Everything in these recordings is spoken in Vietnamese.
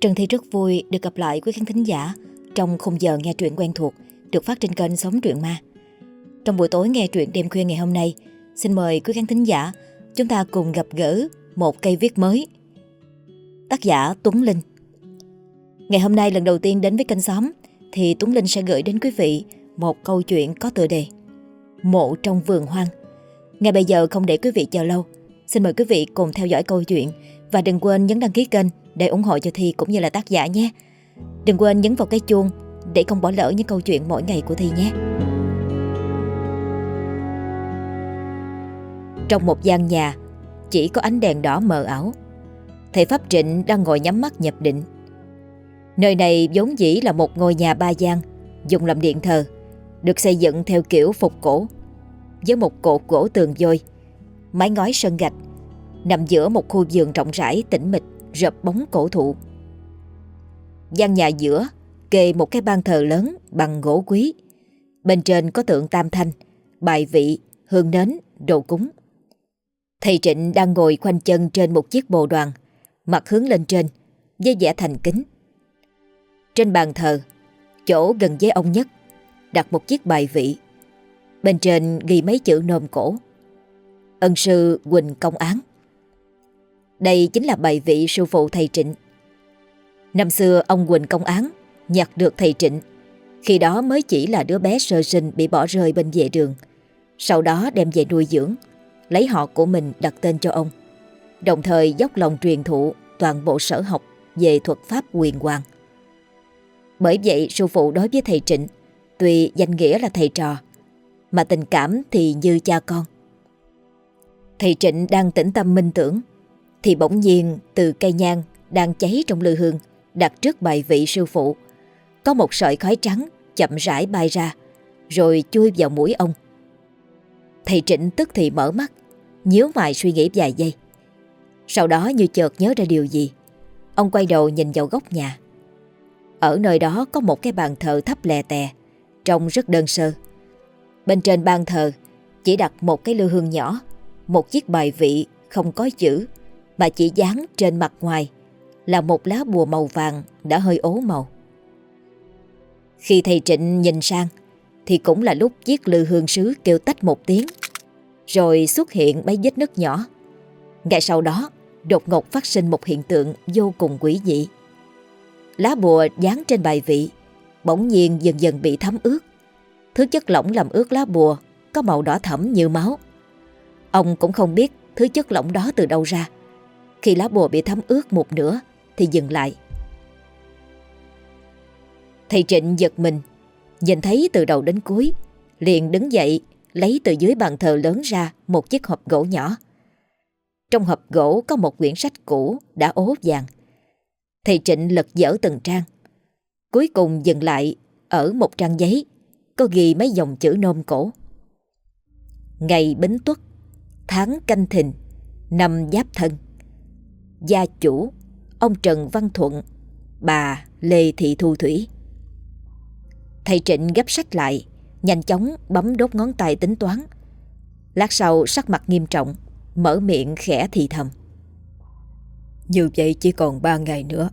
Trần Thi rất vui được gặp lại quý khán thính giả trong khung giờ nghe truyện quen thuộc được phát trên kênh Sống Truyện Ma. Trong buổi tối nghe truyện đêm khuya ngày hôm nay, xin mời quý khán thính giả chúng ta cùng gặp gỡ một cây viết mới. Tác giả Tuấn Linh Ngày hôm nay lần đầu tiên đến với kênh Xóm thì Tuấn Linh sẽ gửi đến quý vị một câu chuyện có tựa đề Mộ trong vườn hoang. Ngay bây giờ không để quý vị chờ lâu, xin mời quý vị cùng theo dõi câu chuyện và đừng quên nhấn đăng ký kênh để ủng hộ cho Thi cũng như là tác giả nhé. Đừng quên nhấn vào cái chuông để không bỏ lỡ những câu chuyện mỗi ngày của Thi nhé. Trong một gian nhà, chỉ có ánh đèn đỏ mờ ảo. Thầy Pháp Trịnh đang ngồi nhắm mắt nhập định. Nơi này vốn dĩ là một ngôi nhà ba gian, dùng làm điện thờ, được xây dựng theo kiểu phục cổ, với một cột gỗ tường vôi, mái ngói sơn gạch, nằm giữa một khu vườn rộng rãi tĩnh mịch rợp bóng cổ thụ. gian nhà giữa kê một cái ban thờ lớn bằng gỗ quý. Bên trên có tượng tam thanh, bài vị, hương nến, đồ cúng. Thầy Trịnh đang ngồi khoanh chân trên một chiếc bồ đoàn, mặt hướng lên trên, với vẻ thành kính. Trên bàn thờ, chỗ gần với ông nhất, đặt một chiếc bài vị. Bên trên ghi mấy chữ nôm cổ. Ân sư Quỳnh Công Án. Đây chính là bài vị sư phụ thầy Trịnh. Năm xưa ông Quỳnh Công Án nhặt được thầy Trịnh. Khi đó mới chỉ là đứa bé sơ sinh bị bỏ rơi bên vệ đường. Sau đó đem về nuôi dưỡng, lấy họ của mình đặt tên cho ông. Đồng thời dốc lòng truyền thụ toàn bộ sở học về thuật pháp quyền hoàng. Bởi vậy sư phụ đối với thầy Trịnh tuy danh nghĩa là thầy trò mà tình cảm thì như cha con. Thầy Trịnh đang tĩnh tâm minh tưởng thì bỗng nhiên từ cây nhang đang cháy trong lư hương, đặt trước bài vị sư phụ có một sợi khói trắng chậm rãi bay ra, rồi chui vào mũi ông. Thầy Trịnh tức thì mở mắt, nhíu mày suy nghĩ vài giây. Sau đó như chợt nhớ ra điều gì, ông quay đầu nhìn vào góc nhà. Ở nơi đó có một cái bàn thờ thấp lè tè, trông rất đơn sơ. Bên trên bàn thờ chỉ đặt một cái lư hương nhỏ, một chiếc bài vị không có chữ mà chỉ dán trên mặt ngoài, là một lá bùa màu vàng đã hơi ố màu. Khi thầy Trịnh nhìn sang, thì cũng là lúc chiếc lư hương sứ kêu tách một tiếng, rồi xuất hiện mấy vết nứt nhỏ. Ngay sau đó, đột ngột phát sinh một hiện tượng vô cùng quỷ dị. Lá bùa dán trên bài vị, bỗng nhiên dần dần bị thấm ướt. Thứ chất lỏng làm ướt lá bùa có màu đỏ thẫm như máu. Ông cũng không biết thứ chất lỏng đó từ đâu ra. Khi lá bùa bị thấm ướt một nửa thì dừng lại. Thầy Trịnh giật mình, nhìn thấy từ đầu đến cuối, liền đứng dậy lấy từ dưới bàn thờ lớn ra một chiếc hộp gỗ nhỏ. Trong hộp gỗ có một quyển sách cũ đã ố vàng. Thầy Trịnh lật dở từng trang. Cuối cùng dừng lại ở một trang giấy có ghi mấy dòng chữ nôm cổ. Ngày Bính Tuất, tháng Canh Thìn, năm Giáp Thân. Gia chủ, ông Trần Văn Thuận, bà Lê Thị Thu Thủy. Thầy Trịnh gấp sách lại, nhanh chóng bấm đốt ngón tay tính toán. Lát sau sắc mặt nghiêm trọng, mở miệng khẽ thì thầm. Như vậy chỉ còn ba ngày nữa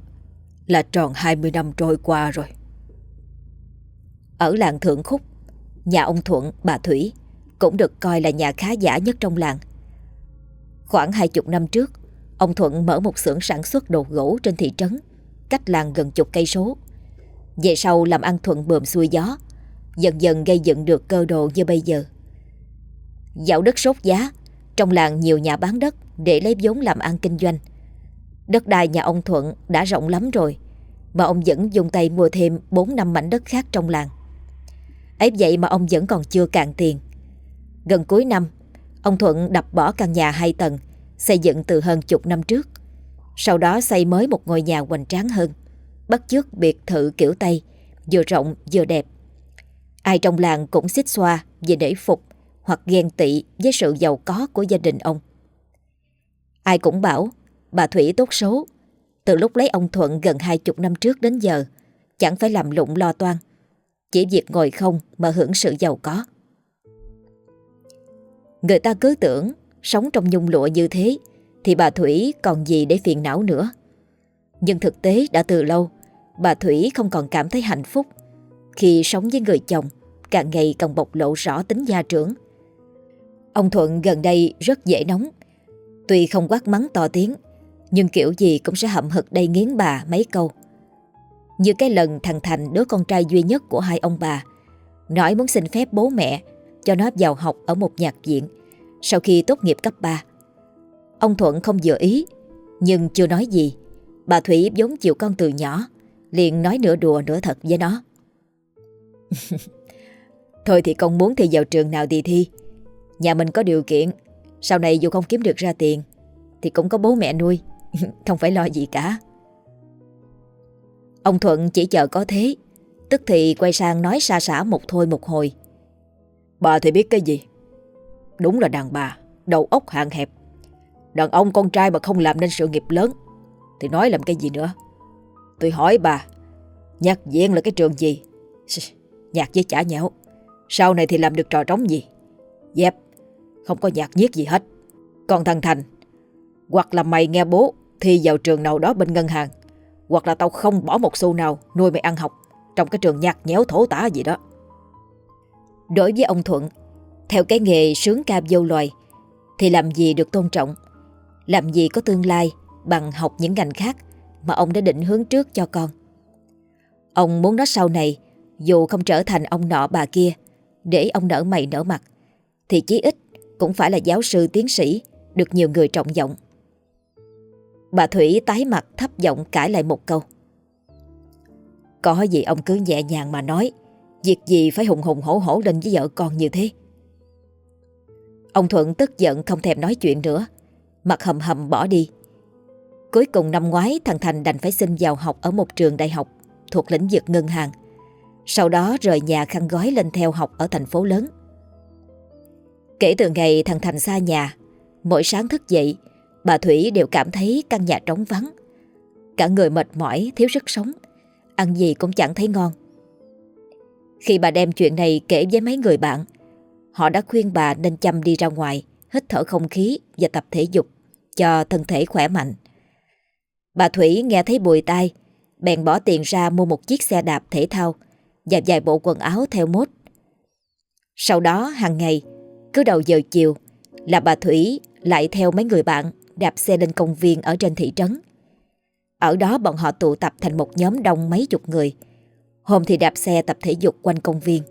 là tròn 20 năm trôi qua rồi. Ở làng Thượng Khúc, nhà ông Thuận, bà Thủy cũng được coi là nhà khá giả nhất trong làng. Khoảng hai chục năm trước, ông Thuận mở một xưởng sản xuất đồ gỗ trên thị trấn, cách làng gần chục cây số. Về sau làm ăn thuận bờm xuôi gió, dần dần gây dựng được cơ đồ như bây giờ. Dạo đất sốt giá, trong làng nhiều nhà bán đất để lấy vốn làm ăn kinh doanh. Đất đai nhà ông Thuận đã rộng lắm rồi, mà ông vẫn dùng tay mua thêm 4 năm mảnh đất khác trong làng. ấy vậy mà ông vẫn còn chưa cạn tiền. Gần cuối năm, ông Thuận đập bỏ căn nhà hai tầng, xây dựng từ hơn chục năm trước. Sau đó xây mới một ngôi nhà hoành tráng hơn, bắt chước biệt thự kiểu Tây, vừa rộng vừa đẹp. Ai trong làng cũng xích xoa về để phục hoặc ghen tị với sự giàu có của gia đình ông. Ai cũng bảo bà Thủy tốt số. Từ lúc lấy ông Thuận gần hai chục năm trước đến giờ, chẳng phải làm lụng lo toan. Chỉ việc ngồi không mà hưởng sự giàu có. Người ta cứ tưởng sống trong nhung lụa như thế thì bà Thủy còn gì để phiền não nữa. Nhưng thực tế đã từ lâu bà Thủy không còn cảm thấy hạnh phúc khi sống với người chồng càng ngày càng bộc lộ rõ tính gia trưởng. Ông Thuận gần đây rất dễ nóng. Tuy không quát mắng to tiếng, nhưng kiểu gì cũng sẽ hậm hực đầy nghiến bà mấy câu. Như cái lần thằng Thành đứa con trai duy nhất của hai ông bà nói muốn xin phép bố mẹ cho nó vào học ở một nhạc viện sau khi tốt nghiệp cấp 3. Ông Thuận không vừa ý, nhưng chưa nói gì. Bà Thủy vốn chịu con từ nhỏ, liền nói nửa đùa nửa thật với nó. Thôi thì con muốn thi vào trường nào thì thi. Nhà mình có điều kiện, sau này dù không kiếm được ra tiền, thì cũng có bố mẹ nuôi, không phải lo gì cả. Ông Thuận chỉ chờ có thế, tức thì quay sang nói xa xả một thôi một hồi. Bà thì biết cái gì? Đúng là đàn bà, đầu óc hạn hẹp. Đàn ông con trai mà không làm nên sự nghiệp lớn, thì nói làm cái gì nữa? Tôi hỏi bà, nhạc viện là cái trường gì? Nhạc với chả nhẽo. Sau này thì làm được trò trống gì? Dẹp, không có nhạc nhiếc gì hết. Còn thằng Thành, hoặc là mày nghe bố thi vào trường nào đó bên ngân hàng, hoặc là tao không bỏ một xu nào nuôi mày ăn học trong cái trường nhạc nhéo thổ tả gì đó. Đối với ông Thuận, theo cái nghề sướng ca dâu loài, thì làm gì được tôn trọng, làm gì có tương lai bằng học những ngành khác mà ông đã định hướng trước cho con. Ông muốn nó sau này, dù không trở thành ông nọ bà kia, để ông nở mày nở mặt, thì chí ít cũng phải là giáo sư tiến sĩ, được nhiều người trọng vọng. Bà Thủy tái mặt thấp giọng cãi lại một câu. Có gì ông cứ nhẹ nhàng mà nói, việc gì phải hùng hùng hổ hổ lên với vợ con như thế. Ông Thuận tức giận không thèm nói chuyện nữa, mặt hầm hầm bỏ đi. Cuối cùng năm ngoái thằng Thành đành phải xin vào học ở một trường đại học thuộc lĩnh vực ngân hàng. Sau đó rời nhà khăn gói lên theo học ở thành phố lớn. Kể từ ngày thằng Thành xa nhà, mỗi sáng thức dậy, bà Thủy đều cảm thấy căn nhà trống vắng. Cả người mệt mỏi, thiếu sức sống, ăn gì cũng chẳng thấy ngon. Khi bà đem chuyện này kể với mấy người bạn, họ đã khuyên bà nên chăm đi ra ngoài, hít thở không khí và tập thể dục cho thân thể khỏe mạnh. Bà Thủy nghe thấy bùi tai, bèn bỏ tiền ra mua một chiếc xe đạp thể thao và vài bộ quần áo theo mốt. Sau đó hàng ngày, cứ đầu giờ chiều là bà Thủy lại theo mấy người bạn đạp xe lên công viên ở trên thị trấn. Ở đó bọn họ tụ tập thành một nhóm đông mấy chục người. Hôm thì đạp xe tập thể dục quanh công viên,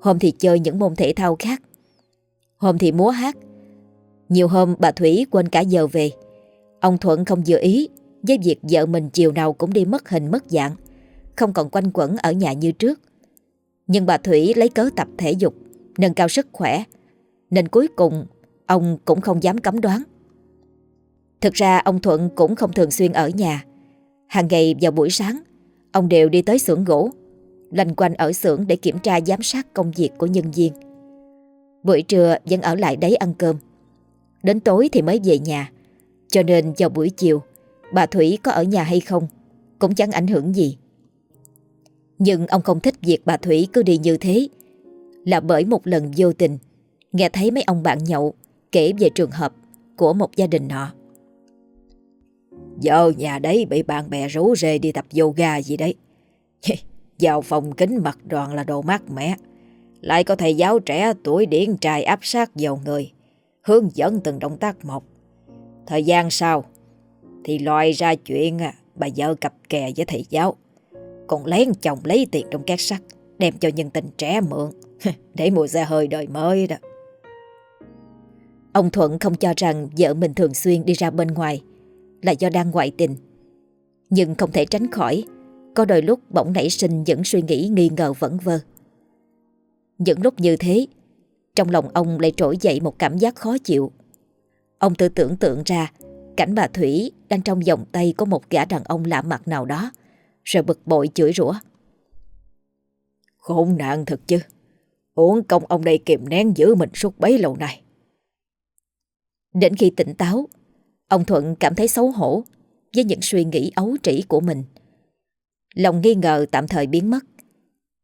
hôm thì chơi những môn thể thao khác. Hôm thì múa hát. Nhiều hôm bà Thủy quên cả giờ về. Ông Thuận không vừa ý với việc vợ mình chiều nào cũng đi mất hình mất dạng, không còn quanh quẩn ở nhà như trước. Nhưng bà Thủy lấy cớ tập thể dục, nâng cao sức khỏe, nên cuối cùng ông cũng không dám cấm đoán. Thực ra ông Thuận cũng không thường xuyên ở nhà. Hàng ngày vào buổi sáng, ông đều đi tới xưởng gỗ, lanh quanh ở xưởng để kiểm tra giám sát công việc của nhân viên. Buổi trưa vẫn ở lại đấy ăn cơm. Đến tối thì mới về nhà, cho nên vào buổi chiều, bà Thủy có ở nhà hay không cũng chẳng ảnh hưởng gì. Nhưng ông không thích việc bà Thủy cứ đi như thế là bởi một lần vô tình nghe thấy mấy ông bạn nhậu kể về trường hợp của một gia đình nọ. Giờ nhà đấy bị bạn bè rủ rê đi tập yoga gì đấy. Vào phòng kính mặt đoàn là đồ mát mẻ. Lại có thầy giáo trẻ tuổi điển trai áp sát vào người, hướng dẫn từng động tác một. Thời gian sau, thì loại ra chuyện à, bà vợ cặp kè với thầy giáo. Còn lén chồng lấy tiền trong két sắt, đem cho nhân tình trẻ mượn, để mua xe hơi đời mới đó. Ông Thuận không cho rằng vợ mình thường xuyên đi ra bên ngoài là do đang ngoại tình. Nhưng không thể tránh khỏi, có đôi lúc bỗng nảy sinh những suy nghĩ nghi ngờ vẩn vơ. Những lúc như thế, trong lòng ông lại trỗi dậy một cảm giác khó chịu. Ông tự tưởng tượng ra cảnh bà Thủy đang trong vòng tay của một gã đàn ông lạ mặt nào đó, rồi bực bội chửi rủa. Khốn nạn thật chứ, uổng công ông đây kìm nén giữ mình suốt bấy lâu nay. Đến khi tỉnh táo, ông Thuận cảm thấy xấu hổ với những suy nghĩ ấu trĩ của mình. Lòng nghi ngờ tạm thời biến mất,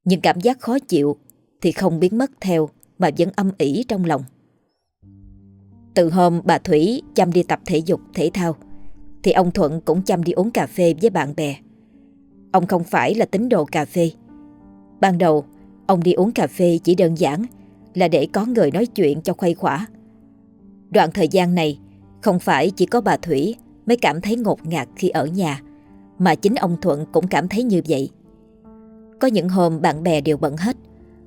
nhưng cảm giác khó chịu thì không biến mất theo mà vẫn âm ỉ trong lòng. Từ hôm bà Thủy chăm đi tập thể dục thể thao thì ông Thuận cũng chăm đi uống cà phê với bạn bè. Ông không phải là tín đồ cà phê. Ban đầu, ông đi uống cà phê chỉ đơn giản là để có người nói chuyện cho khuây khỏa. Đoạn thời gian này, không phải chỉ có bà Thủy mới cảm thấy ngột ngạt khi ở nhà, mà chính ông Thuận cũng cảm thấy như vậy. Có những hôm bạn bè đều bận hết,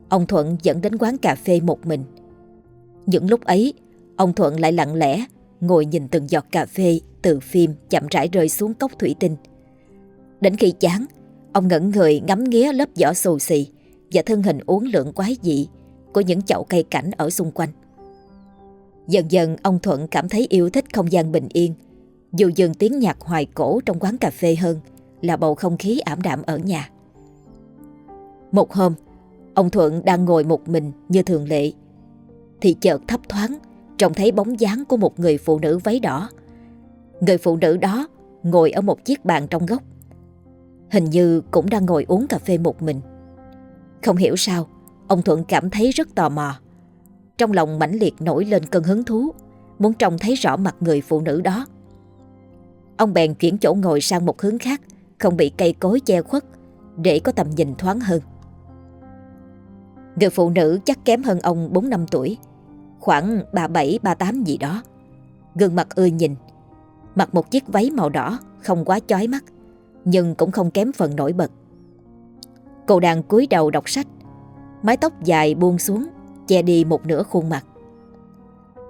ông Thuận dẫn đến quán cà phê một mình. Những lúc ấy, ông Thuận lại lặng lẽ ngồi nhìn từng giọt cà phê từ phim chậm rãi rơi xuống cốc thủy tinh. Đến khi chán, ông ngẩn người ngắm nghía lớp vỏ xù xì và thân hình uốn lượn quái dị của những chậu cây cảnh ở xung quanh. Dần dần ông Thuận cảm thấy yêu thích không gian bình yên, dù dừng tiếng nhạc hoài cổ trong quán cà phê hơn là bầu không khí ảm đạm ở nhà. Một hôm, ông Thuận đang ngồi một mình như thường lệ, thì chợt thấp thoáng trông thấy bóng dáng của một người phụ nữ váy đỏ. Người phụ nữ đó ngồi ở một chiếc bàn trong góc. Hình như cũng đang ngồi uống cà phê một mình. Không hiểu sao, ông Thuận cảm thấy rất tò mò. Trong lòng mãnh liệt nổi lên cơn hứng thú, muốn trông thấy rõ mặt người phụ nữ đó. Ông bèn chuyển chỗ ngồi sang một hướng khác, không bị cây cối che khuất, để có tầm nhìn thoáng hơn. Người phụ nữ chắc kém hơn ông 4 năm tuổi, khoảng 37-38 gì đó. Gương mặt ưa nhìn, mặc một chiếc váy màu đỏ không quá chói mắt, nhưng cũng không kém phần nổi bật. Cô đang cúi đầu đọc sách, mái tóc dài buông xuống, che đi một nửa khuôn mặt.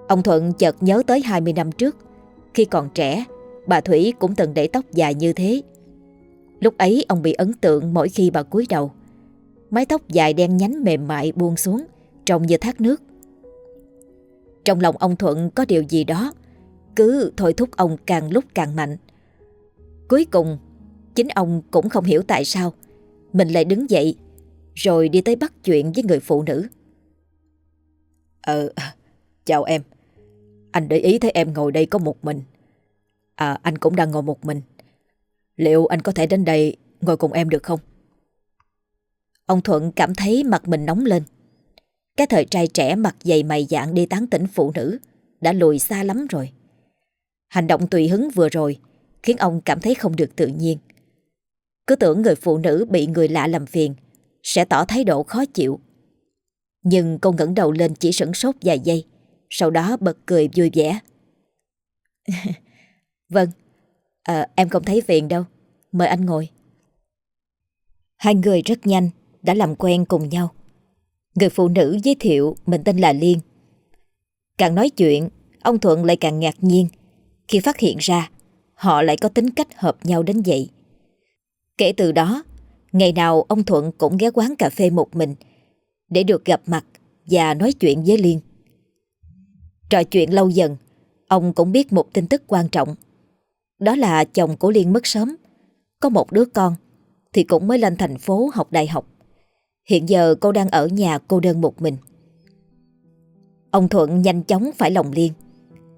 Ông Thuận chợt nhớ tới 20 năm trước, khi còn trẻ, bà Thủy cũng từng để tóc dài như thế. Lúc ấy ông bị ấn tượng mỗi khi bà cúi đầu. Mái tóc dài đen nhánh mềm mại buông xuống, trông như thác nước. Trong lòng ông Thuận có điều gì đó Cứ thôi thúc ông càng lúc càng mạnh Cuối cùng Chính ông cũng không hiểu tại sao Mình lại đứng dậy Rồi đi tới bắt chuyện với người phụ nữ Ờ Chào em Anh để ý thấy em ngồi đây có một mình À anh cũng đang ngồi một mình Liệu anh có thể đến đây Ngồi cùng em được không Ông Thuận cảm thấy mặt mình nóng lên cái thời trai trẻ mặt dày mày dạng đi tán tỉnh phụ nữ đã lùi xa lắm rồi. Hành động tùy hứng vừa rồi khiến ông cảm thấy không được tự nhiên. Cứ tưởng người phụ nữ bị người lạ làm phiền sẽ tỏ thái độ khó chịu. Nhưng cô ngẩng đầu lên chỉ sửng sốt vài giây, sau đó bật cười vui vẻ. vâng, à, em không thấy phiền đâu, mời anh ngồi. Hai người rất nhanh đã làm quen cùng nhau. Người phụ nữ giới thiệu mình tên là Liên. Càng nói chuyện, ông Thuận lại càng ngạc nhiên khi phát hiện ra họ lại có tính cách hợp nhau đến vậy. Kể từ đó, ngày nào ông Thuận cũng ghé quán cà phê một mình để được gặp mặt và nói chuyện với Liên. Trò chuyện lâu dần, ông cũng biết một tin tức quan trọng. Đó là chồng của Liên mất sớm, có một đứa con thì cũng mới lên thành phố học đại học. Hiện giờ cô đang ở nhà cô đơn một mình. Ông Thuận nhanh chóng phải lòng Liên.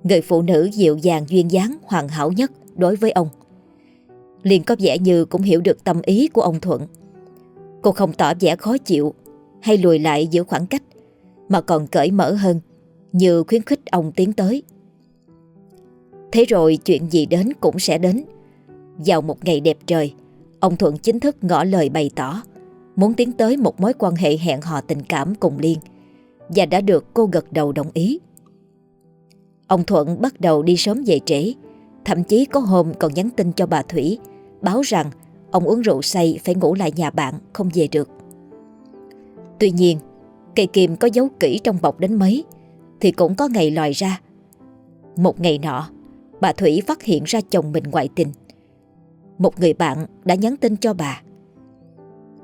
Người phụ nữ dịu dàng duyên dáng hoàn hảo nhất đối với ông. Liên có vẻ như cũng hiểu được tâm ý của ông Thuận. Cô không tỏ vẻ khó chịu hay lùi lại giữa khoảng cách mà còn cởi mở hơn như khuyến khích ông tiến tới. Thế rồi chuyện gì đến cũng sẽ đến. Vào một ngày đẹp trời, ông Thuận chính thức ngỏ lời bày tỏ muốn tiến tới một mối quan hệ hẹn hò tình cảm cùng Liên và đã được cô gật đầu đồng ý. Ông Thuận bắt đầu đi sớm về trễ, thậm chí có hôm còn nhắn tin cho bà Thủy báo rằng ông uống rượu say phải ngủ lại nhà bạn không về được. Tuy nhiên, cây kim có dấu kỹ trong bọc đến mấy thì cũng có ngày lòi ra. Một ngày nọ, bà Thủy phát hiện ra chồng mình ngoại tình. Một người bạn đã nhắn tin cho bà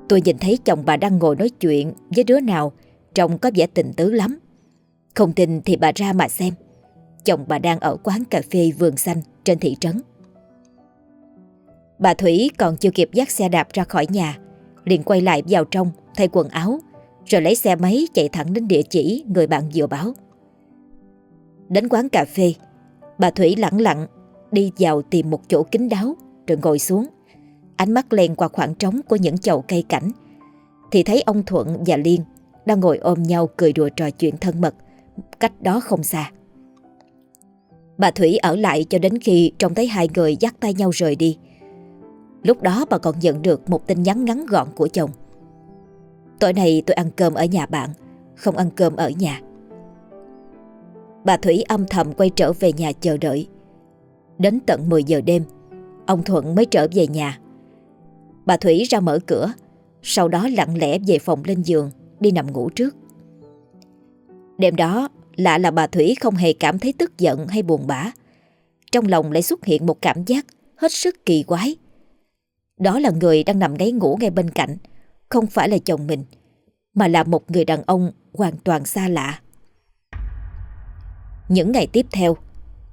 Tôi nhìn thấy chồng bà đang ngồi nói chuyện với đứa nào trông có vẻ tình tứ lắm. Không tin thì bà ra mà xem. Chồng bà đang ở quán cà phê vườn xanh trên thị trấn. Bà Thủy còn chưa kịp dắt xe đạp ra khỏi nhà, liền quay lại vào trong thay quần áo, rồi lấy xe máy chạy thẳng đến địa chỉ người bạn vừa báo. Đến quán cà phê, bà Thủy lặng lặng đi vào tìm một chỗ kín đáo rồi ngồi xuống. Ánh mắt len qua khoảng trống của những chậu cây cảnh Thì thấy ông Thuận và Liên Đang ngồi ôm nhau cười đùa trò chuyện thân mật Cách đó không xa Bà Thủy ở lại cho đến khi trông thấy hai người dắt tay nhau rời đi. Lúc đó bà còn nhận được một tin nhắn ngắn gọn của chồng. Tối nay tôi ăn cơm ở nhà bạn, không ăn cơm ở nhà. Bà Thủy âm thầm quay trở về nhà chờ đợi. Đến tận 10 giờ đêm, ông Thuận mới trở về nhà. Bà Thủy ra mở cửa, sau đó lặng lẽ về phòng lên giường, đi nằm ngủ trước. Đêm đó, lạ là bà Thủy không hề cảm thấy tức giận hay buồn bã. Trong lòng lại xuất hiện một cảm giác hết sức kỳ quái. Đó là người đang nằm đáy ngủ ngay bên cạnh, không phải là chồng mình, mà là một người đàn ông hoàn toàn xa lạ. Những ngày tiếp theo,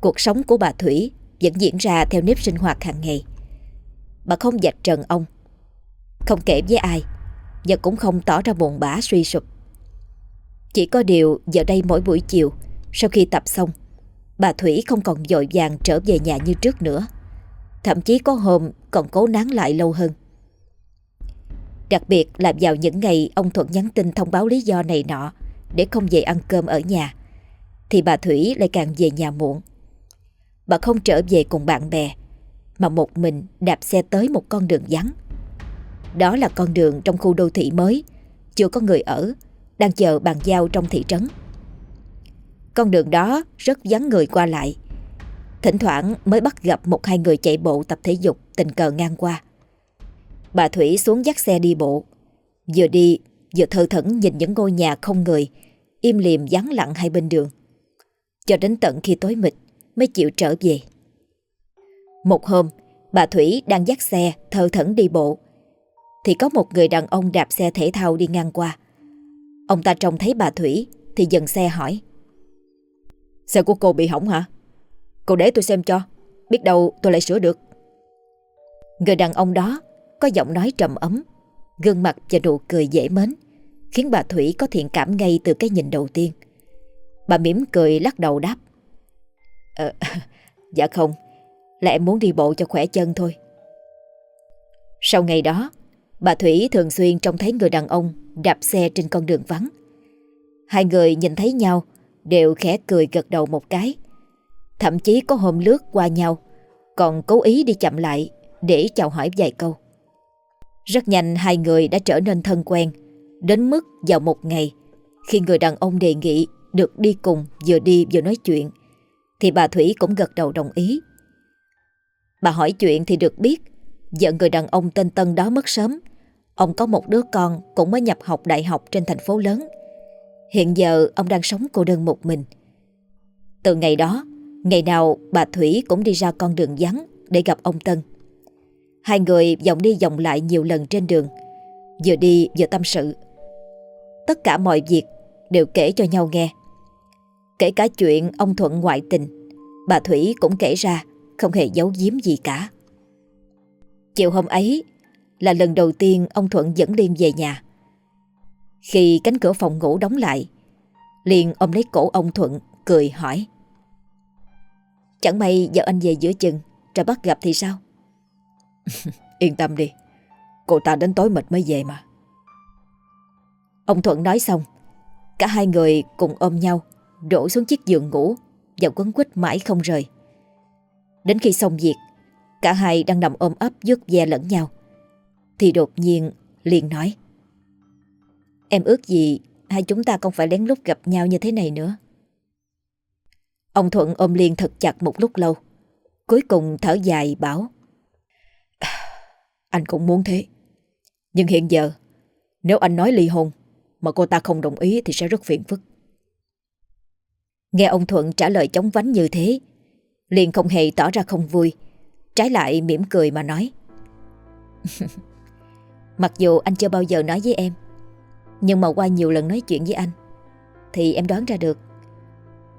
cuộc sống của bà Thủy vẫn diễn ra theo nếp sinh hoạt hàng ngày. Bà không dạch trần ông, không kể với ai, và cũng không tỏ ra buồn bã suy sụp. Chỉ có điều giờ đây mỗi buổi chiều, sau khi tập xong, bà Thủy không còn dội vàng trở về nhà như trước nữa. Thậm chí có hôm còn cố nán lại lâu hơn. Đặc biệt là vào những ngày ông Thuận nhắn tin thông báo lý do này nọ để không về ăn cơm ở nhà, thì bà Thủy lại càng về nhà muộn. Bà không trở về cùng bạn bè, mà một mình đạp xe tới một con đường vắng. Đó là con đường trong khu đô thị mới, chưa có người ở, đang chờ bàn giao trong thị trấn. Con đường đó rất vắng người qua lại. Thỉnh thoảng mới bắt gặp một hai người chạy bộ tập thể dục tình cờ ngang qua. Bà Thủy xuống dắt xe đi bộ. Vừa đi, vừa thơ thẩn nhìn những ngôi nhà không người, im lìm vắng lặng hai bên đường. Cho đến tận khi tối mịt mới chịu trở về. Một hôm, bà Thủy đang dắt xe thơ thẩn đi bộ. Thì có một người đàn ông đạp xe thể thao đi ngang qua. Ông ta trông thấy bà Thủy thì dừng xe hỏi. Xe của cô bị hỏng hả? Cô để tôi xem cho, biết đâu tôi lại sửa được. Người đàn ông đó có giọng nói trầm ấm, gương mặt và nụ cười dễ mến, khiến bà Thủy có thiện cảm ngay từ cái nhìn đầu tiên. Bà mỉm cười lắc đầu đáp. Ờ, dạ không, là em muốn đi bộ cho khỏe chân thôi. Sau ngày đó, bà Thủy thường xuyên trông thấy người đàn ông đạp xe trên con đường vắng. Hai người nhìn thấy nhau đều khẽ cười gật đầu một cái. Thậm chí có hôm lướt qua nhau, còn cố ý đi chậm lại để chào hỏi vài câu. Rất nhanh hai người đã trở nên thân quen, đến mức vào một ngày, khi người đàn ông đề nghị được đi cùng vừa đi vừa nói chuyện, thì bà Thủy cũng gật đầu đồng ý. Bà hỏi chuyện thì được biết, vợ người đàn ông tên Tân đó mất sớm, Ông có một đứa con cũng mới nhập học đại học trên thành phố lớn. Hiện giờ ông đang sống cô đơn một mình. Từ ngày đó, ngày nào bà Thủy cũng đi ra con đường vắng để gặp ông Tân. Hai người vòng đi vòng lại nhiều lần trên đường, vừa đi vừa tâm sự. Tất cả mọi việc đều kể cho nhau nghe. Kể cả chuyện ông Thuận ngoại tình, bà Thủy cũng kể ra, không hề giấu giếm gì cả. Chiều hôm ấy, là lần đầu tiên ông Thuận dẫn Liêm về nhà. Khi cánh cửa phòng ngủ đóng lại, liền ôm lấy cổ ông Thuận, cười hỏi. Chẳng may giờ anh về giữa chừng, rồi bắt gặp thì sao? Yên tâm đi, cô ta đến tối mệt mới về mà. Ông Thuận nói xong, cả hai người cùng ôm nhau, đổ xuống chiếc giường ngủ và quấn quýt mãi không rời. Đến khi xong việc, cả hai đang nằm ôm ấp dứt ve lẫn nhau. Thì đột nhiên liền nói Em ước gì hai chúng ta không phải lén lút gặp nhau như thế này nữa Ông Thuận ôm Liên thật chặt một lúc lâu Cuối cùng thở dài bảo Anh cũng muốn thế Nhưng hiện giờ Nếu anh nói ly hôn Mà cô ta không đồng ý thì sẽ rất phiền phức Nghe ông Thuận trả lời chống vánh như thế, liền không hề tỏ ra không vui. Trái lại mỉm cười mà nói, Mặc dù anh chưa bao giờ nói với em, Nhưng mà qua nhiều lần nói chuyện với anh, Thì em đoán ra được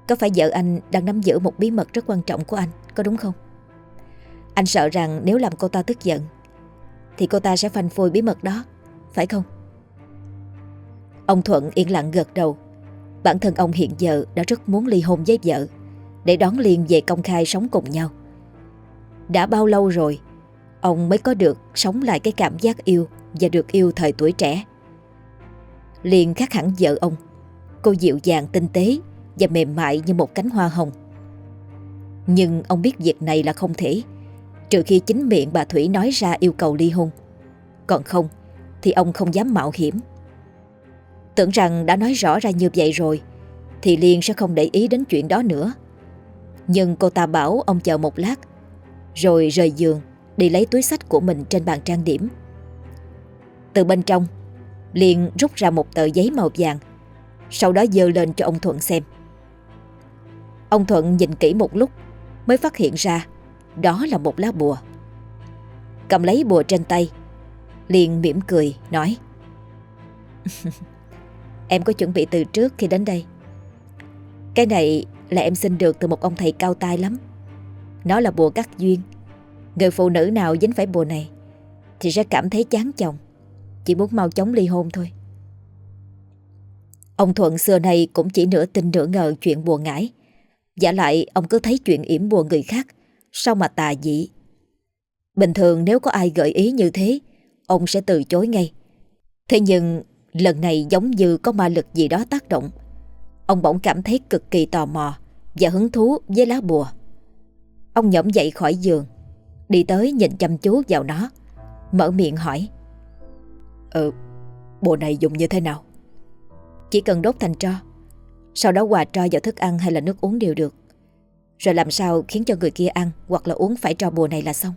Có phải vợ anh đang nắm giữ một bí mật rất quan trọng của anh, Có đúng không? Anh sợ rằng nếu làm cô ta tức giận, Thì cô ta sẽ phanh phui bí mật đó, Phải không? Ông Thuận yên lặng gật đầu. Bản thân ông hiện giờ đã rất muốn ly hôn với vợ, Để đón Liên về công khai sống cùng nhau Đã bao lâu rồi, Ông mới có được sống lại cái cảm giác yêu và được yêu thời tuổi trẻ. Liên khác hẳn vợ ông. Cô dịu dàng, tinh tế và mềm mại như một cánh hoa hồng. Nhưng ông biết việc này là không thể, Trừ khi chính miệng bà Thủy nói ra yêu cầu ly hôn Còn không, Thì ông không dám mạo hiểm Tưởng rằng đã nói rõ ra như vậy rồi, Thì Liên sẽ không để ý đến chuyện đó nữa. Nhưng cô ta bảo ông chờ một lát, Rồi rời giường, Đi lấy túi sách của mình trên bàn trang điểm. Từ bên trong, Liên rút ra một tờ giấy màu vàng, Sau đó dơ lên cho ông Thuận xem. Ông Thuận nhìn kỹ một lúc, Mới phát hiện ra Đó là một lá bùa. Cầm lấy bùa trên tay, Liên mỉm cười, nói Em có chuẩn bị từ trước khi đến đây. Cái này là em xin được từ một ông thầy cao tay lắm. Nó là bùa cắt duyên. Người phụ nữ nào dính phải bùa này, Thì sẽ cảm thấy chán chồng. Chỉ muốn mau chóng ly hôn thôi. Ông Thuận xưa này cũng chỉ nửa tin nửa ngờ chuyện bùa ngải. Giả lại, ông cứ thấy chuyện yểm bùa người khác, Sao mà tà dị? Bình thường nếu có ai gợi ý như thế, Ông sẽ từ chối ngay. Thế nhưng lần này giống như có ma lực gì đó tác động. Ông bỗng cảm thấy cực kỳ tò mò Và hứng thú với lá bùa. Ông nhổm dậy khỏi giường Đi tới nhìn chăm chú vào nó Mở miệng hỏi. Ừ, bùa này dùng như thế nào? Chỉ cần đốt thành tro Sau đó hòa tro vào thức ăn hay là nước uống đều được. Rồi làm sao khiến cho người kia ăn Hoặc là uống phải tro bùa này là xong?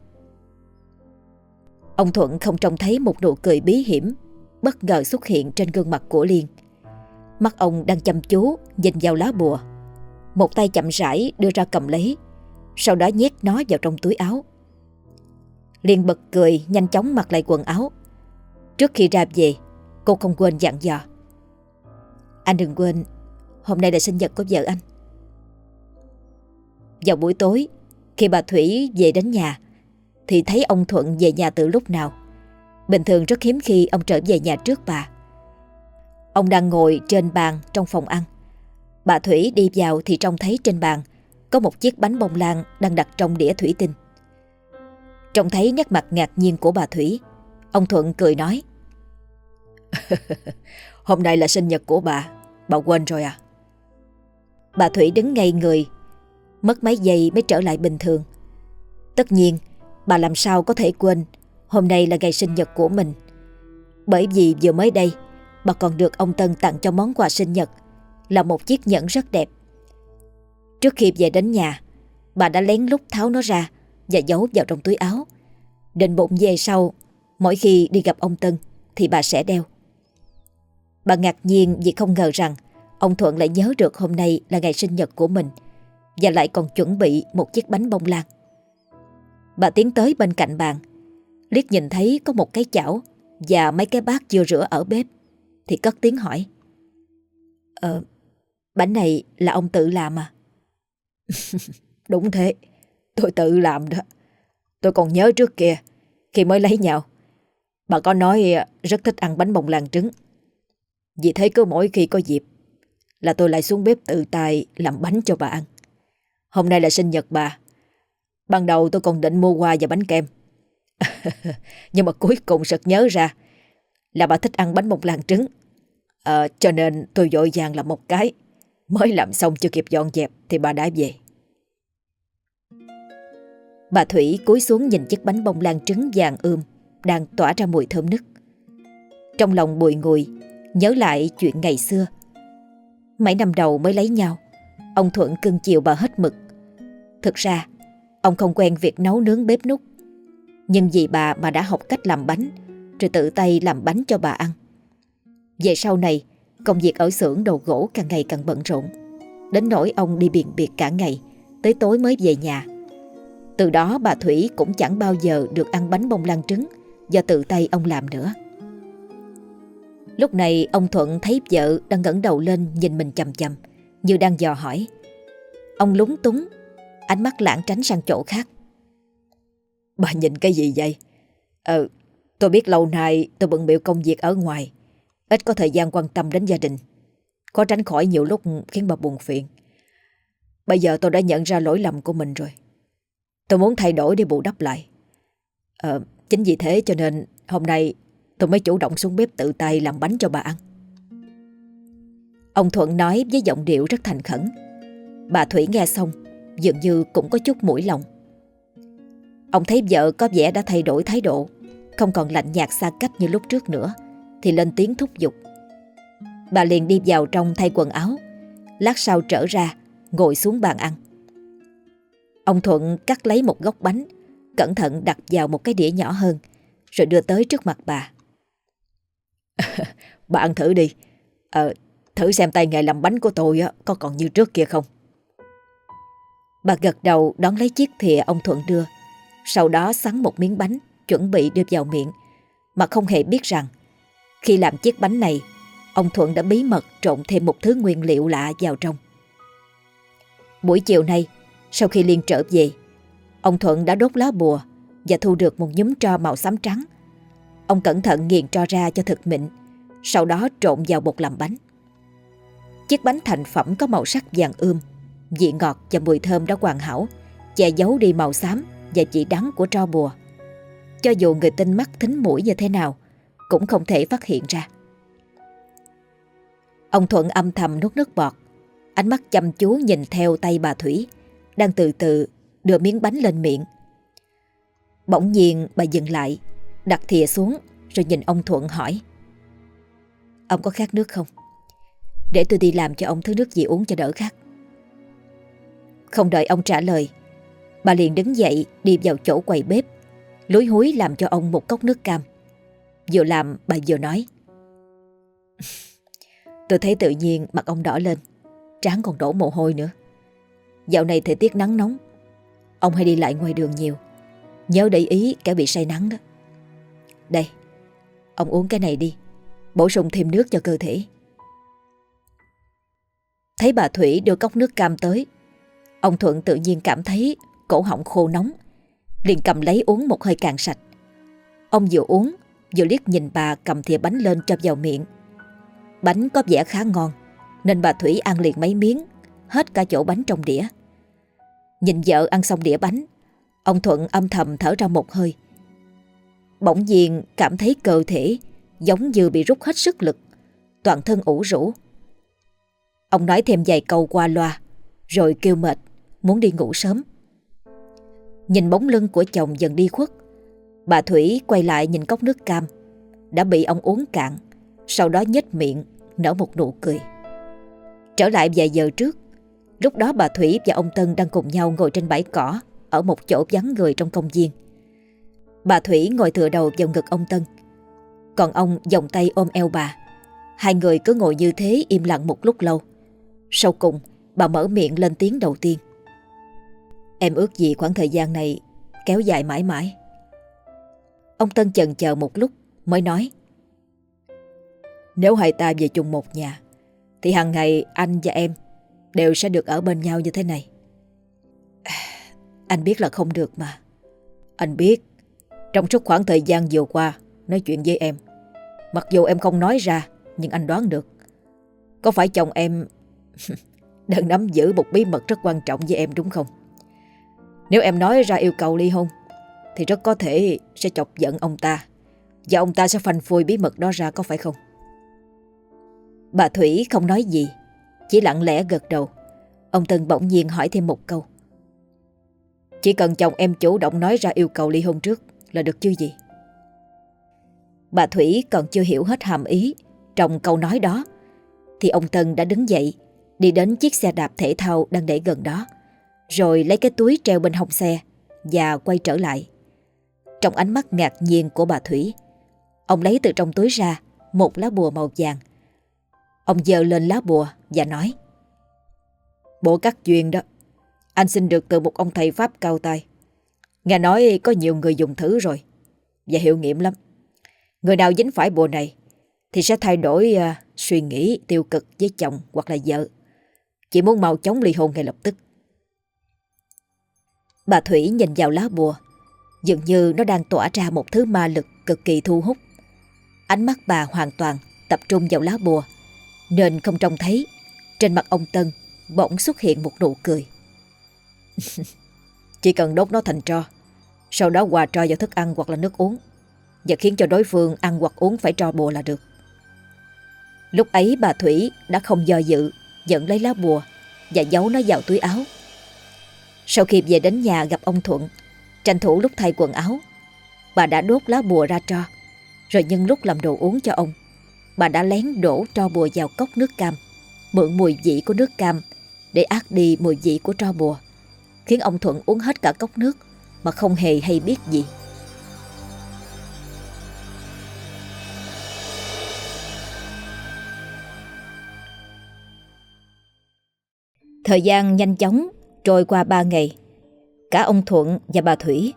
Ông Thuận không trông thấy một nụ cười bí hiểm Bất ngờ xuất hiện trên gương mặt của Liên. Mắt ông đang chăm chú Nhìn vào lá bùa. Một tay chậm rãi đưa ra cầm lấy, Sau đó nhét nó vào trong túi áo. Liên bật cười, Nhanh chóng mặc lại quần áo. Trước khi ra về, Cô không quên dặn dò. Anh đừng quên, Hôm nay là sinh nhật của vợ anh. Vào buổi tối, Khi bà Thủy về đến nhà, Thì thấy ông Thuận về nhà từ lúc nào? Bình thường rất hiếm khi ông trở về nhà trước bà. Ông đang ngồi trên bàn trong phòng ăn. Bà Thủy đi vào thì trông thấy trên bàn Có một chiếc bánh bông lan đang đặt trong đĩa thủy tinh. Trông thấy nét mặt ngạc nhiên của bà Thủy, Ông Thuận cười nói, Hôm nay là sinh nhật của bà Bà quên rồi à? Bà Thủy đứng ngay người, Mất mấy giây mới trở lại bình thường. Tất nhiên, Bà làm sao có thể quên Hôm nay là ngày sinh nhật của mình. Bởi vì vừa mới đây, Bà còn được ông Tân tặng cho món quà sinh nhật, Là một chiếc nhẫn rất đẹp. Trước khi về đến nhà, Bà đã lén lút tháo nó ra Và giấu vào trong túi áo. Định bụng về sau, Mỗi khi đi gặp ông Tân Thì bà sẽ đeo. Bà ngạc nhiên vì không ngờ rằng Ông Thuận lại nhớ được hôm nay là ngày sinh nhật của mình Và lại còn chuẩn bị một chiếc bánh bông lan. Bà tiến tới bên cạnh bàn liếc nhìn thấy có một cái chảo và mấy cái bát chưa rửa ở bếp thì cất tiếng hỏi. Ờ, bánh này là ông tự làm à? Đúng thế, tôi tự làm đó. Tôi còn nhớ trước kia, khi mới lấy nhau, bà có nói à, rất thích ăn bánh bông lan trứng. Vì thế cứ mỗi khi có dịp là tôi lại xuống bếp tự tay làm bánh cho bà ăn. Hôm nay là sinh nhật bà. Ban đầu tôi còn định mua quà và bánh kem. Nhưng mà cuối cùng sực nhớ ra là bà thích ăn bánh bông lan trứng. À, cho nên tôi vội vàng làm một cái. Mới làm xong chưa kịp dọn dẹp thì bà đã về. Bà Thủy cúi xuống nhìn chiếc bánh bông lan trứng vàng ươm đang tỏa ra mùi thơm nức. Trong lòng bùi ngùi, nhớ lại chuyện ngày xưa. Mấy năm đầu mới lấy nhau, ông Thuận cưng chiều bà hết mực. Thực ra, ông không quen việc nấu nướng bếp nút nhưng vì bà mà đã học cách làm bánh, Rồi tự tay làm bánh cho bà ăn. Về sau này, Công việc ở xưởng đồ gỗ càng ngày càng bận rộn. Đến nỗi ông đi biền biệt cả ngày, Tới tối mới về nhà. Từ đó bà Thủy cũng chẳng bao giờ được ăn bánh bông lan trứng, Do tự tay ông làm nữa. Lúc này, ông Thuận thấy vợ đang ngẩng đầu lên nhìn mình chầm chầm Như đang dò hỏi. Ông lúng túng, Ánh mắt lãng tránh sang chỗ khác. Bà nhìn cái gì vậy? Ờ, tôi biết lâu nay tôi bận biểu công việc ở ngoài. Ít có thời gian quan tâm đến gia đình. Có tránh khỏi nhiều lúc khiến bà buồn phiền. Bây giờ tôi đã nhận ra lỗi lầm của mình rồi. Tôi muốn thay đổi để bù đắp lại. Ờ, chính vì thế cho nên hôm nay tôi mới chủ động xuống bếp tự tay làm bánh cho bà ăn. Ông Thuận nói với giọng điệu rất thành khẩn. Bà Thủy nghe xong, dường như cũng có chút mũi lòng. Ông thấy vợ có vẻ đã thay đổi thái độ, không còn lạnh nhạt xa cách như lúc trước nữa, thì lên tiếng thúc giục. Bà liền đi vào trong thay quần áo, lát sau trở ra, ngồi xuống bàn ăn. Ông Thuận cắt lấy một góc bánh, cẩn thận đặt vào một cái đĩa nhỏ hơn, rồi đưa tới trước mặt bà. bà ăn thử đi, ờ, thử xem tay nghề làm bánh của tôi có còn như trước kia không. Bà gật đầu đón lấy chiếc thìa ông Thuận đưa, sau đó sắn một miếng bánh chuẩn bị đưa vào miệng, mà không hề biết rằng khi làm chiếc bánh này, ông Thuận đã bí mật trộn thêm một thứ nguyên liệu lạ vào trong. Buổi chiều nay, sau khi Liên trở về, ông Thuận đã đốt lá bùa và thu được một nhúm tro màu xám trắng. Ông cẩn thận nghiền tro ra cho thật mịn, sau đó trộn vào bột làm bánh. Chiếc bánh thành phẩm có màu sắc vàng ươm, vị ngọt và mùi thơm đã hoàn hảo, che giấu đi màu xám và chỉ đắng của tro bùa. Cho dù người tinh mắt thính mũi như thế nào, cũng không thể phát hiện ra. Ông Thuận âm thầm nuốt nước bọt, ánh mắt chăm chú nhìn theo tay bà Thủy, đang từ từ đưa miếng bánh lên miệng. Bỗng nhiên bà dừng lại, đặt thìa xuống rồi nhìn ông Thuận hỏi. Ông có khát nước không? Để tôi đi làm cho ông thứ nước gì uống cho đỡ khát. Không đợi ông trả lời, bà liền đứng dậy đi vào chỗ quầy bếp, lúi húi làm cho ông một cốc nước cam. Vừa làm bà vừa nói. Tôi thấy tự nhiên mặt ông đỏ lên, trán còn đổ mồ hôi nữa. Dạo này thời tiết nắng nóng, ông hay đi lại ngoài đường nhiều. Nhớ để ý kẻ bị say nắng đó. Đây, ông uống cái này đi, bổ sung thêm nước cho cơ thể. Thấy bà Thủy đưa cốc nước cam tới, ông Thuận tự nhiên cảm thấy cổ họng khô nóng, liền cầm lấy uống một hơi cạn sạch. Ông vừa uống, vừa liếc nhìn bà cầm thìa bánh lên cho vào miệng. Bánh có vẻ khá ngon, nên bà Thủy ăn liền mấy miếng, hết cả chỗ bánh trong đĩa. Nhìn vợ ăn xong đĩa bánh, ông Thuận âm thầm thở ra một hơi. Bỗng nhiên cảm thấy cơ thể giống như bị rút hết sức lực, toàn thân ủ rũ. Ông nói thêm vài câu qua loa, rồi kêu mệt, muốn đi ngủ sớm. Nhìn bóng lưng của chồng dần đi khuất, bà Thủy quay lại nhìn cốc nước cam, đã bị ông uống cạn, sau đó nhếch miệng, nở một nụ cười. Trở lại vài giờ trước, lúc đó bà Thủy và ông Tân đang cùng nhau ngồi trên bãi cỏ ở một chỗ vắng người trong công viên. Bà Thủy ngồi tựa đầu vào ngực ông Tân, còn ông vòng tay ôm eo bà. Hai người cứ ngồi như thế im lặng một lúc lâu. Sau cùng, bà mở miệng lên tiếng đầu tiên. Em ước gì khoảng thời gian này kéo dài mãi mãi. Ông Tân chần chờ một lúc mới nói. Nếu hai ta về chung một nhà, thì hàng ngày anh và em đều sẽ được ở bên nhau như thế này. Anh biết là không được mà. Anh biết, trong suốt khoảng thời gian vừa qua nói chuyện với em, mặc dù em không nói ra, nhưng anh đoán được. Có phải chồng em đang nắm giữ một bí mật rất quan trọng với em đúng không? Nếu em nói ra yêu cầu ly hôn, thì rất có thể sẽ chọc giận ông ta, và ông ta sẽ phanh phui bí mật đó ra có phải không? Bà Thủy không nói gì, chỉ lặng lẽ gật đầu. Ông Tân bỗng nhiên hỏi thêm một câu. Chỉ cần chồng em chủ động nói ra yêu cầu ly hôn trước là được chứ gì? Bà Thủy còn chưa hiểu hết hàm ý trong câu nói đó, thì ông Tân đã đứng dậy, đi đến chiếc xe đạp thể thao đang để gần đó, rồi lấy cái túi treo bên hông xe và quay trở lại. Trong ánh mắt ngạc nhiên của bà Thủy, ông lấy từ trong túi ra một lá bùa màu vàng. Ông dơ lên lá bùa và nói Bộ cắt duyên đó. Anh xin được từ một ông thầy Pháp cao tay Nghe nói có nhiều người dùng thử rồi Và hiệu nghiệm lắm. Người nào dính phải bùa này Thì sẽ thay đổi uh, suy nghĩ tiêu cực với chồng hoặc là vợ. Chỉ muốn mau chóng ly hôn ngay lập tức. Bà Thủy nhìn vào lá bùa. Dường như nó đang tỏa ra một thứ ma lực cực kỳ thu hút. Ánh mắt bà hoàn toàn tập trung vào lá bùa. Nên không trông thấy, Trên mặt ông Tân bỗng xuất hiện một nụ cười. Chỉ cần đốt nó thành tro, Sau đó hòa tro vào thức ăn hoặc là nước uống, Và khiến cho đối phương ăn hoặc uống phải tro bùa là được. Lúc ấy bà Thủy đã không do dự Dẫn lấy lá bùa Và giấu nó vào túi áo. Sau khi về đến nhà gặp ông Thuận, tranh thủ lúc thay quần áo, bà đã đốt lá bùa ra tro, rồi nhân lúc làm đồ uống cho ông, bà đã lén đổ tro bùa vào cốc nước cam, mượn mùi vị của nước cam để át đi mùi vị của tro bùa, khiến ông Thuận uống hết cả cốc nước mà không hề hay biết gì. Thời gian nhanh chóng trôi qua ba ngày. Cả ông Thuận và bà Thủy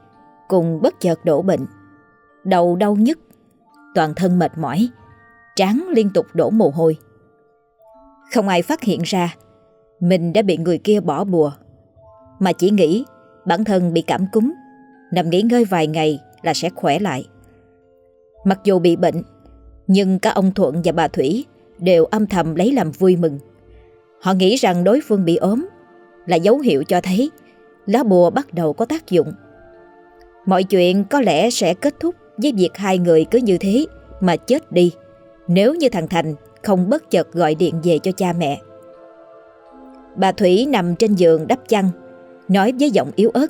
cùng bất chợt đổ bệnh. Đầu đau nhức, toàn thân mệt mỏi, trán liên tục đổ mồ hôi. Không ai phát hiện ra mình đã bị người kia bỏ bùa, mà chỉ nghĩ bản thân bị cảm cúm, nằm nghỉ ngơi vài ngày là sẽ khỏe lại. Mặc dù bị bệnh, nhưng cả ông Thuận và bà Thủy đều âm thầm lấy làm vui mừng. Họ nghĩ rằng đối phương bị ốm là dấu hiệu cho thấy lá bùa bắt đầu có tác dụng. Mọi chuyện có lẽ sẽ kết thúc với việc hai người cứ như thế mà chết đi nếu như thằng Thành không bất chợt gọi điện về cho cha mẹ. Bà Thủy nằm trên giường đắp chăn, nói với giọng yếu ớt.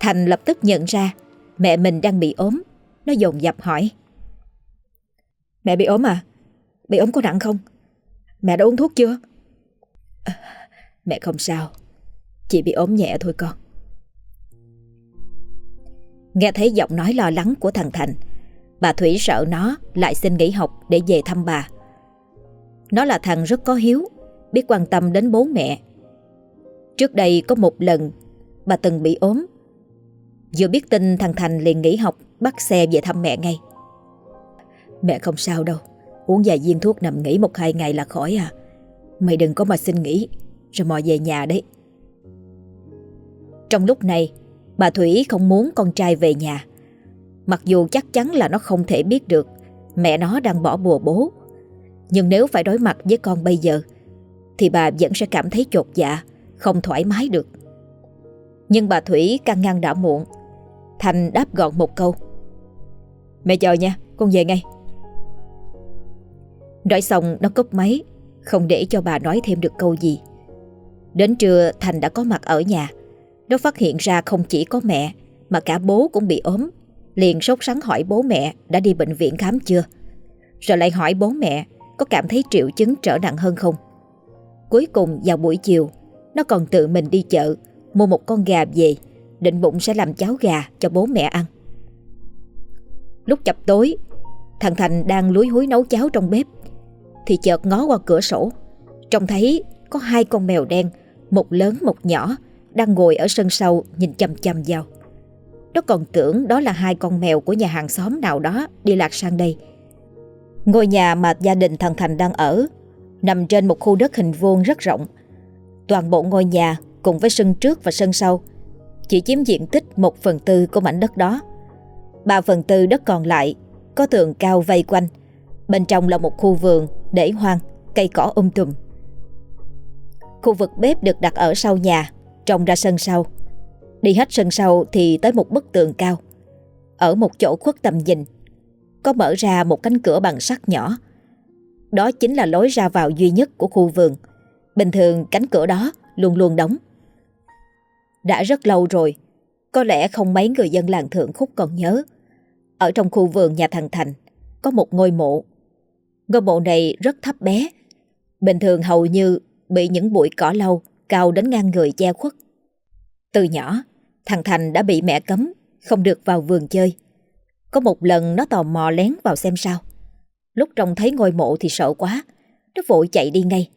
Thành lập tức nhận ra mẹ mình đang bị ốm, nó dồn dập hỏi. Mẹ bị ốm à? Bị ốm có nặng không? Mẹ đã uống thuốc chưa? Mẹ không sao, chỉ bị ốm nhẹ thôi con. Nghe thấy giọng nói lo lắng của thằng Thành, bà Thủy sợ nó lại xin nghỉ học để về thăm bà. Nó là thằng rất có hiếu, biết quan tâm đến bố mẹ. Trước đây có một lần bà từng bị ốm. Vừa biết tin thằng Thành liền nghỉ học bắt xe về thăm mẹ ngay. Mẹ không sao đâu, uống vài viên thuốc nằm nghỉ một hai ngày là khỏi à. Mày đừng có mà xin nghỉ, rồi mò về nhà đấy. Trong lúc này, bà Thủy không muốn con trai về nhà. Mặc dù chắc chắn là nó không thể biết được mẹ nó đang bỏ bùa bố. Nhưng nếu phải đối mặt với con bây giờ, thì bà vẫn sẽ cảm thấy chột dạ, không thoải mái được. Nhưng bà Thủy can ngăn đã muộn. Thành đáp gọn một câu. Mẹ chờ nha, con về ngay. Nói xong nó cúp máy, không để cho bà nói thêm được câu gì. Đến trưa Thành đã có mặt ở nhà. Nó phát hiện ra không chỉ có mẹ, mà cả bố cũng bị ốm. Liền sốt sắng hỏi bố mẹ đã đi bệnh viện khám chưa. Rồi lại hỏi bố mẹ có cảm thấy triệu chứng trở nặng hơn không. Cuối cùng vào buổi chiều, nó còn tự mình đi chợ, mua một con gà về, định bụng sẽ làm cháo gà cho bố mẹ ăn. Lúc chập tối, thằng Thành đang lúi húi nấu cháo trong bếp, thì chợt ngó qua cửa sổ, trông thấy có hai con mèo đen, một lớn một nhỏ, đang ngồi ở sân sau nhìn chăm chăm vào. Nó còn tưởng đó là hai con mèo của nhà hàng xóm nào đó đi lạc sang đây. Ngôi nhà mà gia đình thằng Thành đang ở nằm trên một khu đất hình vuông rất rộng. Toàn bộ ngôi nhà cùng với sân trước và sân sau chỉ chiếm diện tích một phần tư của mảnh đất đó. Ba phần tư đất còn lại có tường cao vây quanh. Bên trong là một khu vườn để hoang, cây cỏ um tùm. Khu vực bếp được đặt ở sau nhà, trông ra sân sau. Đi hết sân sau thì tới một bức tường cao. Ở một chỗ khuất tầm nhìn, có mở ra một cánh cửa bằng sắt nhỏ. Đó chính là lối ra vào duy nhất của khu vườn. Bình thường cánh cửa đó luôn luôn đóng. Đã rất lâu rồi, có lẽ không mấy người dân làng Thượng Khúc còn nhớ. Ở trong khu vườn nhà thằng Thành có một ngôi mộ. Ngôi mộ này rất thấp bé. Bình thường hầu như bị những bụi cỏ lau cao đến ngang người che khuất. Từ nhỏ, thằng Thành đã bị mẹ cấm không được vào vườn chơi. Có một lần nó tò mò lén vào xem sao. Lúc trông thấy ngôi mộ thì sợ quá, nó vội chạy đi ngay,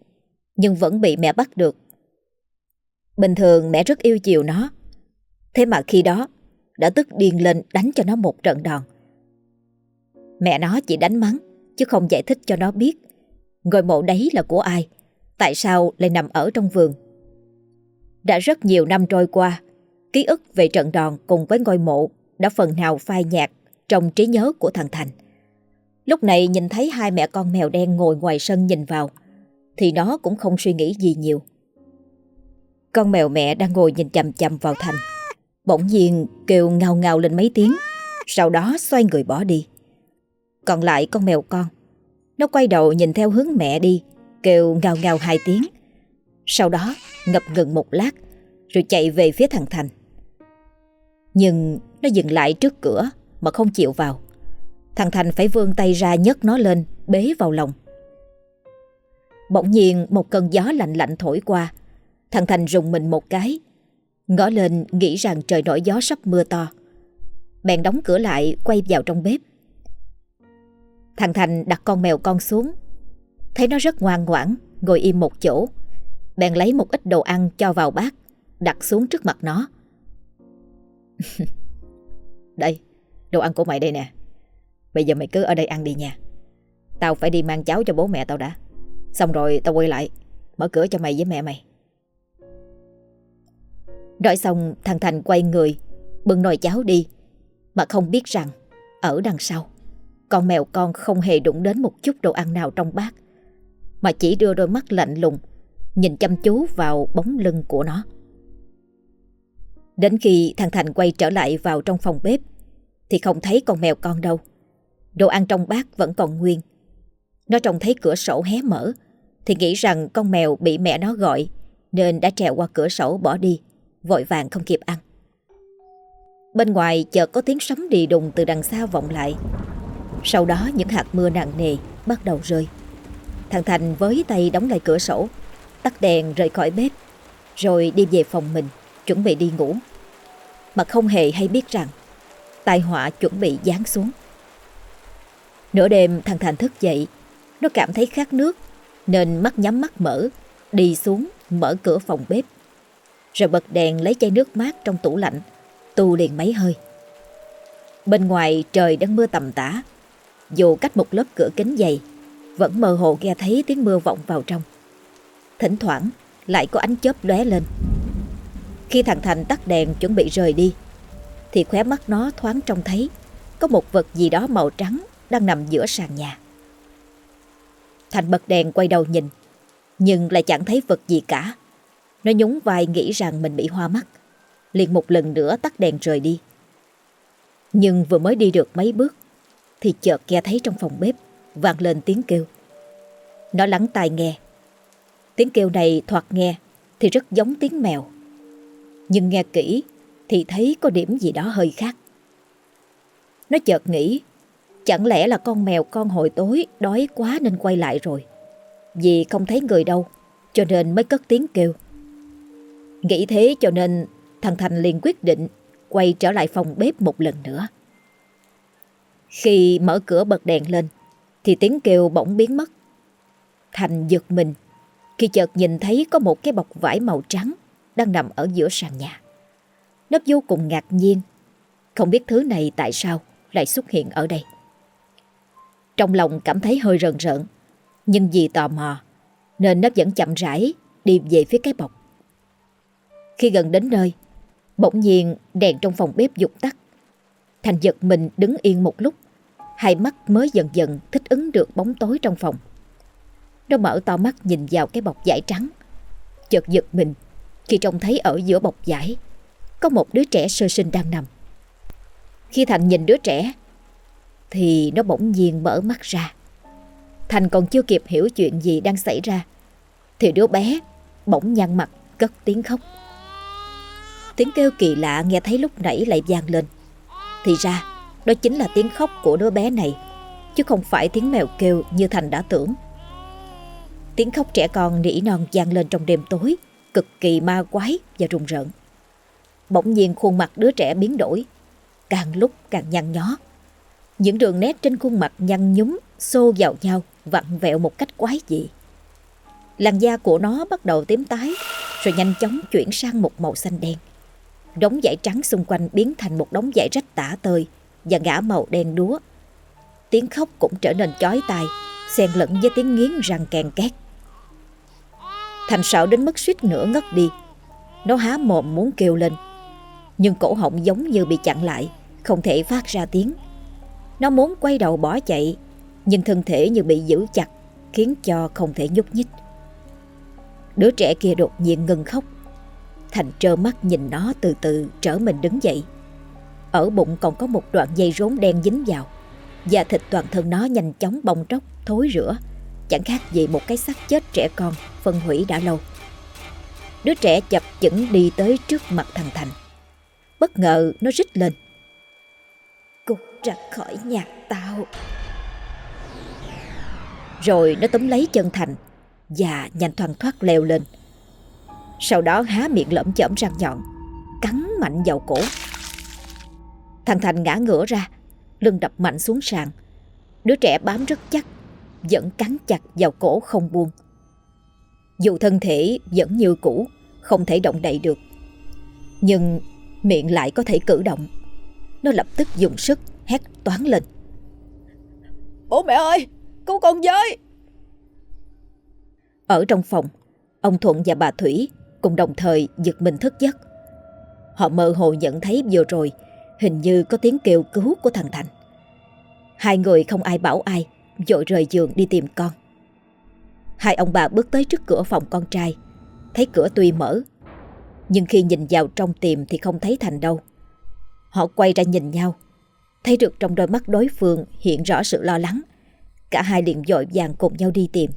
nhưng vẫn bị mẹ bắt được. Bình thường mẹ rất yêu chiều nó, thế mà khi đó đã tức điên lên đánh cho nó một trận đòn. Mẹ nó chỉ đánh mắng, chứ không giải thích cho nó biết ngôi mộ đấy là của ai, tại sao lại nằm ở trong vườn. Đã rất nhiều năm trôi qua, ký ức về trận đòn cùng với ngôi mộ đã phần nào phai nhạt trong trí nhớ của thằng Thành. Lúc này nhìn thấy hai mẹ con mèo đen ngồi ngoài sân nhìn vào, thì nó cũng không suy nghĩ gì nhiều. Con mèo mẹ đang ngồi nhìn chầm chầm vào Thành, bỗng nhiên kêu ngào ngào lên mấy tiếng, sau đó xoay người bỏ đi. Còn lại con mèo con, nó quay đầu nhìn theo hướng mẹ đi, kêu ngào ngào hai tiếng. Sau đó ngập ngừng một lát, Rồi chạy về phía thằng Thành. Nhưng nó dừng lại trước cửa Mà không chịu vào. Thằng Thành phải vươn tay ra nhấc nó lên Bế vào lòng. Bỗng nhiên một cơn gió lạnh lạnh thổi qua. Thằng Thành rùng mình một cái Ngõ lên nghĩ rằng trời nổi gió sắp mưa to. Bèn đóng cửa lại quay vào trong bếp. Thằng Thành đặt con mèo con xuống Thấy nó rất ngoan ngoãn, Ngồi im một chỗ. Bèn lấy một ít đồ ăn cho vào bát, Đặt xuống trước mặt nó. Đây, Đồ ăn của mày đây nè. Bây giờ mày cứ ở đây ăn đi nha. Tao phải đi mang cháo cho bố mẹ tao đã. Xong rồi tao quay lại, Mở cửa cho mày với mẹ mày. Nói xong, thằng Thành quay người, Bưng nồi cháo đi, Mà không biết rằng, Ở đằng sau, Con mèo con không hề đụng đến một chút đồ ăn nào trong bát. Mà chỉ đưa đôi mắt lạnh lùng, Nhìn chăm chú vào bóng lưng của nó. Đến khi thằng Thành quay trở lại vào trong phòng bếp, Thì không thấy con mèo con đâu. Đồ ăn trong bát vẫn còn nguyên. Nó trông thấy cửa sổ hé mở, Thì nghĩ rằng con mèo bị mẹ nó gọi, Nên đã trèo qua cửa sổ bỏ đi, Vội vàng không kịp ăn. Bên ngoài chợt có tiếng sấm đi đùng từ đằng xa vọng lại. Sau đó những hạt mưa nặng nề bắt đầu rơi. Thằng Thành với tay đóng lại cửa sổ, Tắt đèn rời khỏi bếp, Rồi đi về phòng mình, Chuẩn bị đi ngủ. Mà không hề hay biết rằng, Tai họa chuẩn bị giáng xuống. Nửa đêm thằng Thành thức dậy, Nó cảm thấy khát nước, Nên mắt nhắm mắt mở, Đi xuống mở cửa phòng bếp. Rồi bật đèn lấy chai nước mát trong tủ lạnh, Tu liền mấy hơi. Bên ngoài trời đang mưa tầm tã, Dù cách một lớp cửa kính dày vẫn mơ hồ nghe thấy tiếng mưa vọng vào trong Thỉnh thoảng lại có ánh chớp lóe lên Khi thằng Thành tắt đèn chuẩn bị rời đi Thì khóe mắt nó thoáng trông thấy Có một vật gì đó màu trắng đang nằm giữa sàn nhà. Thành bật đèn quay đầu nhìn, nhưng lại chẳng thấy vật gì cả. Nó nhún vai nghĩ rằng mình bị hoa mắt, liền một lần nữa tắt đèn rời đi. Nhưng vừa mới đi được mấy bước, thì chợt nghe thấy trong phòng bếp vang lên tiếng kêu. Nó lắng tai nghe. Tiếng kêu này thoạt nghe thì rất giống tiếng mèo. Nhưng nghe kỹ thì thấy có điểm gì đó hơi khác. Nó chợt nghĩ Chẳng lẽ là con mèo con hồi tối đói quá nên quay lại rồi. Vì không thấy người đâu, cho nên mới cất tiếng kêu. Nghĩ thế cho nên thằng Thành liền quyết định quay trở lại phòng bếp một lần nữa. Khi mở cửa bật đèn lên, thì tiếng kêu bỗng biến mất. Thành giật mình khi chợt nhìn thấy có một cái bọc vải màu trắng đang nằm ở giữa sàn nhà. Nó vô cùng ngạc nhiên, không biết thứ này tại sao lại xuất hiện ở đây. Trong lòng cảm thấy hơi rợn rợn Nhưng vì tò mò Nên nó vẫn chậm rãi đi về phía cái bọc Khi gần đến nơi Bỗng nhiên đèn trong phòng bếp dục tắt Thành giật mình đứng yên một lúc Hai mắt mới dần dần thích ứng được bóng tối trong phòng Nó mở to mắt nhìn vào cái bọc vải trắng Chợt giật mình, Khi trông thấy ở giữa bọc vải, Có một đứa trẻ sơ sinh đang nằm Khi Thành nhìn đứa trẻ, thì nó bỗng nhiên mở mắt ra. Thành còn chưa kịp hiểu chuyện gì đang xảy ra. Thì đứa bé bỗng nhăn mặt, cất tiếng khóc. Tiếng kêu kỳ lạ nghe thấy lúc nãy lại vang lên. Thì ra đó chính là tiếng khóc của đứa bé này chứ không phải tiếng mèo kêu như Thành đã tưởng. Tiếng khóc trẻ con nỉ non vang lên trong đêm tối, cực kỳ ma quái và rùng rợn. Bỗng nhiên khuôn mặt đứa trẻ biến đổi, càng lúc càng nhăn nhó. Những đường nét trên khuôn mặt nhăn nhúm, xô vào nhau, vặn vẹo một cách quái dị. Làn da của nó bắt đầu tím tái, rồi nhanh chóng chuyển sang một màu xanh đen. Đống vải trắng xung quanh biến thành một đống vải rách tả tơi và ngã màu đen đúa. Tiếng khóc cũng trở nên chói tai, xen lẫn với tiếng nghiến răng kèn két. Thành sợ đến mức suýt nữa ngất đi. Nó há mồm muốn kêu lên, nhưng cổ họng giống như bị chặn lại, không thể phát ra tiếng. Nó muốn quay đầu bỏ chạy Nhưng thân thể như bị giữ chặt Khiến cho không thể nhúc nhích Đứa trẻ kia đột nhiên ngừng khóc Thành trơ mắt nhìn nó từ từ trở mình đứng dậy ở bụng còn có một đoạn dây rốn đen dính vào. Da thịt toàn thân nó nhanh chóng bong tróc, thối rữa Chẳng khác gì một cái xác chết trẻ con phân hủy đã lâu. Đứa trẻ chập chững đi tới trước mặt thằng Thành. Bất ngờ nó rít lên. Cút ra khỏi nhà tao. Rồi nó túm lấy chân Thành Và nhanh thoăn thoát leo lên. Sau đó há miệng lởm chởm răng nhọn Cắn mạnh vào cổ. Thằng Thành ngã ngửa ra Lưng đập mạnh xuống sàn. Đứa trẻ bám rất chắc Vẫn cắn chặt vào cổ không buông. Dù thân thể vẫn như cũ Không thể động đậy được. Nhưng miệng lại có thể cử động. Nó lập tức dùng sức hét toán lên. Bố mẹ ơi Cứu con với! Ở trong phòng Ông Thuận và bà Thủy Cùng đồng thời giật mình thức giấc. Họ mơ hồ nhận thấy vừa rồi Hình như có tiếng kêu cứu của thằng Thành. Hai người không ai bảo ai dội rời giường đi tìm con. Hai ông bà bước tới trước cửa phòng con trai, Thấy cửa tuy mở, Nhưng khi nhìn vào trong tìm Thì không thấy Thành đâu. Họ quay ra nhìn nhau, Thấy được trong đôi mắt đối phương hiện rõ sự lo lắng. Cả hai liền dội vàng cùng nhau đi tìm.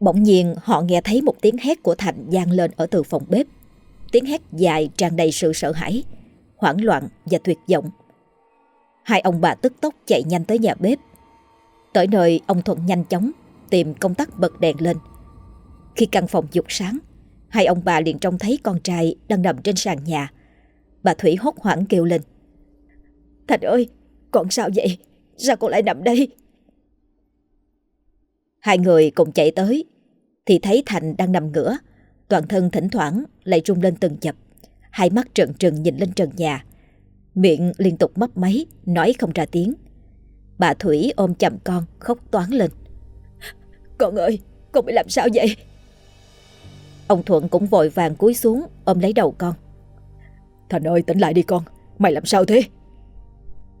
Bỗng nhiên, họ nghe thấy một tiếng hét của Thành gian lên ở từ phòng bếp. Tiếng hét dài tràn đầy sự sợ hãi. Hoảng loạn và tuyệt vọng. Hai ông bà tức tốc chạy nhanh tới nhà bếp. Tới nơi, ông Thuận nhanh chóng Tìm công tắc bật đèn lên. Khi căn phòng dục sáng, Hai ông bà liền trông thấy con trai Đang nằm trên sàn nhà. Bà Thủy hốt hoảng kêu lên. Thành ơi, Con sao vậy? Sao con lại nằm đây? Hai người cùng chạy tới, Thì thấy Thành đang nằm ngửa, Toàn thân thỉnh thoảng lại rung lên từng chập. Hai mắt trợn trừng nhìn lên trần nhà. Miệng liên tục mấp máy, Nói không ra tiếng. Bà Thủy ôm chầm con, khóc toán lên. Con ơi, Con bị làm sao vậy? Ông Thuận cũng vội vàng cúi xuống, Ôm lấy đầu con. Thành ơi, tỉnh lại đi con, Mày làm sao thế?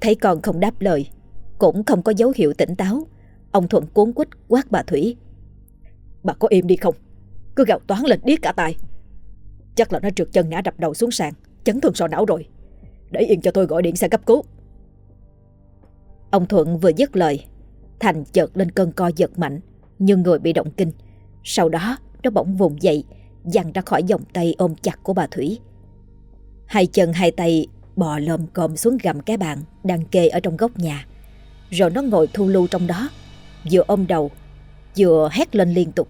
Thấy con không đáp lời, Cũng không có dấu hiệu tỉnh táo, Ông Thuận cuốn quýt quát bà Thủy. Bà có im đi không? Cứ gào toán lên, điếc cả tai. Chắc là nó trượt chân ngã đập đầu xuống sàn, Chấn thương sọ não rồi. Để yên cho tôi gọi điện xe cấp cứu. Ông Thuận vừa dứt lời, Thành chợt lên cơn co giật mạnh, Nhưng người bị động kinh. Sau đó, nó bỗng vùng dậy, Dằn ra khỏi vòng tay ôm chặt của bà Thủy. Hai chân hai tay bò lồm cồm xuống gầm cái bàn Đang kê ở trong góc nhà. Rồi nó ngồi thu lưu trong đó, Vừa ôm đầu, Vừa hét lên liên tục.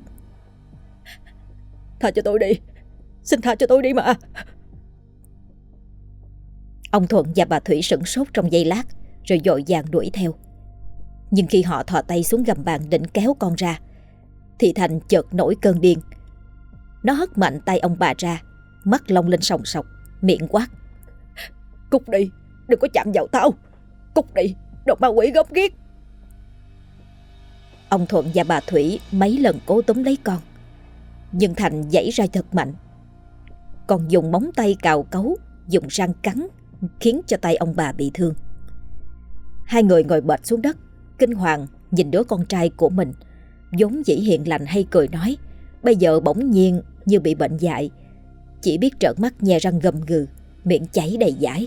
Tha cho tôi đi. Xin tha cho tôi đi mà. Ông Thuận và bà Thủy sửng sốt trong giây lát Rồi dội vàng đuổi theo. Nhưng khi họ thò tay xuống gầm bàn định kéo con ra Thì Thành chợt nổi cơn điên. Nó hất mạnh tay ông bà ra Mắt lông lên sòng sọc Miệng quát. Cút đi Đừng có chạm vào tao. Cút đi Độc ma quỷ gốc ghiết Ông Thuận và bà Thủy mấy lần cố túm lấy con Nhưng Thành dãy ra thật mạnh còn dùng móng tay cào cấu, Dùng răng cắn, Khiến cho tay ông bà bị thương. Hai người ngồi bệt xuống đất, Kinh hoàng nhìn đứa con trai của mình. Vốn dĩ hiền lành hay cười nói, Bây giờ bỗng nhiên như bị bệnh dại. Chỉ biết trợn mắt nhè răng gầm gừ, Miệng chảy đầy dãi.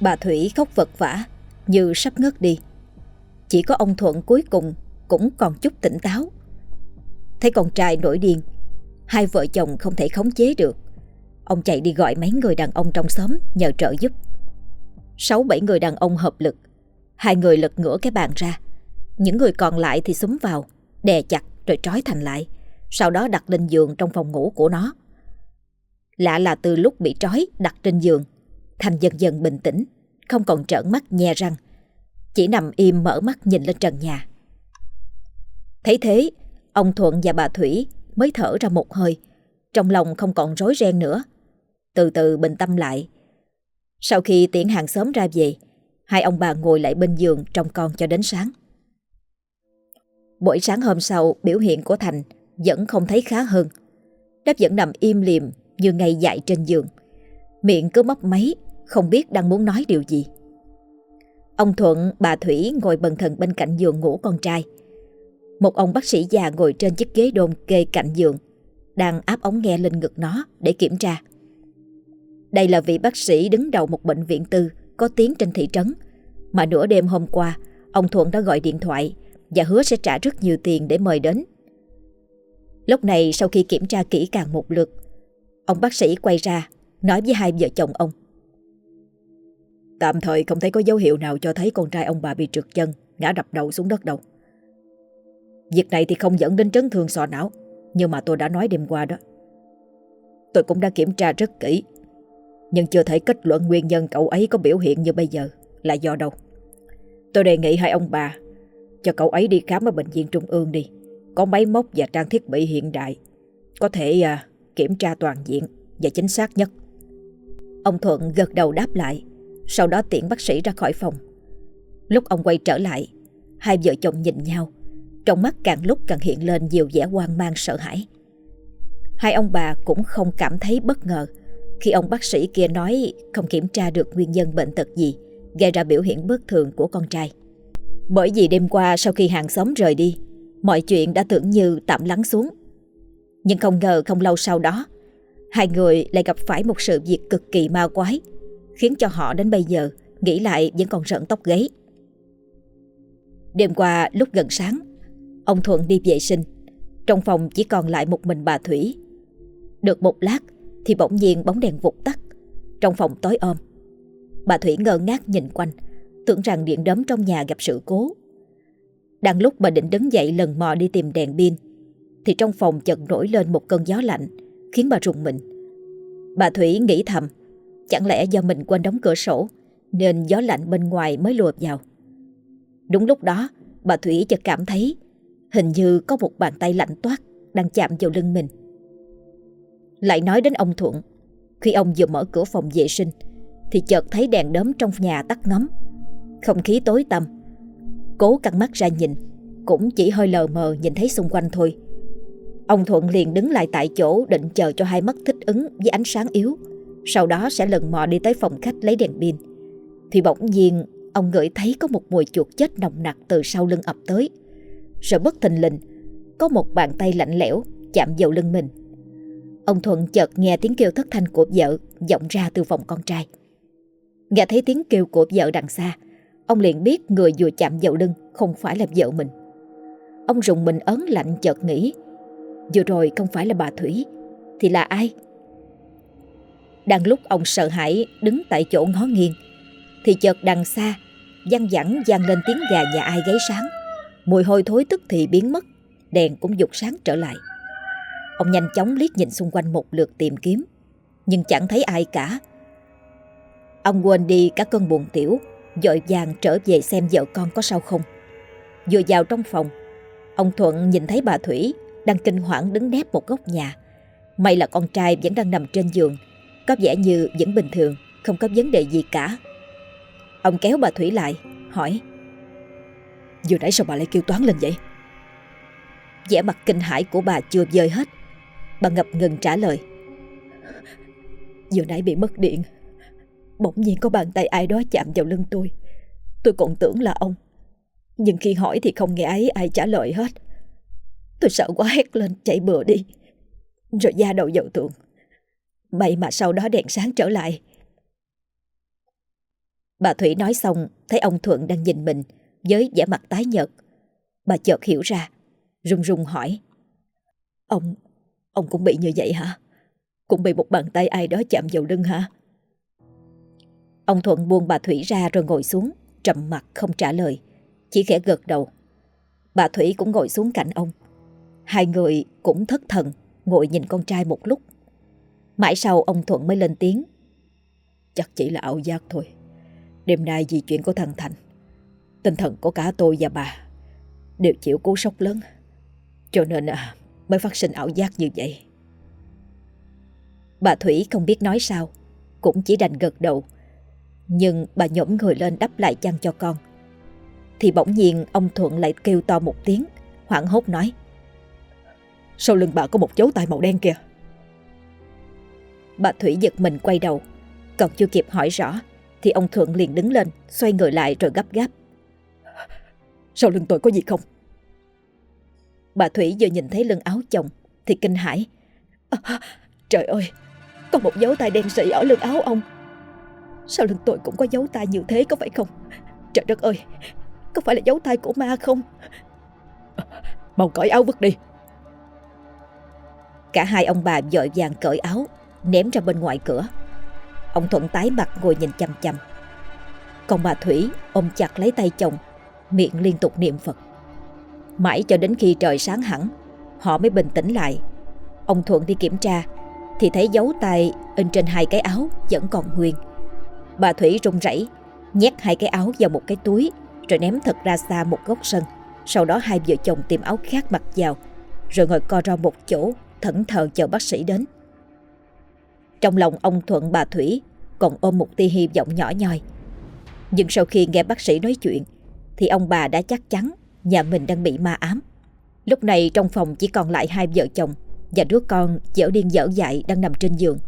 Bà Thủy khóc vật vã Như sắp ngất đi. Chỉ có ông Thuận cuối cùng Cũng còn chút tỉnh táo. Thấy con trai nổi điên Hai vợ chồng không thể khống chế được. Ông chạy đi gọi mấy người đàn ông trong xóm Nhờ trợ giúp. Sáu bảy người đàn ông hợp lực. Hai người lật ngửa cái bàn ra. Những người còn lại thì súng vào, Đè chặt rồi trói Thành lại, Sau đó đặt lên giường trong phòng ngủ của nó. Lạ là từ lúc bị trói đặt trên giường Thành dần dần bình tĩnh, Không còn trợn mắt nhe răng, Chỉ nằm im mở mắt nhìn lên trần nhà. Thấy thế, Ông Thuận và bà Thủy mới thở ra một hơi. Trong lòng không còn rối ren nữa. Từ từ bình tâm lại. Sau khi tiễn hàng xóm ra về Hai ông bà ngồi lại bên giường trông con cho đến sáng. Buổi sáng hôm sau Biểu hiện của Thành vẫn không thấy khá hơn. Đáp vẫn nằm im liềm Như ngày dại trên giường. Miệng cứ mấp máy Không biết đang muốn nói điều gì. Ông Thuận, bà Thủy ngồi bần thần bên cạnh giường ngủ con trai. Một ông bác sĩ già ngồi trên chiếc ghế đôn kê cạnh giường Đang áp ống nghe lên ngực nó để kiểm tra Đây là vị bác sĩ đứng đầu một bệnh viện tư Có tiếng trên thị trấn Mà nửa đêm hôm qua Ông Thuận đã gọi điện thoại Và hứa sẽ trả rất nhiều tiền để mời đến Lúc này sau khi kiểm tra kỹ càng một lượt, ông bác sĩ quay ra nói với hai vợ chồng ông. Tạm thời không thấy có dấu hiệu nào cho thấy con trai ông bà bị trượt chân, ngã đập đầu xuống đất đâu. Việc này thì không dẫn đến chấn thương sọ não, nhưng mà tôi đã nói đêm qua đó. Tôi cũng đã kiểm tra rất kỹ, nhưng chưa thể kết luận nguyên nhân cậu ấy có biểu hiện như bây giờ là do đâu. Tôi đề nghị hai ông bà cho cậu ấy đi khám ở bệnh viện trung ương đi. Có máy móc và trang thiết bị hiện đại, có thể à, kiểm tra toàn diện và chính xác nhất. Ông Thuận gật đầu đáp lại, sau đó tiễn bác sĩ ra khỏi phòng. Lúc ông quay trở lại, hai vợ chồng nhìn nhau, trong mắt càng lúc càng hiện lên nhiều vẻ hoang mang sợ hãi. Hai ông bà cũng không cảm thấy bất ngờ khi ông bác sĩ kia nói không kiểm tra được nguyên nhân bệnh tật gì gây ra biểu hiện bất thường của con trai. Bởi vì đêm qua sau khi hàng xóm rời đi, mọi chuyện đã tưởng như tạm lắng xuống. Nhưng không ngờ không lâu sau đó, hai người lại gặp phải một sự việc cực kỳ ma quái, khiến cho họ đến bây giờ nghĩ lại vẫn còn rợn tóc gáy. Đêm qua lúc gần sáng, ông Thuận đi vệ sinh, trong phòng chỉ còn lại một mình bà Thủy. Được một lát thì bỗng nhiên bóng đèn vụt tắt, trong phòng tối om. Bà Thủy ngơ ngác nhìn quanh, tưởng rằng điện đấm trong nhà gặp sự cố. Đang lúc bà định đứng dậy lần mò đi tìm đèn pin, thì trong phòng chợt nổi lên một cơn gió lạnh, khiến bà rùng mình. Bà Thủy nghĩ thầm, chẳng lẽ do mình quên đóng cửa sổ, nên gió lạnh bên ngoài mới lùa vào. Đúng lúc đó, bà Thủy chợt cảm thấy hình như có một bàn tay lạnh toát đang chạm vào lưng mình. Lại nói đến ông Thuận, khi ông vừa mở cửa phòng vệ sinh, thì chợt thấy đèn đóm trong nhà tắt ngấm. Không khí tối tăm. Cố căng mắt ra nhìn, cũng chỉ hơi lờ mờ nhìn thấy xung quanh thôi. Ông Thuận liền đứng lại tại chỗ định chờ cho hai mắt thích ứng với ánh sáng yếu, sau đó sẽ lần mò đi tới phòng khách lấy đèn pin. Thì bỗng nhiên ông ngửi thấy có một mùi chuột chết nồng nặc từ sau lưng ập tới. Rồi bất thình lình, có một bàn tay lạnh lẽo chạm vào lưng mình. Ông Thuận chợt nghe tiếng kêu thất thanh của vợ vọng ra từ phòng con trai. Nghe thấy tiếng kêu của vợ đằng xa Ông liền biết người vừa chạm vào lưng Không phải là vợ mình Ông rùng mình ớn lạnh chợt nghĩ Vừa rồi không phải là bà Thủy Thì là ai Đang lúc ông sợ hãi Đứng tại chỗ ngó nghiêng Thì chợt đằng xa Văng vẳng vang lên tiếng gà nhà ai gáy sáng Mùi hôi thối tức thì biến mất Đèn cũng dục sáng trở lại Ông nhanh chóng liếc nhìn xung quanh một lượt tìm kiếm Nhưng chẳng thấy ai cả Ông quên đi cả cơn buồn tiểu, dội vàng trở về xem vợ con có sao không. Vừa vào trong phòng, ông Thuận nhìn thấy bà Thủy đang kinh hoảng đứng nép một góc nhà. May là con trai vẫn đang nằm trên giường, có vẻ như vẫn bình thường, không có vấn đề gì cả. Ông kéo bà Thủy lại, hỏi Vừa nãy sao bà lại kêu toán lên vậy? vẻ mặt kinh hãi của bà chưa dơi hết. Bà ngập ngừng trả lời. Vừa nãy bị mất điện. Bỗng nhiên có bàn tay ai đó chạm vào lưng tôi. Tôi còn tưởng là ông. Nhưng khi hỏi thì không nghe ấy, ai trả lời hết. Tôi sợ quá hét lên, chạy bừa đi. Rồi da đầu dầu tường. May mà sau đó đèn sáng trở lại. Bà Thủy nói xong, Thấy ông Thuận đang nhìn mình. Với vẻ mặt tái nhợt Bà chợt hiểu ra Rung rung hỏi Ông, ông cũng bị như vậy hả? Cũng bị một bàn tay ai đó chạm vào lưng hả? Ông Thuận buông bà Thủy ra rồi ngồi xuống, trầm mặt không trả lời, chỉ khẽ gật đầu. Bà Thủy cũng ngồi xuống cạnh ông. Hai người cũng thất thần, ngồi nhìn con trai một lúc. Mãi sau ông Thuận mới lên tiếng. Chắc chỉ là ảo giác thôi. Đêm nay vì chuyện của thằng Thành, tinh thần của cả tôi và bà đều chịu cú sốc lớn. Cho nên à, mới phát sinh ảo giác như vậy. Bà Thủy không biết nói sao, cũng chỉ đành gật đầu nhưng bà nhổm người lên đắp lại chăn cho con Thì bỗng nhiên ông Thuận lại kêu to một tiếng Hoảng hốt nói Sau lưng bà có một dấu tay màu đen kìa Bà Thủy giật mình quay đầu Còn chưa kịp hỏi rõ Thì ông Thuận liền đứng lên Xoay người lại rồi gấp gáp sau lưng tôi có gì không? Bà Thủy vừa nhìn thấy lưng áo chồng Thì kinh hãi. À, Trời ơi Có một dấu tay đen sĩ ở lưng áo ông. Sao lưng tôi cũng có dấu tay như thế có phải không? Trời đất ơi Có phải là dấu tay của ma không? Mau cởi áo vứt đi. Cả hai ông bà dội vàng cởi áo Ném ra bên ngoài cửa. Ông Thuận tái mặt ngồi nhìn chăm chăm Còn bà Thủy ôm chặt lấy tay chồng Miệng liên tục niệm Phật. Mãi cho đến khi trời sáng hẳn, Họ mới bình tĩnh lại. Ông Thuận đi kiểm tra, Thì thấy dấu tay in trên hai cái áo Vẫn còn nguyên. Bà Thủy run rẩy, Nhét hai cái áo vào một cái túi, Rồi ném thật ra xa một góc sân. Sau đó hai vợ chồng tìm áo khác mặc vào, Rồi ngồi co ro một chỗ, Thẫn thờ chờ bác sĩ đến. Trong lòng ông Thuận, bà Thủy Còn ôm một tia hy vọng nhỏ nhoi. Nhưng sau khi nghe bác sĩ nói chuyện thì ông bà đã chắc chắn Nhà mình đang bị ma ám. Lúc này trong phòng chỉ còn lại hai vợ chồng Và đứa con dở điên dở dại đang nằm trên giường.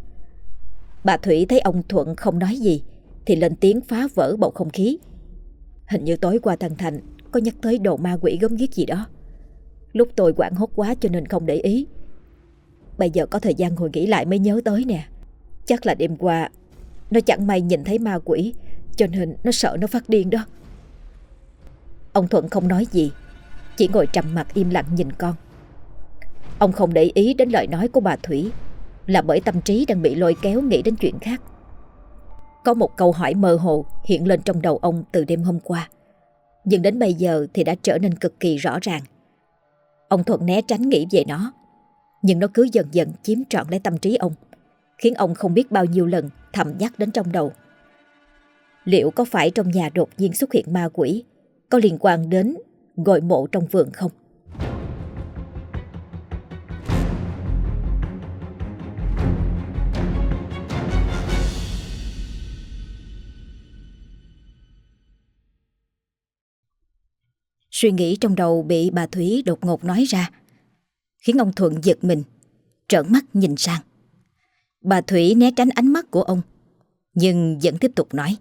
Bà Thủy thấy ông Thuận không nói gì Thì lên tiếng phá vỡ bầu không khí. Hình như tối qua thằng Thành Có nhắc tới đồ ma quỷ gớm ghiếc gì đó. Lúc tôi quảng hốt quá cho nên không để ý. Bây giờ có thời gian ngồi nghĩ lại mới nhớ tới nè. Chắc là đêm qua Nó chẳng may nhìn thấy ma quỷ Cho nên nó sợ nó phát điên đó. Ông Thuận không nói gì, Chỉ ngồi trầm mặt im lặng nhìn con. Ông không để ý đến lời nói của bà Thủy, Là bởi tâm trí đang bị lôi kéo nghĩ đến chuyện khác. Có một câu hỏi mơ hồ hiện lên trong đầu ông từ đêm hôm qua, Nhưng đến bây giờ thì đã trở nên cực kỳ rõ ràng. Ông Thuận né tránh nghĩ về nó, Nhưng nó cứ dần dần chiếm trọn lấy tâm trí ông, Khiến ông không biết bao nhiêu lần thầm nhắc đến trong đầu. Liệu có phải trong nhà đột nhiên xuất hiện ma quỷ có liên quan đến gọi mộ trong vườn không? Suy nghĩ trong đầu bị bà Thúy đột ngột nói ra, Khiến ông Thuận giật mình, Trợn mắt nhìn sang Bà Thủy né tránh ánh mắt của ông, Nhưng vẫn tiếp tục nói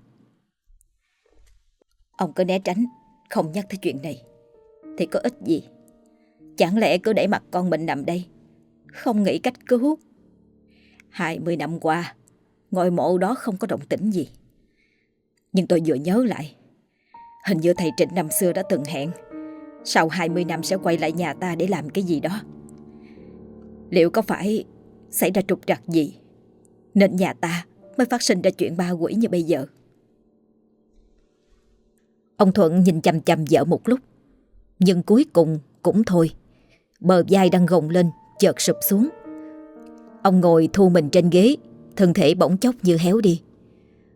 Ông cứ né tránh không nhắc tới chuyện này. Thì có ích gì? Chẳng lẽ cứ để mặt con mình nằm đây, Không nghĩ cách cứu? Hai mươi năm qua, Ngôi mộ đó không có động tĩnh gì. Nhưng tôi vừa nhớ lại, Hình như thầy Trịnh năm xưa đã từng hẹn, Sau 20 năm sẽ quay lại nhà ta để làm cái gì đó. Liệu có phải xảy ra trục trặc gì, Nên nhà ta mới phát sinh ra chuyện ba quỷ như bây giờ? Ông Thuận nhìn chầm chầm vợ một lúc. Nhưng cuối cùng cũng thôi. Bờ vai đang gồng lên, Chợt sụp xuống. Ông ngồi thu mình trên ghế, Thân thể bỗng chốc như héo đi.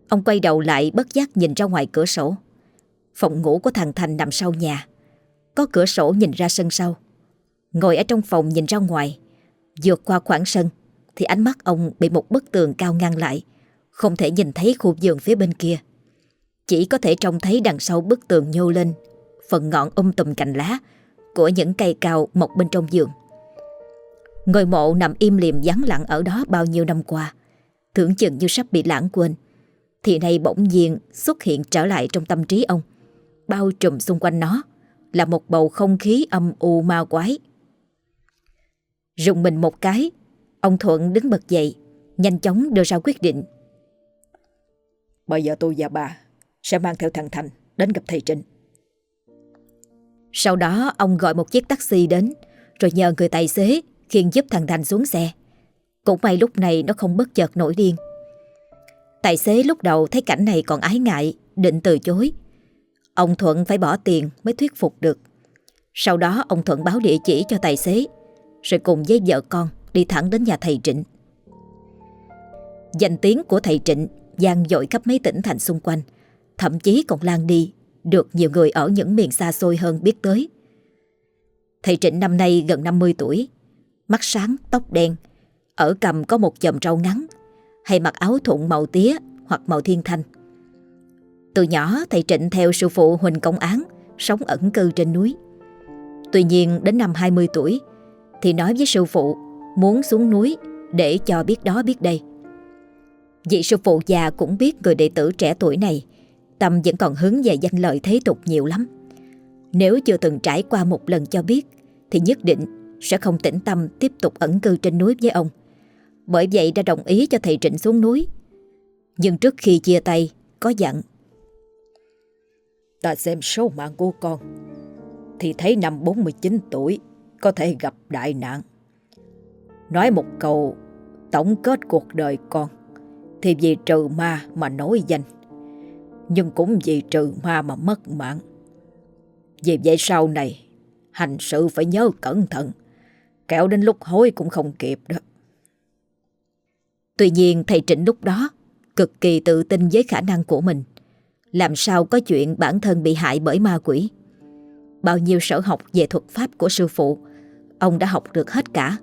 Ông quay đầu lại bất giác nhìn ra ngoài cửa sổ. Phòng ngủ của thằng Thành nằm sau nhà. Có cửa sổ nhìn ra sân sau. Ngồi ở trong phòng nhìn ra ngoài. Vượt qua khoảng sân, Thì ánh mắt ông bị một bức tường cao ngăn lại. Không thể nhìn thấy khu vườn phía bên kia. Chỉ có thể trông thấy đằng sau bức tường nhô lên, Phần ngọn um tùm cành lá Của những cây cao mọc bên trong vườn Ngôi mộ nằm im liềm vắng lặng ở đó bao nhiêu năm qua, Tưởng chừng như sắp bị lãng quên. Thì nay bỗng nhiên xuất hiện trở lại trong tâm trí ông, Bao trùm xung quanh nó, Là một bầu không khí âm u ma quái. Rùng mình một cái, Ông Thuận đứng bật dậy, Nhanh chóng đưa ra quyết định. Bây giờ tôi và bà sẽ mang theo thằng Thành đến gặp thầy Trịnh. Sau đó, ông gọi một chiếc taxi đến, Rồi nhờ người tài xế Khiêng giúp thằng Thành xuống xe. Cũng may lúc này nó không bất chợt nổi điên. Tài xế lúc đầu thấy cảnh này còn ái ngại, Định từ chối. Ông Thuận phải bỏ tiền mới thuyết phục được. Sau đó, ông Thuận báo địa chỉ cho tài xế, Rồi cùng với vợ con đi thẳng đến nhà thầy Trịnh. Danh tiếng của thầy Trịnh gian dội khắp mấy tỉnh thành xung quanh. Thậm chí còn lan đi Được nhiều người ở những miền xa xôi hơn biết tới. Thầy Trịnh năm nay gần 50 tuổi Mắt sáng, tóc đen Ở cầm có một chòm râu ngắn Hay mặc áo thụng màu tía hoặc màu thiên thanh. Từ nhỏ thầy Trịnh theo sư phụ Huỳnh Công Án Sống ẩn cư trên núi. Tuy nhiên đến năm 20 tuổi Thì nói với sư phụ Muốn xuống núi để cho biết đó biết đây. Vị sư phụ già cũng biết người đệ tử trẻ tuổi này Tâm vẫn còn hứng về danh lợi thế tục nhiều lắm. Nếu chưa từng trải qua một lần cho biết, Thì nhất định sẽ không tĩnh tâm tiếp tục ẩn cư trên núi với ông. Bởi vậy đã đồng ý cho thầy Trịnh xuống núi. Nhưng trước khi chia tay, có dặn, Ta xem số mạng của con, Thì thấy năm 49 tuổi, Có thể gặp đại nạn. Nói một câu, tổng kết cuộc đời con, thì vì trừ ma mà nổi danh. Nhưng cũng vì trừ ma mà mất mạng. Vì vậy sau này hành sự phải nhớ cẩn thận. Kẹo đến lúc hối cũng không kịp đó. Tuy nhiên thầy Trịnh lúc đó cực kỳ tự tin với khả năng của mình. Làm sao có chuyện bản thân bị hại bởi ma quỷ. Bao nhiêu sở học về thuật pháp của sư phụ, ông đã học được hết cả.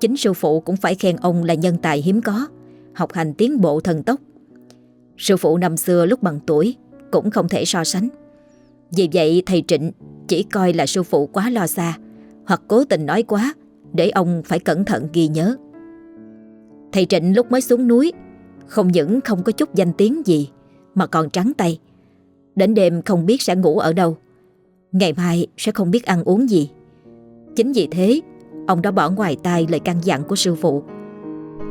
Chính sư phụ cũng phải khen ông là nhân tài hiếm có, học hành tiến bộ thần tốc. Sư phụ năm xưa lúc bằng tuổi cũng không thể so sánh. Vì vậy thầy Trịnh chỉ coi là sư phụ quá lo xa hoặc cố tình nói quá để ông phải cẩn thận ghi nhớ. Thầy Trịnh lúc mới xuống núi, không những không có chút danh tiếng gì mà còn trắng tay. Đến đêm không biết sẽ ngủ ở đâu. Ngày mai sẽ không biết ăn uống gì. Chính vì thế, Ông đã bỏ ngoài tai lời căn dặn của sư phụ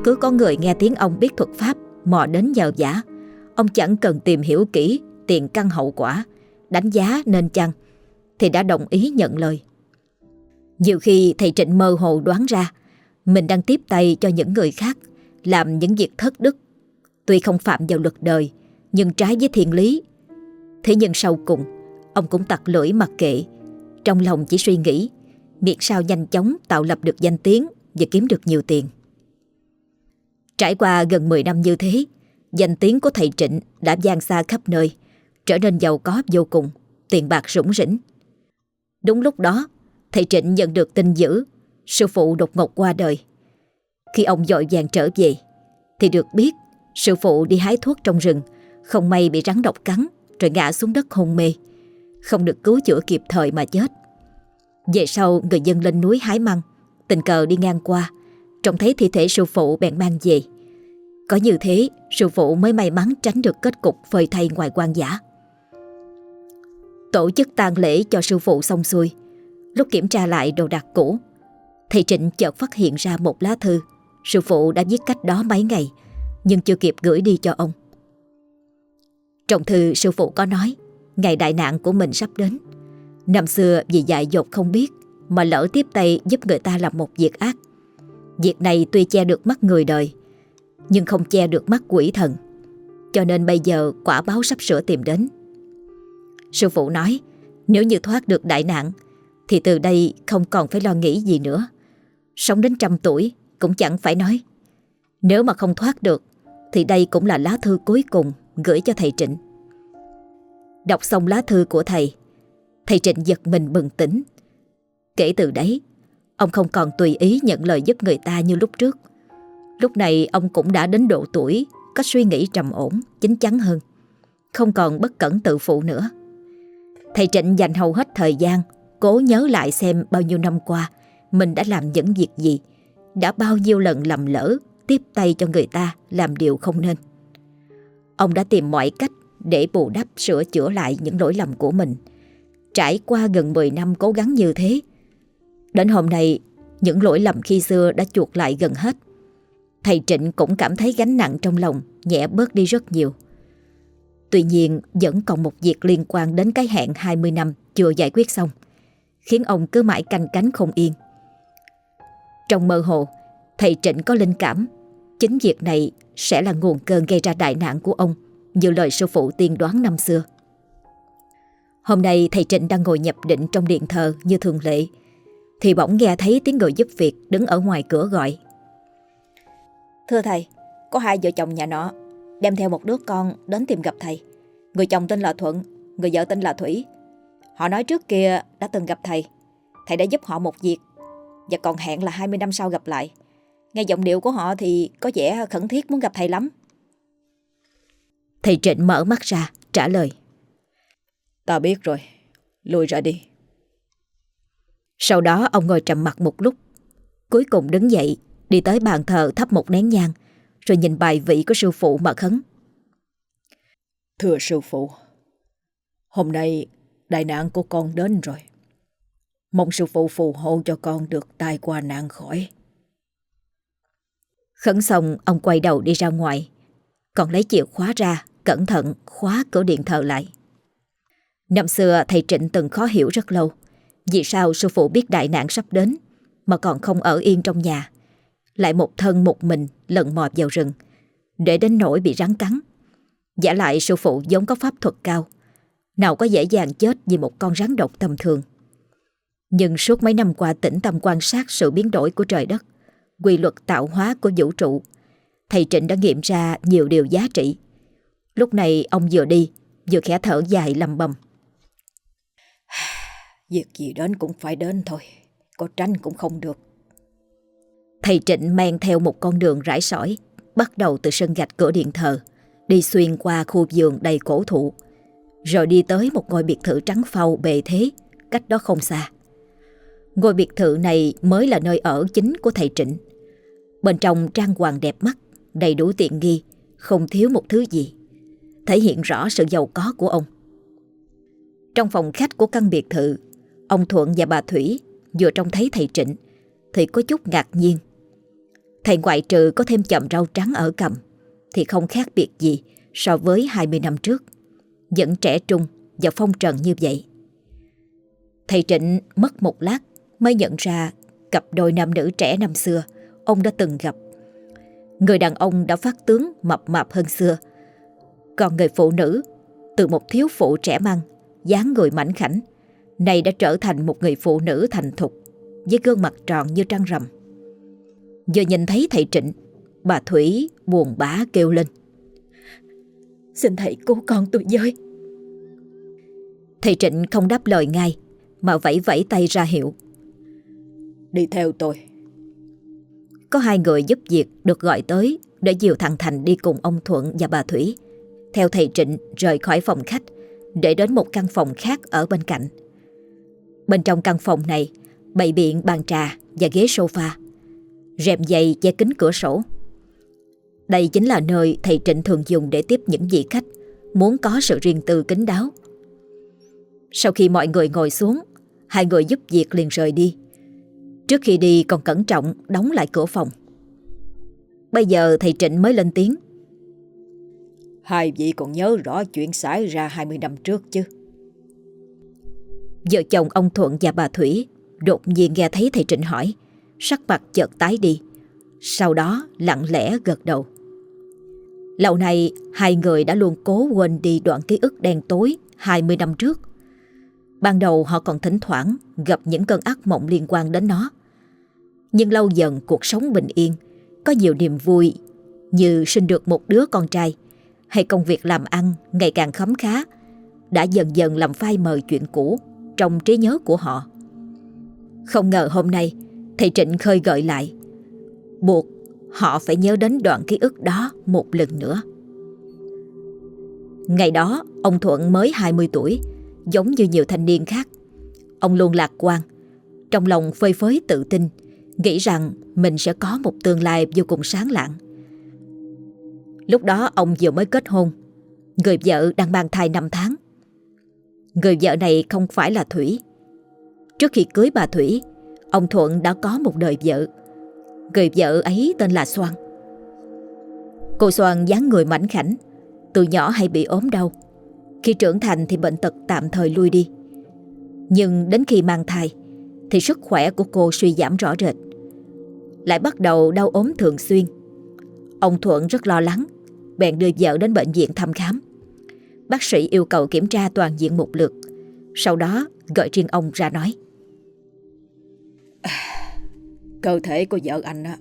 Cứ có người nghe tiếng ông biết thuật pháp Mò đến nhờ giả Ông chẳng cần tìm hiểu kỹ Tiền căn hậu quả Đánh giá nên chăng Thì đã đồng ý nhận lời. Nhiều khi thầy Trịnh mơ hồ đoán ra Mình đang tiếp tay cho những người khác Làm những việc thất đức. Tuy không phạm vào luật đời Nhưng trái với thiện lý. Thế nhưng sau cùng Ông cũng tặc lưỡi mặc kệ. Trong lòng chỉ suy nghĩ miệng sao nhanh chóng tạo lập được danh tiếng và kiếm được nhiều tiền. Trải qua gần 10 năm như thế, danh tiếng của thầy Trịnh đã gian xa khắp nơi, trở nên giàu có vô cùng, tiền bạc rủng rỉnh. Đúng lúc đó, thầy Trịnh nhận được tin dữ, sư phụ đột ngột qua đời. Khi ông dội vàng trở về, thì được biết sư phụ đi hái thuốc trong rừng, không may bị rắn độc cắn rồi ngã xuống đất hôn mê, không được cứu chữa kịp thời mà chết. Về sau người dân lên núi hái măng Tình cờ đi ngang qua Trông thấy thi thể sư phụ bèn mang về có như thế, Sư phụ mới may mắn tránh được kết cục phơi thay ngoài quan giả. Tổ chức tang lễ cho sư phụ xong xuôi. Lúc kiểm tra lại đồ đạc cũ, Thầy Trịnh chợt phát hiện ra một lá thư. Sư phụ đã viết cách đó mấy ngày, Nhưng chưa kịp gửi đi cho ông. Trong thư, sư phụ có nói, Ngày đại nạn của mình sắp đến. Năm xưa vì dại dột không biết Mà lỡ tiếp tay giúp người ta làm một việc ác. Việc này tuy che được mắt người đời nhưng không che được mắt quỷ thần. Cho nên bây giờ quả báo sắp sửa tìm đến. Sư phụ nói, Nếu như thoát được đại nạn, Thì từ đây không còn phải lo nghĩ gì nữa. Sống đến trăm tuổi Cũng chẳng phải nói, Nếu mà không thoát được, Thì đây cũng là lá thư cuối cùng Gửi cho thầy Trịnh. Đọc xong lá thư của thầy Thầy Trịnh giật mình bừng tỉnh. Kể từ đấy, Ông không còn tùy ý nhận lời giúp người ta như lúc trước. Lúc này ông cũng đã đến độ tuổi, Có suy nghĩ trầm ổn Chính chắn hơn. Không còn bất cẩn tự phụ nữa. Thầy Trịnh dành hầu hết thời gian, Cố nhớ lại xem bao nhiêu năm qua, Mình đã làm những việc gì, Đã bao nhiêu lần lầm lỡ, Tiếp tay cho người ta làm điều không nên. Ông đã tìm mọi cách Để bù đắp, sửa chữa lại những lỗi lầm của mình. Trải qua gần 10 năm cố gắng như thế, Đến hôm nay, Những lỗi lầm khi xưa đã chuột lại gần hết. Thầy Trịnh cũng cảm thấy gánh nặng trong lòng, Nhẹ bớt đi rất nhiều. Tuy nhiên, vẫn còn một việc liên quan đến cái hẹn 20 năm chưa giải quyết xong, Khiến ông cứ mãi canh cánh không yên. Trong mơ hồ, Thầy Trịnh có linh cảm, Chính việc này sẽ là nguồn cơn gây ra đại nạn của ông, Như lời sư phụ tiên đoán năm xưa. Hôm nay thầy Trịnh đang ngồi nhập định trong điện thờ như thường lệ, Thì bỗng nghe thấy tiếng người giúp việc đứng ở ngoài cửa gọi. Thưa thầy, có hai vợ chồng nhà nọ Đem theo một đứa con đến tìm gặp thầy. Người chồng tên là Thuận, người vợ tên là Thủy. Họ nói trước kia đã từng gặp thầy. Thầy đã giúp họ một việc Và còn hẹn là 20 năm sau gặp lại. Nghe giọng điệu của họ thì có vẻ khẩn thiết muốn gặp thầy lắm. Thầy Trịnh mở mắt ra trả lời. Ta biết rồi, lùi ra đi. Sau đó ông ngồi trầm mặt một lúc, cuối cùng đứng dậy, đi tới bàn thờ thắp một nén nhang, rồi nhìn bài vị của sư phụ mà khấn. Thưa sư phụ, hôm nay đại nạn của con đến rồi. Mong sư phụ phù hộ cho con được tai qua nạn khỏi. Khấn xong, ông quay đầu đi ra ngoài, còn lấy chìa khóa ra, cẩn thận khóa cửa điện thờ lại. Năm xưa thầy Trịnh từng khó hiểu rất lâu Vì sao sư phụ biết đại nạn sắp đến Mà còn không ở yên trong nhà lại một thân một mình lần mò vào rừng, Để đến nỗi bị rắn cắn. Giả lại sư phụ giống có pháp thuật cao, Nào có dễ dàng chết vì một con rắn độc tầm thường. Nhưng suốt mấy năm qua tĩnh tâm quan sát sự biến đổi của trời đất, Quy luật tạo hóa của vũ trụ, Thầy Trịnh đã nghiệm ra nhiều điều giá trị. Lúc này ông vừa đi, Vừa khẽ thở dài lầm bầm. Việc gì đến cũng phải đến thôi, Có tránh cũng không được. Thầy Trịnh mang theo một con đường rải sỏi, Bắt đầu từ sân gạch cửa điện thờ, Đi xuyên qua khu vườn đầy cổ thụ, Rồi đi tới một ngôi biệt thự trắng phau bề thế, Cách đó không xa. Ngôi biệt thự này mới là nơi ở chính của thầy Trịnh. Bên trong trang hoàng đẹp mắt, Đầy đủ tiện nghi, Không thiếu một thứ gì, Thể hiện rõ sự giàu có của ông. Trong phòng khách của căn biệt thự, Ông Thuận và bà Thủy Vừa trông thấy thầy Trịnh thì có chút ngạc nhiên. Thầy ngoại trừ có thêm chậm rau trắng ở cầm, Thì không khác biệt gì So với 20 năm trước. Vẫn trẻ trung và phong trần như vậy. Thầy Trịnh mất một lát Mới nhận ra Cặp đôi nam nữ trẻ năm xưa Ông đã từng gặp. Người đàn ông đã phát tướng mập mạp hơn xưa. Còn người phụ nữ, Từ một thiếu phụ trẻ măng, dáng người mảnh khảnh Này đã trở thành một người phụ nữ thành thục. Với gương mặt tròn như trăng rằm. Vừa nhìn thấy thầy Trịnh Bà Thủy buồn bã kêu lên. Xin thầy cứu con tôi với. Thầy Trịnh không đáp lời ngay Mà vẫy vẫy tay ra hiệu. Đi theo tôi. Có hai người giúp việc được gọi tới Để dìu thằng Thành đi cùng ông Thuận và bà Thủy. Theo thầy Trịnh rời khỏi phòng khách Để đến một căn phòng khác ở bên cạnh. Bên trong căn phòng này Bày biện bàn trà và ghế sofa rèm dày che kính cửa sổ. Đây chính là nơi thầy Trịnh thường dùng để tiếp những vị khách muốn có sự riêng tư kính đáo. Sau khi mọi người ngồi xuống, hai người giúp việc liền rời đi. Trước khi đi còn cẩn trọng đóng lại cửa phòng. Bây giờ thầy Trịnh mới lên tiếng. Hai vị còn nhớ rõ chuyện xảy ra 20 năm trước chứ? Vợ chồng ông Thuận và bà Thủy đột nhiên nghe thấy thầy Trịnh hỏi sắc mặt chợt tái đi. Sau đó lặng lẽ gật đầu. Lâu nay hai người đã luôn cố quên đi đoạn ký ức đen tối 20 năm trước. Ban đầu họ còn thỉnh thoảng gặp những cơn ác mộng liên quan đến nó. Nhưng lâu dần cuộc sống bình yên, có nhiều niềm vui như sinh được một đứa con trai hay công việc làm ăn ngày càng khấm khá đã dần dần làm phai mờ chuyện cũ trong trí nhớ của họ. Không ngờ hôm nay, Thầy Trịnh khơi gợi lại. Buộc họ phải nhớ đến đoạn ký ức đó một lần nữa. Ngày đó, ông Thuận mới 20 tuổi, Giống như nhiều thanh niên khác. Ông luôn lạc quan, Trong lòng phơi phới tự tin, Nghĩ rằng mình sẽ có một tương lai vô cùng sáng lạng. Lúc đó, ông vừa mới kết hôn. Người vợ đang mang thai 5 tháng. Người vợ này không phải là Thủy. Trước khi cưới bà Thủy, Ông Thuận đã có một đời vợ. Người vợ ấy tên là Soan. Cô Soan dáng người mảnh khảnh, Từ nhỏ hay bị ốm đau. Khi trưởng thành thì bệnh tật tạm thời lui đi. Nhưng đến khi mang thai Thì sức khỏe của cô suy giảm rõ rệt. Lại bắt đầu đau ốm thường xuyên. Ông Thuận rất lo lắng, Bèn đưa vợ đến bệnh viện thăm khám. Bác sĩ yêu cầu kiểm tra toàn diện một lượt, Sau đó gọi riêng ông ra nói. Cơ thể của vợ anh á,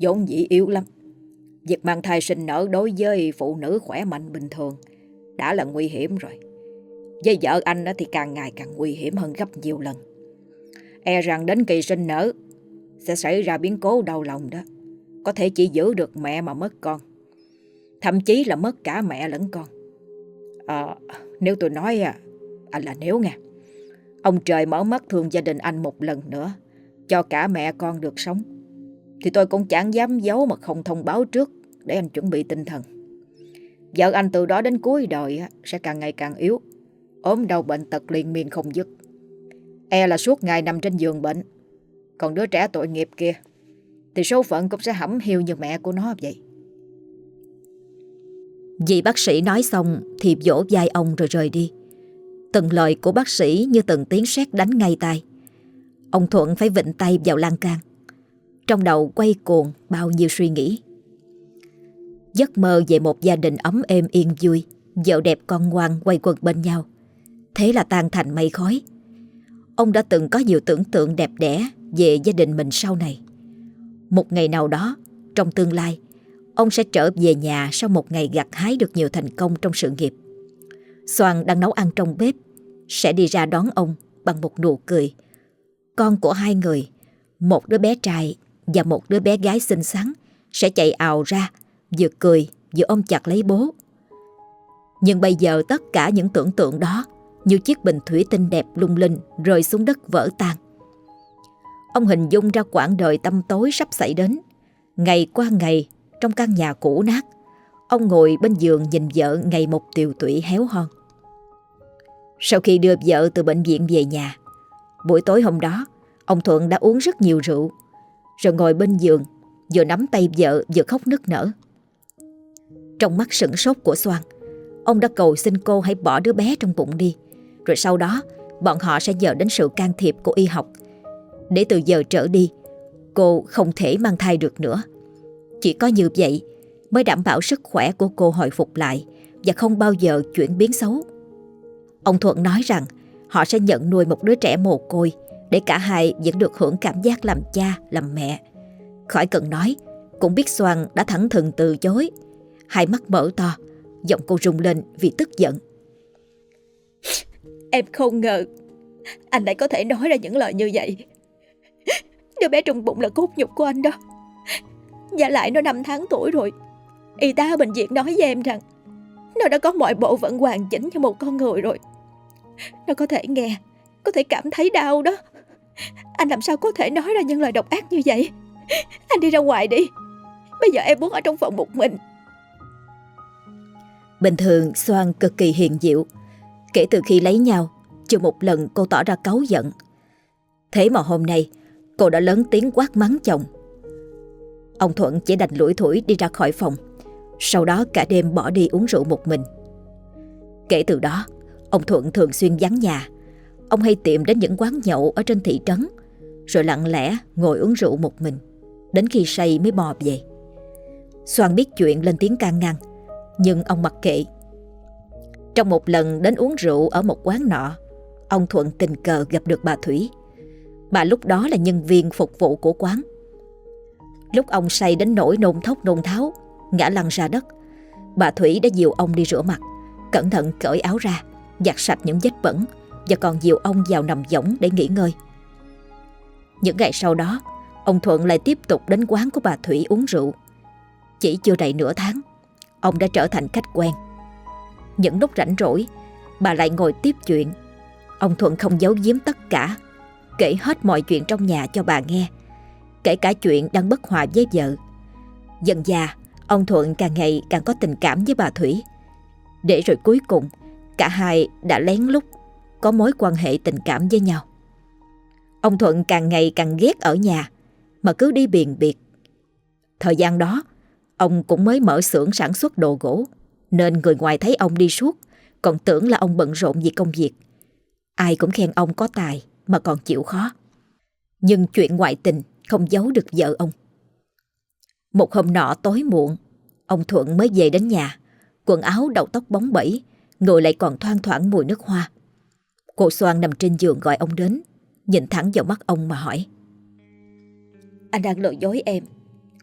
vốn dĩ yếu lắm. Việc mang thai sinh nở đối với phụ nữ khỏe mạnh bình thường đã là nguy hiểm rồi. Với vợ anh á, thì càng ngày càng nguy hiểm hơn gấp nhiều lần. E rằng đến kỳ sinh nở sẽ xảy ra biến cố đau lòng đó. Có thể chỉ giữ được mẹ mà mất con. Thậm chí là mất cả mẹ lẫn con. À, nếu tôi nói à, anh là nếu nghe Ông trời mở mắt thương gia đình anh một lần nữa cho cả mẹ con được sống thì tôi cũng chẳng dám giấu mà không thông báo trước để anh chuẩn bị tinh thần. Vợ anh từ đó đến cuối đời sẽ càng ngày càng yếu, ốm đau bệnh tật liên miên không dứt. E là suốt ngày nằm trên giường bệnh, còn đứa trẻ tội nghiệp kia thì số phận cũng sẽ hẩm hiu như mẹ của nó vậy. Vì bác sĩ nói xong thì vỗ vai ông rồi rời đi. Từng lời của bác sĩ như từng tiếng sét đánh ngay tai. Ông Thuận phải vịnh tay vào lan can Trong đầu quay cuồng bao nhiêu suy nghĩ. Giấc mơ về một gia đình ấm êm yên vui, vợ đẹp con ngoan quay quần bên nhau. Thế là tan thành mây khói. Ông đã từng có nhiều tưởng tượng đẹp đẽ về gia đình mình sau này. Một ngày nào đó, trong tương lai, ông sẽ trở về nhà sau một ngày gặt hái được nhiều thành công trong sự nghiệp. Soàn đang nấu ăn trong bếp, sẽ đi ra đón ông bằng một nụ cười. Con của hai người, một đứa bé trai và một đứa bé gái xinh xắn sẽ chạy ào ra, vừa cười vừa ôm chặt lấy bố. Nhưng bây giờ tất cả những tưởng tượng đó như chiếc bình thủy tinh đẹp lung linh rơi xuống đất vỡ tan. Ông hình dung ra quãng đời tâm tối sắp xảy đến. Ngày qua ngày, trong căn nhà cũ nát, ông ngồi bên giường nhìn vợ ngày một tiều tụy héo hon. Sau khi đưa vợ từ bệnh viện về nhà, buổi tối hôm đó, ông Thuận đã uống rất nhiều rượu, rồi ngồi bên giường, vừa nắm tay vợ vừa khóc nức nở. Trong mắt sửng sốt của Soan, ông đã cầu xin cô hãy bỏ đứa bé trong bụng đi, rồi sau đó bọn họ sẽ nhờ đến sự can thiệp của y học. Để từ giờ trở đi, cô không thể mang thai được nữa. Chỉ có như vậy mới đảm bảo sức khỏe của cô hồi phục lại và không bao giờ chuyển biến xấu. Ông Thuận nói rằng họ sẽ nhận nuôi một đứa trẻ mồ côi để cả hai vẫn được hưởng cảm giác làm cha, làm mẹ. Khỏi cần nói, cũng biết Soan đã thẳng thừng từ chối. Hai mắt mở to, giọng cô rung lên vì tức giận. Em không ngờ anh lại có thể nói ra những lời như vậy. Đứa bé trong bụng là cốt nhục của anh đó. Và lại nó 5 tháng tuổi rồi. Y tá ở bệnh viện nói với em rằng nó đã có mọi bộ phận hoàn chỉnh cho một con người rồi. Nó có thể nghe, có thể cảm thấy đau đó. Anh làm sao có thể nói ra những lời độc ác như vậy? Anh đi ra ngoài đi. Bây giờ em muốn ở trong phòng một mình. Bình thường Soan cực kỳ hiền diệu. Kể từ khi lấy nhau, chưa một lần cô tỏ ra cáu giận. Thế mà hôm nay, cô đã lớn tiếng quát mắng chồng. Ông Thuận chỉ đành lủi thủi đi ra khỏi phòng. Sau đó cả đêm bỏ đi uống rượu một mình. Kể từ đó, ông Thuận thường xuyên vắng nhà. Ông hay tìm đến những quán nhậu ở trên thị trấn, rồi lặng lẽ ngồi uống rượu một mình, đến khi say mới bò về. Soan biết chuyện lên tiếng can ngăn, nhưng ông mặc kệ. Trong một lần đến uống rượu ở một quán nọ, ông Thuận tình cờ gặp được bà Thủy. Bà lúc đó là nhân viên phục vụ của quán. Lúc ông say đến nỗi nôn thốc nôn tháo, ngã lăn ra đất, bà Thủy đã dìu ông đi rửa mặt, cẩn thận cởi áo ra, giặt sạch những vết bẩn và còn dìu ông vào nằm võng để nghỉ ngơi. Những ngày sau đó, ông Thuận lại tiếp tục đến quán của bà Thủy uống rượu. Chỉ chưa đầy nửa tháng, ông đã trở thành khách quen. Những lúc rảnh rỗi, bà lại ngồi tiếp chuyện. Ông Thuận không giấu giếm tất cả, kể hết mọi chuyện trong nhà cho bà nghe, kể cả chuyện đang bất hòa với vợ. Dần già, ông Thuận càng ngày càng có tình cảm với bà Thủy. Để rồi cuối cùng, cả hai đã lén lút có mối quan hệ tình cảm với nhau. Ông Thuận càng ngày càng ghét ở nhà, mà cứ đi biền biệt. Thời gian đó, ông cũng mới mở xưởng sản xuất đồ gỗ, nên người ngoài thấy ông đi suốt, còn tưởng là ông bận rộn vì công việc. Ai cũng khen ông có tài mà còn chịu khó. Nhưng chuyện ngoại tình không giấu được vợ ông. Một hôm nọ tối muộn, ông Thuận mới về đến nhà, quần áo đầu tóc bóng bẩy, người lại còn thoang thoảng mùi nước hoa. Cô Soan nằm trên giường gọi ông đến, nhìn thẳng vào mắt ông mà hỏi. Anh đang lừa dối em,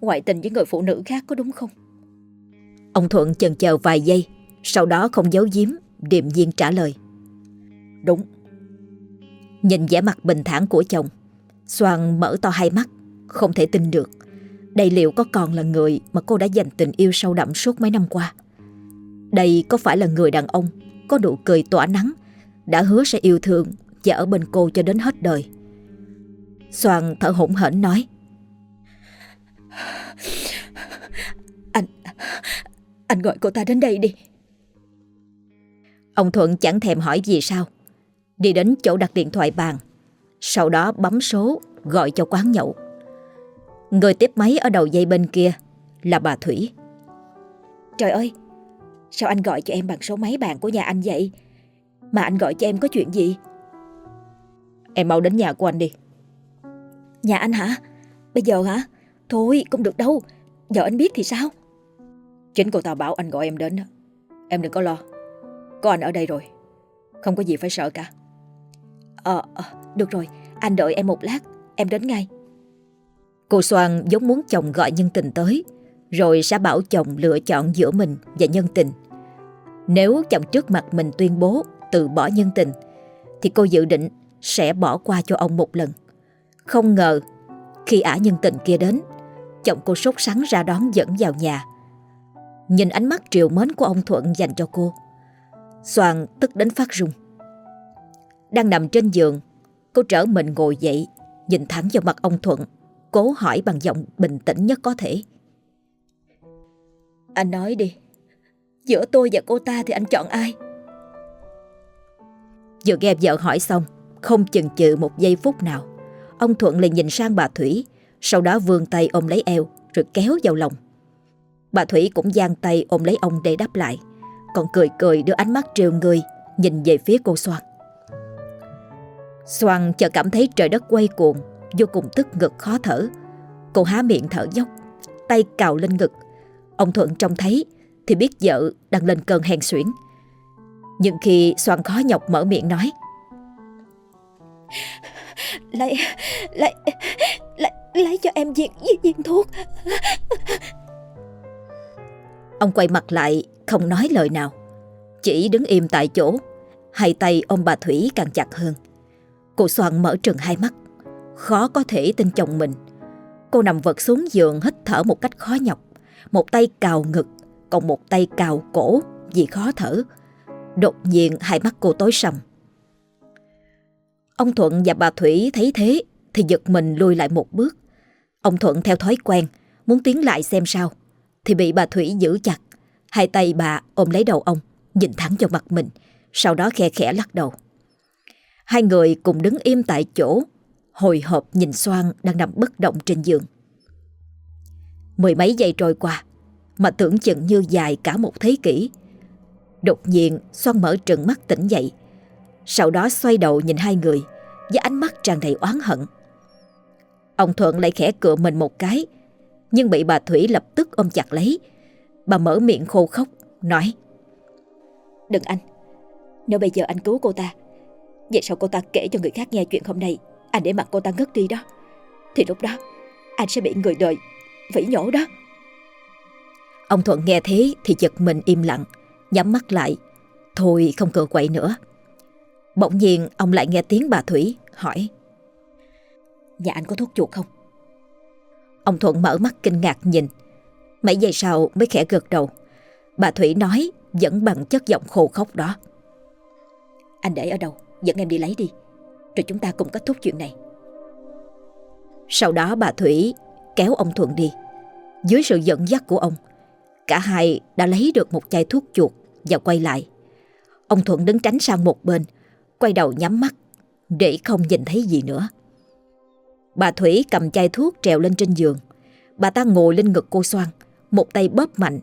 ngoại tình với người phụ nữ khác có đúng không? Ông Thuận chần chờ vài giây, sau đó không giấu giếm, điềm nhiên trả lời. Đúng. Nhìn vẻ mặt bình thản của chồng, Soan mở to hai mắt, không thể tin được. Đây liệu có còn là người mà cô đã dành tình yêu sâu đậm suốt mấy năm qua? Đây có phải là người đàn ông có nụ cười tỏa nắng, đã hứa sẽ yêu thương và ở bên cô cho đến hết đời? Soan thở hổn hển nói. Anh, anh gọi cô ta đến đây đi. Ông Thuận chẳng thèm hỏi gì sao. Đi đến chỗ đặt điện thoại bàn, sau đó bấm số gọi cho quán nhậu. Người tiếp máy ở đầu dây bên kia là bà Thủy. Trời ơi, sao anh gọi cho em bằng số máy bàn của nhà anh vậy? Mà anh gọi cho em có chuyện gì? Em mau đến nhà của anh đi. Nhà anh hả? Bây giờ hả? Thôi không được đâu. Giờ anh biết thì sao? Chính cô ta bảo anh gọi em đến đó. Em đừng có lo. Có anh ở đây rồi. Không có gì phải sợ cả. Ờ, à, được rồi. Anh đợi em một lát. Em đến ngay. Cô Soan giống muốn chồng gọi nhân tình tới rồi sẽ bảo chồng lựa chọn giữa mình và nhân tình. Nếu chồng trước mặt mình tuyên bố từ bỏ nhân tình, thì cô dự định sẽ bỏ qua cho ông một lần. Không ngờ, khi ả nhân tình kia đến, chồng cô sốt sắng ra đón dẫn vào nhà. Nhìn ánh mắt triều mến của ông Thuận dành cho cô, Soàn tức đến phát run Đang nằm trên giường, Cô trở mình ngồi dậy, Nhìn thẳng vào mặt ông Thuận, Cố hỏi bằng giọng bình tĩnh nhất có thể Anh nói đi Giữa tôi và cô ta thì anh chọn ai? Vừa nghe vợ hỏi xong, Không chần chừ một giây phút nào. Ông Thuận liền nhìn sang bà Thủy, Sau đó vươn tay ôm lấy eo, Rồi kéo vào lòng. Bà Thủy cũng giang tay ôm lấy ông để đáp lại, Còn cười cười đưa ánh mắt trêu người, Nhìn về phía cô Soan. Soan chợt cảm thấy trời đất quay cuồng, Vô cùng tức ngực khó thở. Cô há miệng thở dốc, Tay cào lên ngực. Ông Thuận trông thấy thì biết vợ đang lên cơn hèn xuyển Nhưng khi Soan khó nhọc mở miệng nói Lấy Lấy Lấy, lấy cho em viên, viên thuốc. Ông quay mặt lại không nói lời nào. Chỉ đứng im tại chỗ Hai tay ôm bà Thủy càng chặt hơn. Cô Soan mở trừng hai mắt. Khó có thể tin chồng mình. Cô nằm vật xuống giường hít thở một cách khó nhọc Một tay cào ngực còn một tay cào cổ vì khó thở Đột nhiên hai mắt cô tối sầm Ông Thuận và bà Thủy thấy thế Thì giật mình lùi lại một bước Ông Thuận theo thói quen Muốn tiến lại xem sao thì bị bà Thủy giữ chặt. Hai tay bà ôm lấy đầu ông, nhìn thẳng vào mặt mình, sau đó khe khẽ lắc đầu. Hai người cùng đứng im tại chỗ, hồi hộp nhìn Soan đang nằm bất động trên giường. Mười mấy giây trôi qua, mà tưởng chừng như dài cả một thế kỷ. Đột nhiên xoan mở trừng mắt tỉnh dậy, sau đó xoay đầu nhìn hai người với ánh mắt tràn đầy oán hận. Ông Thuận lại khẽ cựa mình một cái, nhưng bị bà Thủy lập tức ôm chặt lấy. Bà mở miệng khô khóc, nói Đừng anh, nếu bây giờ anh cứu cô ta, vậy sao cô ta kể cho người khác nghe chuyện hôm nay, anh để mặt cô ta ngất đi đó, thì lúc đó anh sẽ bị người đời vẫy nhổ đó. Ông Thuận nghe thế thì giật mình im lặng, nhắm mắt lại, thôi không cựa quậy nữa. Bỗng nhiên ông lại nghe tiếng bà Thủy hỏi. Nhà anh có thuốc chuột không? Ông Thuận mở mắt kinh ngạc nhìn. Mấy giây sau mới khẽ gật đầu. Bà Thủy nói vẫn bằng chất giọng khô khóc đó. Anh để ở đâu? Dẫn em đi lấy đi. Rồi chúng ta cùng kết thúc chuyện này. Sau đó bà Thủy kéo ông Thuận đi. Dưới sự dẫn dắt của ông Cả hai đã lấy được một chai thuốc chuột Và quay lại Ông Thuận đứng tránh sang một bên Quay đầu nhắm mắt Để không nhìn thấy gì nữa Bà Thủy cầm chai thuốc trèo lên trên giường. Bà ta ngồi lên ngực cô Soan, một tay bóp mạnh,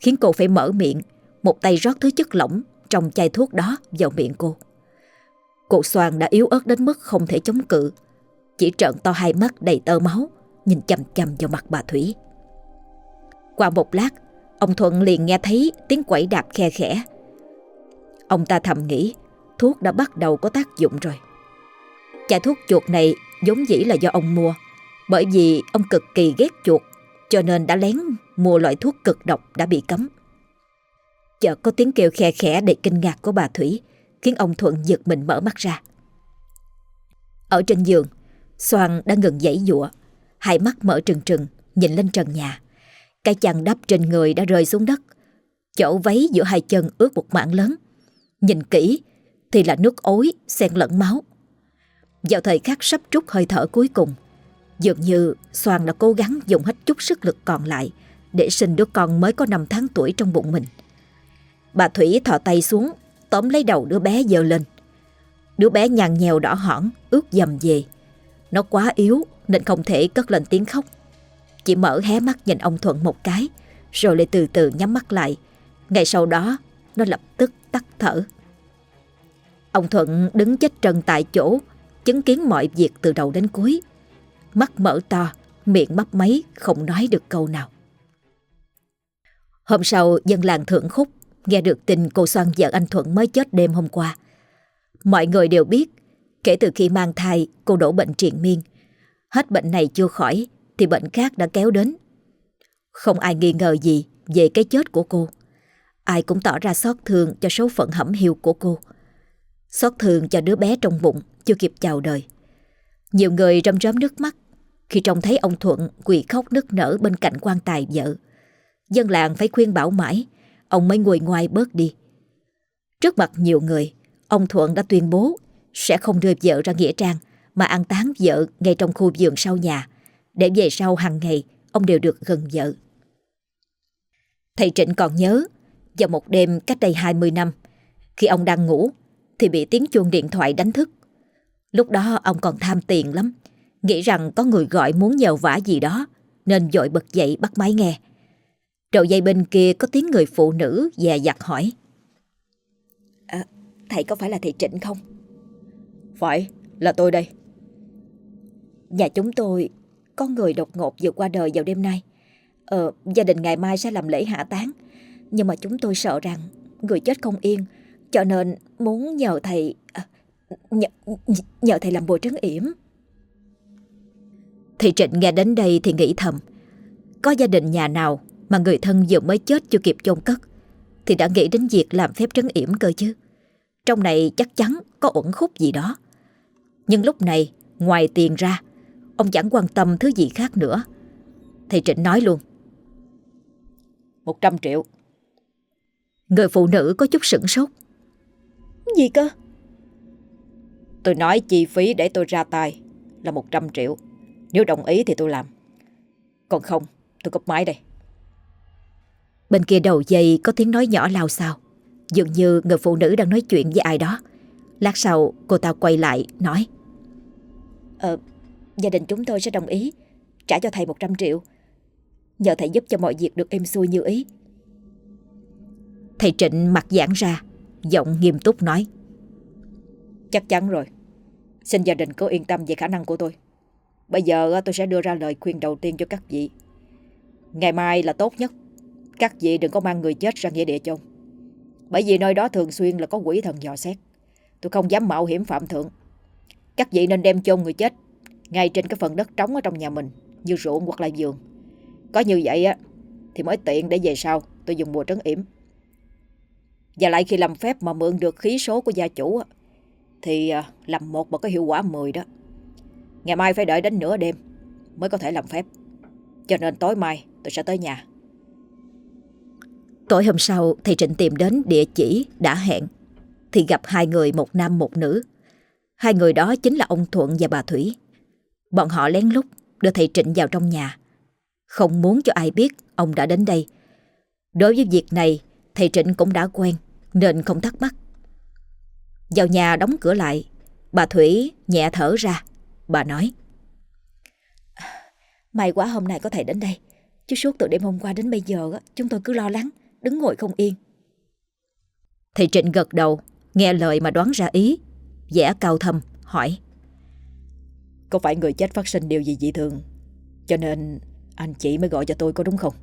khiến cô phải mở miệng, một tay rót thứ chất lỏng trong chai thuốc đó vào miệng cô. Cô Soan đã yếu ớt đến mức không thể chống cự, chỉ trợn to hai mắt đầy tơ máu, nhìn chầm chầm vào mặt bà Thủy. Qua một lát, ông Thuận liền nghe thấy tiếng quẩy đạp khe khẽ. Ông ta thầm nghĩ thuốc đã bắt đầu có tác dụng rồi. Chai thuốc chuột này giống dĩ là do ông mua. Bởi vì ông cực kỳ ghét chuột, cho nên đã lén mua loại thuốc cực độc đã bị cấm. Chợt có tiếng kêu khe khẽ đầy kinh ngạc của bà Thủy, khiến ông Thuận giật mình mở mắt ra. Ở trên giường, Soan đã ngừng dãy dụa, hai mắt mở trừng trừng, nhìn lên trần nhà. Cái chăn đắp trên người đã rơi xuống đất, chỗ váy giữa hai chân ướt một mảng lớn. Nhìn kỹ thì là nước ối xen lẫn máu. Vào thời khắc sắp trút hơi thở cuối cùng Dường như Soan đã cố gắng dùng hết chút sức lực còn lại Để sinh đứa con mới có 5 tháng tuổi trong bụng mình. Bà Thủy thò tay xuống Tóm lấy đầu đứa bé dơ lên. Đứa bé nhằn nhèo đỏ hỏn Ướt dầm về. Nó quá yếu nên không thể cất lên tiếng khóc. Chỉ mở hé mắt nhìn ông Thuận một cái Rồi lại từ từ nhắm mắt lại Ngày sau đó Nó lập tức tắt thở Ông Thuận đứng chết trần tại chỗ chứng kiến mọi việc từ đầu đến cuối. Mắt mở to, miệng mấp máy không nói được câu nào. Hôm sau, dân làng Thượng Khúc nghe được tin cô Soan vợ anh Thuận mới chết đêm hôm qua. Mọi người đều biết, kể từ khi mang thai, cô đổ bệnh triền miên. Hết bệnh này chưa khỏi, thì bệnh khác đã kéo đến. Không ai nghi ngờ gì về cái chết của cô. Ai cũng tỏ ra xót thương cho số phận hẩm hiu của cô. Xót thương cho đứa bé trong bụng chưa kịp chào đời. Nhiều người râm rớm nước mắt khi trông thấy ông Thuận quỳ khóc nức nở bên cạnh quan tài vợ. Dân làng phải khuyên bảo mãi, ông mới ngồi ngoài bớt đi. Trước mặt nhiều người, ông Thuận đã tuyên bố sẽ không đưa vợ ra Nghĩa Trang mà an táng vợ ngay trong khu vườn sau nhà, để về sau hàng ngày ông đều được gần vợ. Thầy Trịnh còn nhớ, vào một đêm cách đây 20 năm, khi ông đang ngủ, thì bị tiếng chuông điện thoại đánh thức. Lúc đó ông còn tham tiền lắm, nghĩ rằng có người gọi muốn nhờ vả gì đó, nên dội bật dậy bắt máy nghe. Đầu dây bên kia có tiếng người phụ nữ dè dặt hỏi. À, thầy có phải là thầy Trịnh không? Phải, là tôi đây. Nhà chúng tôi con người đột ngột vừa qua đời vào đêm nay. Ờ, gia đình ngày mai sẽ làm lễ hạ táng. Nhưng mà chúng tôi sợ rằng người chết không yên, cho nên muốn nhờ thầy... À, nhờ, nhờ thầy làm bồi trấn yểm. Thị Trịnh nghe đến đây thì nghĩ thầm. Có gia đình nhà nào mà người thân vừa mới chết chưa kịp chôn cất thì đã nghĩ đến việc làm phép trấn yểm cơ chứ. Trong này chắc chắn có uẩn khúc gì đó. Nhưng lúc này, ngoài tiền ra, ông chẳng quan tâm thứ gì khác nữa. Thầy Trịnh nói luôn. 100 triệu. Người phụ nữ có chút sửng sốt. Gì cơ? Tôi nói chi phí để tôi ra tay là 100 triệu. Nếu đồng ý thì tôi làm. Còn không, tôi cúp máy đây. Bên kia đầu dây có tiếng nói nhỏ lao sao. Dường như người phụ nữ đang nói chuyện với ai đó. Lát sau cô ta quay lại nói. Ờ, gia đình chúng tôi sẽ đồng ý trả cho thầy 100 triệu. Nhờ thầy giúp cho mọi việc được êm xuôi như ý. Thầy Trịnh mặt giãn ra, giọng nghiêm túc nói. Chắc chắn rồi. Xin gia đình cứ yên tâm về khả năng của tôi. Bây giờ tôi sẽ đưa ra lời khuyên đầu tiên cho các vị. Ngày mai là tốt nhất. Các vị đừng có mang người chết ra nghĩa địa chôn. Bởi vì nơi đó thường xuyên là có quỷ thần dò xét. Tôi không dám mạo hiểm phạm thượng. Các vị nên đem chôn người chết ngay trên cái phần đất trống ở trong nhà mình, như ruộng hoặc là giường Có như vậy á thì mới tiện để về sau tôi dùng bùa trấn yểm. Và lại khi làm phép mà mượn được khí số của gia chủ á, thì à, làm một mà có hiệu quả 10 đó. Ngày mai phải đợi đến nửa đêm mới có thể làm phép. Cho nên tối mai tôi sẽ tới nhà. Tối hôm sau thầy Trịnh tìm đến địa chỉ đã hẹn thì gặp hai người một nam một nữ. Hai người đó chính là ông Thuận và bà Thủy. Bọn họ lén lút đưa thầy Trịnh vào trong nhà. Không muốn cho ai biết ông đã đến đây. Đối với việc này thầy Trịnh cũng đã quen nên không thắc mắc. Vào nhà đóng cửa lại, bà Thủy nhẹ thở ra. Bà nói. May quá hôm nay có thầy đến đây. Chứ suốt từ đêm hôm qua đến bây giờ chúng tôi cứ lo lắng, đứng ngồi không yên. Thầy Trịnh gật đầu, nghe lời mà đoán ra ý, vẻ cao thâm, hỏi. Có phải người chết phát sinh điều gì dị thường? Cho nên anh chị mới gọi cho tôi có đúng không?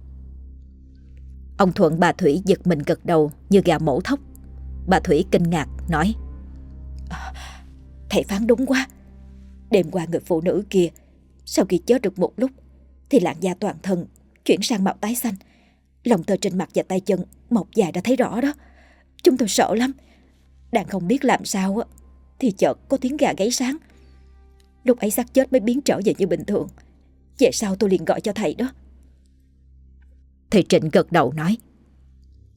Ông Thuận bà Thủy giật mình gật đầu như gà mổ thóc. Bà Thủy kinh ngạc nói à, Thầy phán đúng quá. Đêm qua người phụ nữ kia Sau khi chết được một lúc Thì làn da toàn thân chuyển sang màu tái xanh. Lòng tơ trên mặt và tay chân Mọc dài đã thấy rõ đó. Chúng tôi sợ lắm. Đang không biết làm sao Thì chợt có tiếng gà gáy sáng. Lúc ấy xác chết mới biến trở về như bình thường. Về sau tôi liền gọi cho thầy đó. Thầy Trịnh gật đầu nói.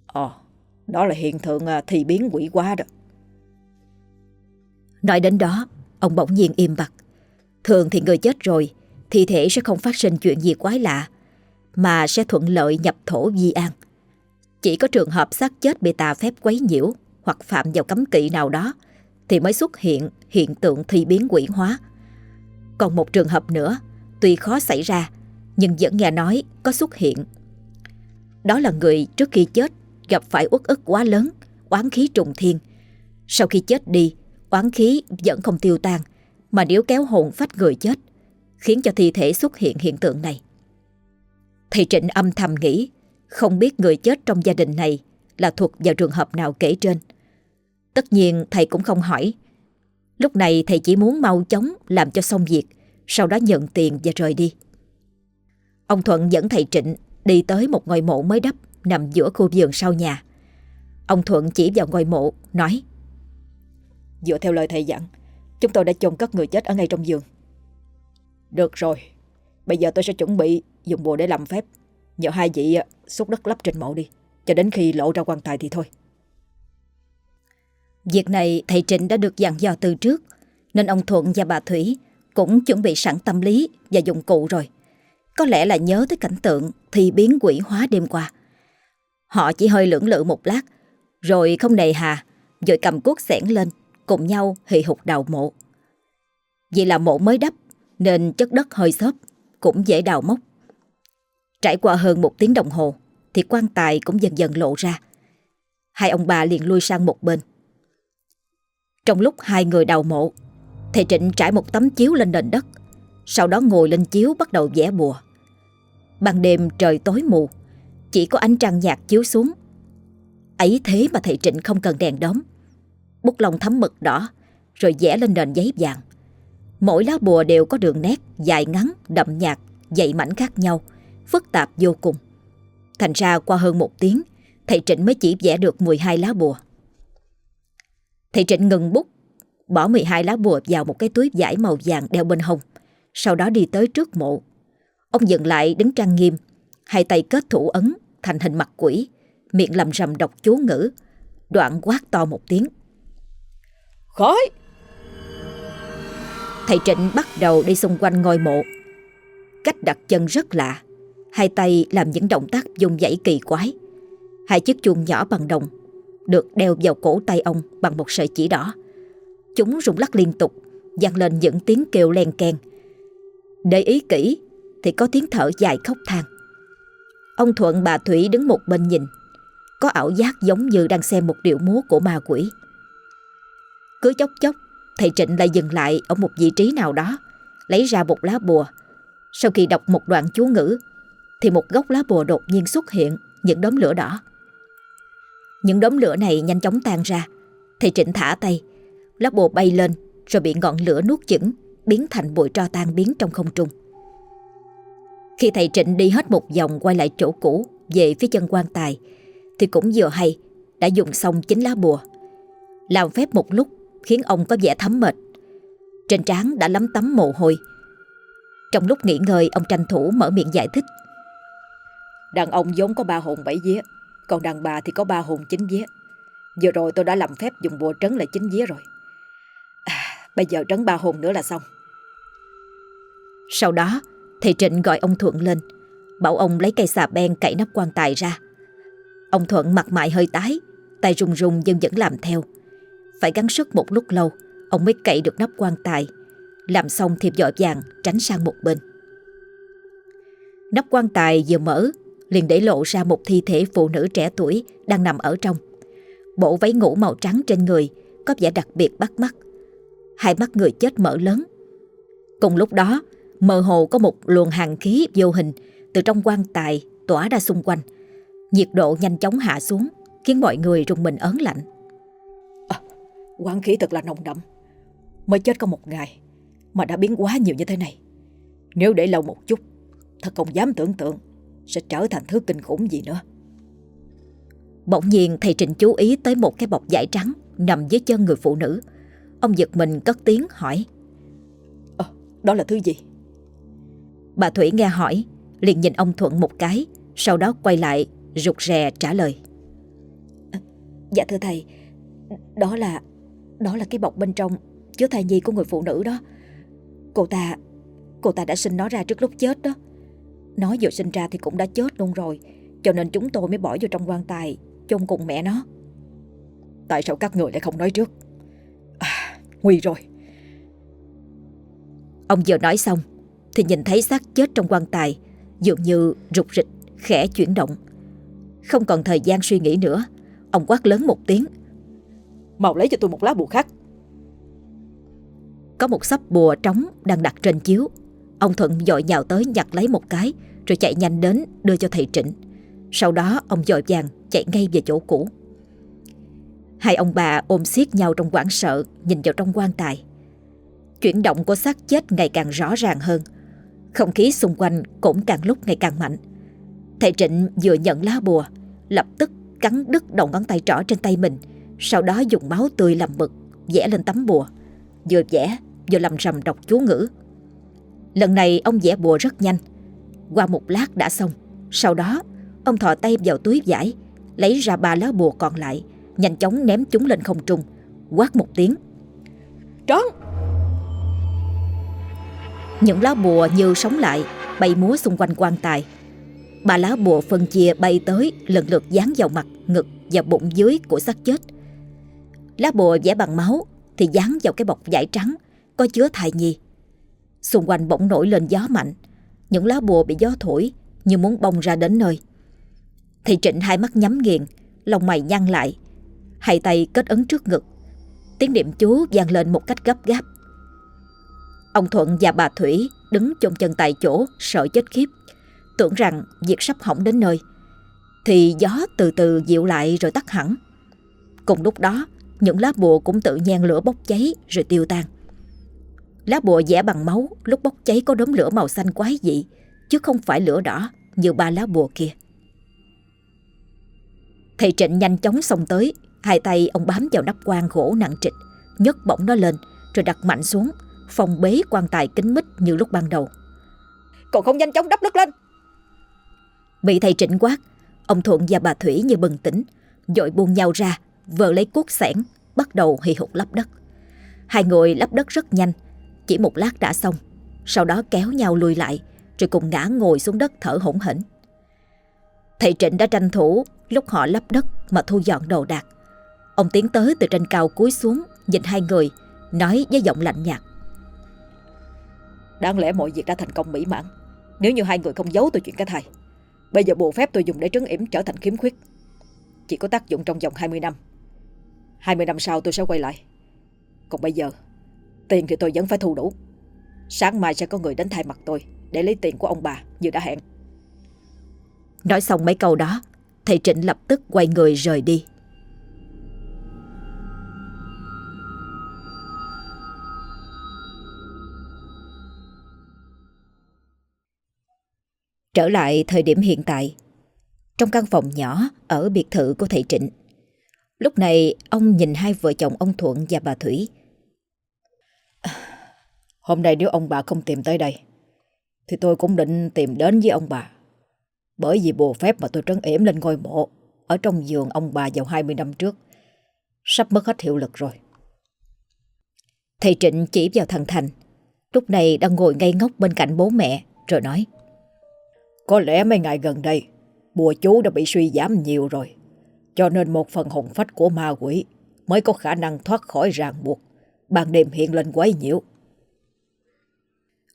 Ồ, đó là hiện tượng à, thì biến quỷ quá đó. Nói đến đó Ông bỗng nhiên im bặt. Thường thì người chết rồi Thi thể sẽ không phát sinh chuyện gì quái lạ Mà sẽ thuận lợi nhập thổ di an. Chỉ có trường hợp xác chết bị tà phép quấy nhiễu Hoặc phạm vào cấm kỵ nào đó Thì mới xuất hiện hiện tượng thi biến quỷ hóa còn một trường hợp nữa, tuy khó xảy ra, nhưng vẫn nghe nói có xuất hiện. Đó là người trước khi chết gặp phải uất ức quá lớn, oán khí trùng thiên. Sau khi chết đi, oán khí vẫn không tiêu tan, mà nếu kéo hồn phách người chết. khiến cho thi thể xuất hiện hiện tượng này. Thầy Trịnh âm thầm nghĩ không biết người chết trong gia đình này là thuộc vào trường hợp nào kể trên. Tất nhiên thầy cũng không hỏi. Lúc này thầy chỉ muốn mau chóng làm cho xong việc, sau đó nhận tiền và rời đi. Ông Thuận dẫn thầy Trịnh đi tới một ngôi mộ mới đắp nằm giữa khu vườn sau nhà. Ông Thuận chỉ vào ngôi mộ, nói Dựa theo lời thầy dặn, chúng tôi đã chôn cất người chết ở ngay trong giường. Được rồi, bây giờ tôi sẽ chuẩn bị dùng bùa để làm phép. Nhờ hai vị xúc đất lấp trên mộ đi, cho đến khi lộ ra quan tài thì thôi. Việc này thầy Trịnh đã được dặn dò từ trước, nên ông Thuận và bà Thủy cũng chuẩn bị sẵn tâm lý và dụng cụ rồi. Có lẽ là nhớ tới cảnh tượng thì biến quỷ hóa đêm qua. Họ chỉ hơi lưỡng lự một lát, rồi không nề hà, rồi cầm cuốc xẻng lên, cùng nhau hì hục đào mộ. Vì là mộ mới đắp, nên chất đất hơi xốp, cũng dễ đào mốc. Trải qua hơn một tiếng đồng hồ, thì quan tài cũng dần dần lộ ra. Hai ông bà liền lui sang một bên. Trong lúc hai người đào mộ, thầy Trịnh trải một tấm chiếu lên nền đất, sau đó ngồi lên chiếu bắt đầu vẽ bùa. Ban đêm trời tối mù, chỉ có ánh trăng nhạt chiếu xuống. Ấy thế mà thầy Trịnh không cần đèn đóm. Bút lông thấm mực đỏ, rồi vẽ lên nền giấy vàng. Mỗi lá bùa đều có đường nét dài ngắn, đậm nhạt, dày mảnh khác nhau, phức tạp vô cùng. Thành ra qua hơn một tiếng, thầy Trịnh mới chỉ vẽ được 12 lá bùa. Thầy Trịnh ngừng bút, bỏ 12 lá bùa vào một cái túi vải màu vàng đeo bên hông, sau đó đi tới trước mộ. Ông dừng lại đứng trang nghiêm, hai tay kết thủ ấn thành hình mặt quỷ, miệng lầm rầm đọc chú ngữ, đoạn quát to một tiếng. Khói! Thầy Trịnh bắt đầu đi xung quanh ngôi mộ. Cách đặt chân rất lạ, hai tay làm những động tác dùng dãy kỳ quái. Hai chiếc chuông nhỏ bằng đồng được đeo vào cổ tay ông bằng một sợi chỉ đỏ. Chúng rung lắc liên tục, vang lên những tiếng kêu len keng. Để ý kỹ thì có tiếng thở dài khóc than. Ông Thuận bà Thủy đứng một bên nhìn, có ảo giác giống như đang xem một điệu múa của ma quỷ. Cứ chốc chốc, thầy Trịnh lại dừng lại ở một vị trí nào đó, lấy ra một lá bùa. Sau khi đọc một đoạn chú ngữ, thì một gốc lá bùa đột nhiên xuất hiện những đốm lửa đỏ. Những đốm lửa này nhanh chóng tan ra. Thầy Trịnh thả tay, lá bùa bay lên rồi bị ngọn lửa nuốt chửng, biến thành bụi tro tan biến trong không trung. Khi thầy Trịnh đi hết một vòng quay lại chỗ cũ về phía chân quan tài thì cũng vừa hay đã dùng xong chính lá bùa. Làm phép một lúc khiến ông có vẻ thấm mệt. Trên trán đã lấm tấm mồ hôi. Trong lúc nghỉ ngơi ông tranh thủ mở miệng giải thích. Đàn ông vốn có ba hồn bảy vía, còn đàn bà thì có ba hồn chín vía. Vừa rồi tôi đã làm phép dùng bùa trấn lại chín vía rồi. À, bây giờ trấn ba hồn nữa là xong. Sau đó, thầy Trịnh gọi ông Thuận lên, bảo ông lấy cây xà beng cậy nắp quan tài ra. Ông Thuận mặt mày hơi tái, tay run run nhưng vẫn làm theo. Phải gắng sức một lúc lâu, ông mới cậy được nắp quan tài. Làm xong thì vội vàng tránh sang một bên. Nắp quan tài vừa mở, liền để lộ ra một thi thể phụ nữ trẻ tuổi đang nằm ở trong. Bộ váy ngủ màu trắng trên người có vẻ đặc biệt bắt mắt. Hai mắt người chết mở lớn. Cùng lúc đó, mơ hồ có một luồng hàng khí vô hình từ trong quan tài tỏa ra xung quanh. Nhiệt độ nhanh chóng hạ xuống, khiến mọi người rùng mình ớn lạnh. À, quán khí thật là nồng đậm. Mới chết có một ngày mà đã biến quá nhiều như thế này. Nếu để lâu một chút, thật không dám tưởng tượng sẽ trở thành thứ kinh khủng gì nữa. Bỗng nhiên thầy Trịnh chú ý tới một cái bọc vải trắng nằm dưới chân người phụ nữ. Ông giật mình cất tiếng hỏi. À, đó là thứ gì? Bà Thủy nghe hỏi, liền nhìn ông Thuận một cái, sau đó quay lại, rụt rè trả lời. À, dạ thưa thầy, đó là, đó là cái bọc bên trong chứa thai nhi của người phụ nữ đó. Cô ta, cô ta đã sinh nó ra trước lúc chết đó. Nó vừa sinh ra thì cũng đã chết luôn rồi, cho nên chúng tôi mới bỏ vô trong quan tài, chôn cùng mẹ nó. Tại sao các người lại không nói trước? À, nguy rồi. Ông vừa nói xong, thì nhìn thấy xác chết trong quan tài dường như rụt rịch, khẽ chuyển động. Không còn thời gian suy nghĩ nữa, ông quát lớn một tiếng. Mau lấy cho tôi một lá bùa khác. Có một sắp bùa trống đang đặt trên chiếu. Ông Thuận dội nhào tới nhặt lấy một cái, Rồi chạy nhanh đến đưa cho thầy Trịnh. Sau đó, ông dội vàng chạy ngay về chỗ cũ. Hai ông bà ôm siết nhau trong quảng sợ, Nhìn vào trong quan tài. Chuyển động của xác chết ngày càng rõ ràng hơn. Không khí xung quanh cũng càng lúc ngày càng mạnh. Thầy Trịnh vừa nhận lá bùa, Lập tức cắn đứt đầu ngón tay trỏ trên tay mình, Sau đó dùng máu tươi làm mực, Vẽ lên tấm bùa. Vừa vẽ, vừa lầm rầm đọc chú ngữ. Lần này ông vẽ bùa rất nhanh. Qua một lát đã xong. Sau đó ông thò tay vào túi vải Lấy ra ba lá bùa còn lại Nhanh chóng ném chúng lên không trung Quát một tiếng. Trón Những lá bùa như sống lại Bay múa xung quanh quan tài. Ba lá bùa phân chia bay tới Lần lượt dán vào mặt, ngực và bụng dưới của xác chết. Lá bùa vẽ bằng máu Thì dán vào cái bọc vải trắng Có chứa thai nhi Xung quanh bỗng nổi lên gió mạnh. Những lá bùa bị gió thổi, Như muốn bông ra đến nơi. Thì Trịnh hai mắt nhắm nghiền Lòng mày nhăn lại, Hai tay kết ấn trước ngực. Tiếng niệm chú vang lên một cách gấp gáp. Ông Thuận và bà Thủy đứng chôn chân tại chỗ, sợ chết khiếp. Tưởng rằng việc sắp hỏng đến nơi, Thì gió từ từ dịu lại rồi tắt hẳn. Cùng lúc đó, Những lá bùa cũng tự nhen lửa bốc cháy rồi tiêu tan. Lá bùa vẽ bằng máu lúc bốc cháy có đốm lửa màu xanh quái dị chứ không phải lửa đỏ như ba lá bùa kia. Thầy Trịnh nhanh chóng xông tới, hai tay ông bám vào nắp quan gỗ nặng trịch, nhấc bổng nó lên rồi đặt mạnh xuống, phòng bế quan tài kính mít như lúc ban đầu. Còn không nhanh chóng đắp đất lên. Bị thầy Trịnh quát, ông Thuận và bà Thủy như bừng tỉnh, dội buông nhau ra, vờ lấy cuốc sẻn, bắt đầu hì hục lắp đất. Hai người lắp đất rất nhanh, chỉ một lát đã xong. Sau đó kéo nhau lùi lại, Rồi cùng ngã ngồi xuống đất thở hổn hển. Thầy Trịnh đã tranh thủ, Lúc họ lấp đất mà thu dọn đồ đạc. Ông tiến tới từ trên cao cúi xuống, Nhìn hai người, Nói với giọng lạnh nhạt. Đáng lẽ mọi việc đã thành công mỹ mãn. Nếu như hai người không giấu tôi chuyện cái thai, Bây giờ bộ phép tôi dùng để trấn yểm trở thành khiếm khuyết. Chỉ có tác dụng trong vòng 20 năm. 20 năm sau tôi sẽ quay lại. Còn bây giờ Tiền thì tôi vẫn phải thu đủ. Sáng mai sẽ có người đến thay mặt tôi Để lấy tiền của ông bà như đã hẹn. Nói xong mấy câu đó, Thầy Trịnh lập tức quay người rời đi. Trở lại thời điểm hiện tại, Trong căn phòng nhỏ Ở biệt thự của thầy Trịnh, Lúc này ông nhìn hai vợ chồng ông Thuận và bà Thủy Hôm nay nếu ông bà không tìm tới đây, Thì tôi cũng định tìm đến với ông bà. Bởi vì bùa phép mà tôi trấn yểm lên ngôi mộ Ở trong giường ông bà vào 20 năm trước, Sắp mất hết hiệu lực rồi. Thầy Trịnh chỉ vào thằng Thành, Lúc này đang ngồi ngây ngốc bên cạnh bố mẹ, Rồi nói, Có lẽ mấy ngày gần đây, Bùa chú đã bị suy giảm nhiều rồi, Cho nên một phần hồn phách của ma quỷ Mới có khả năng thoát khỏi ràng buộc. Ban đêm hiện lên quấy nhiễu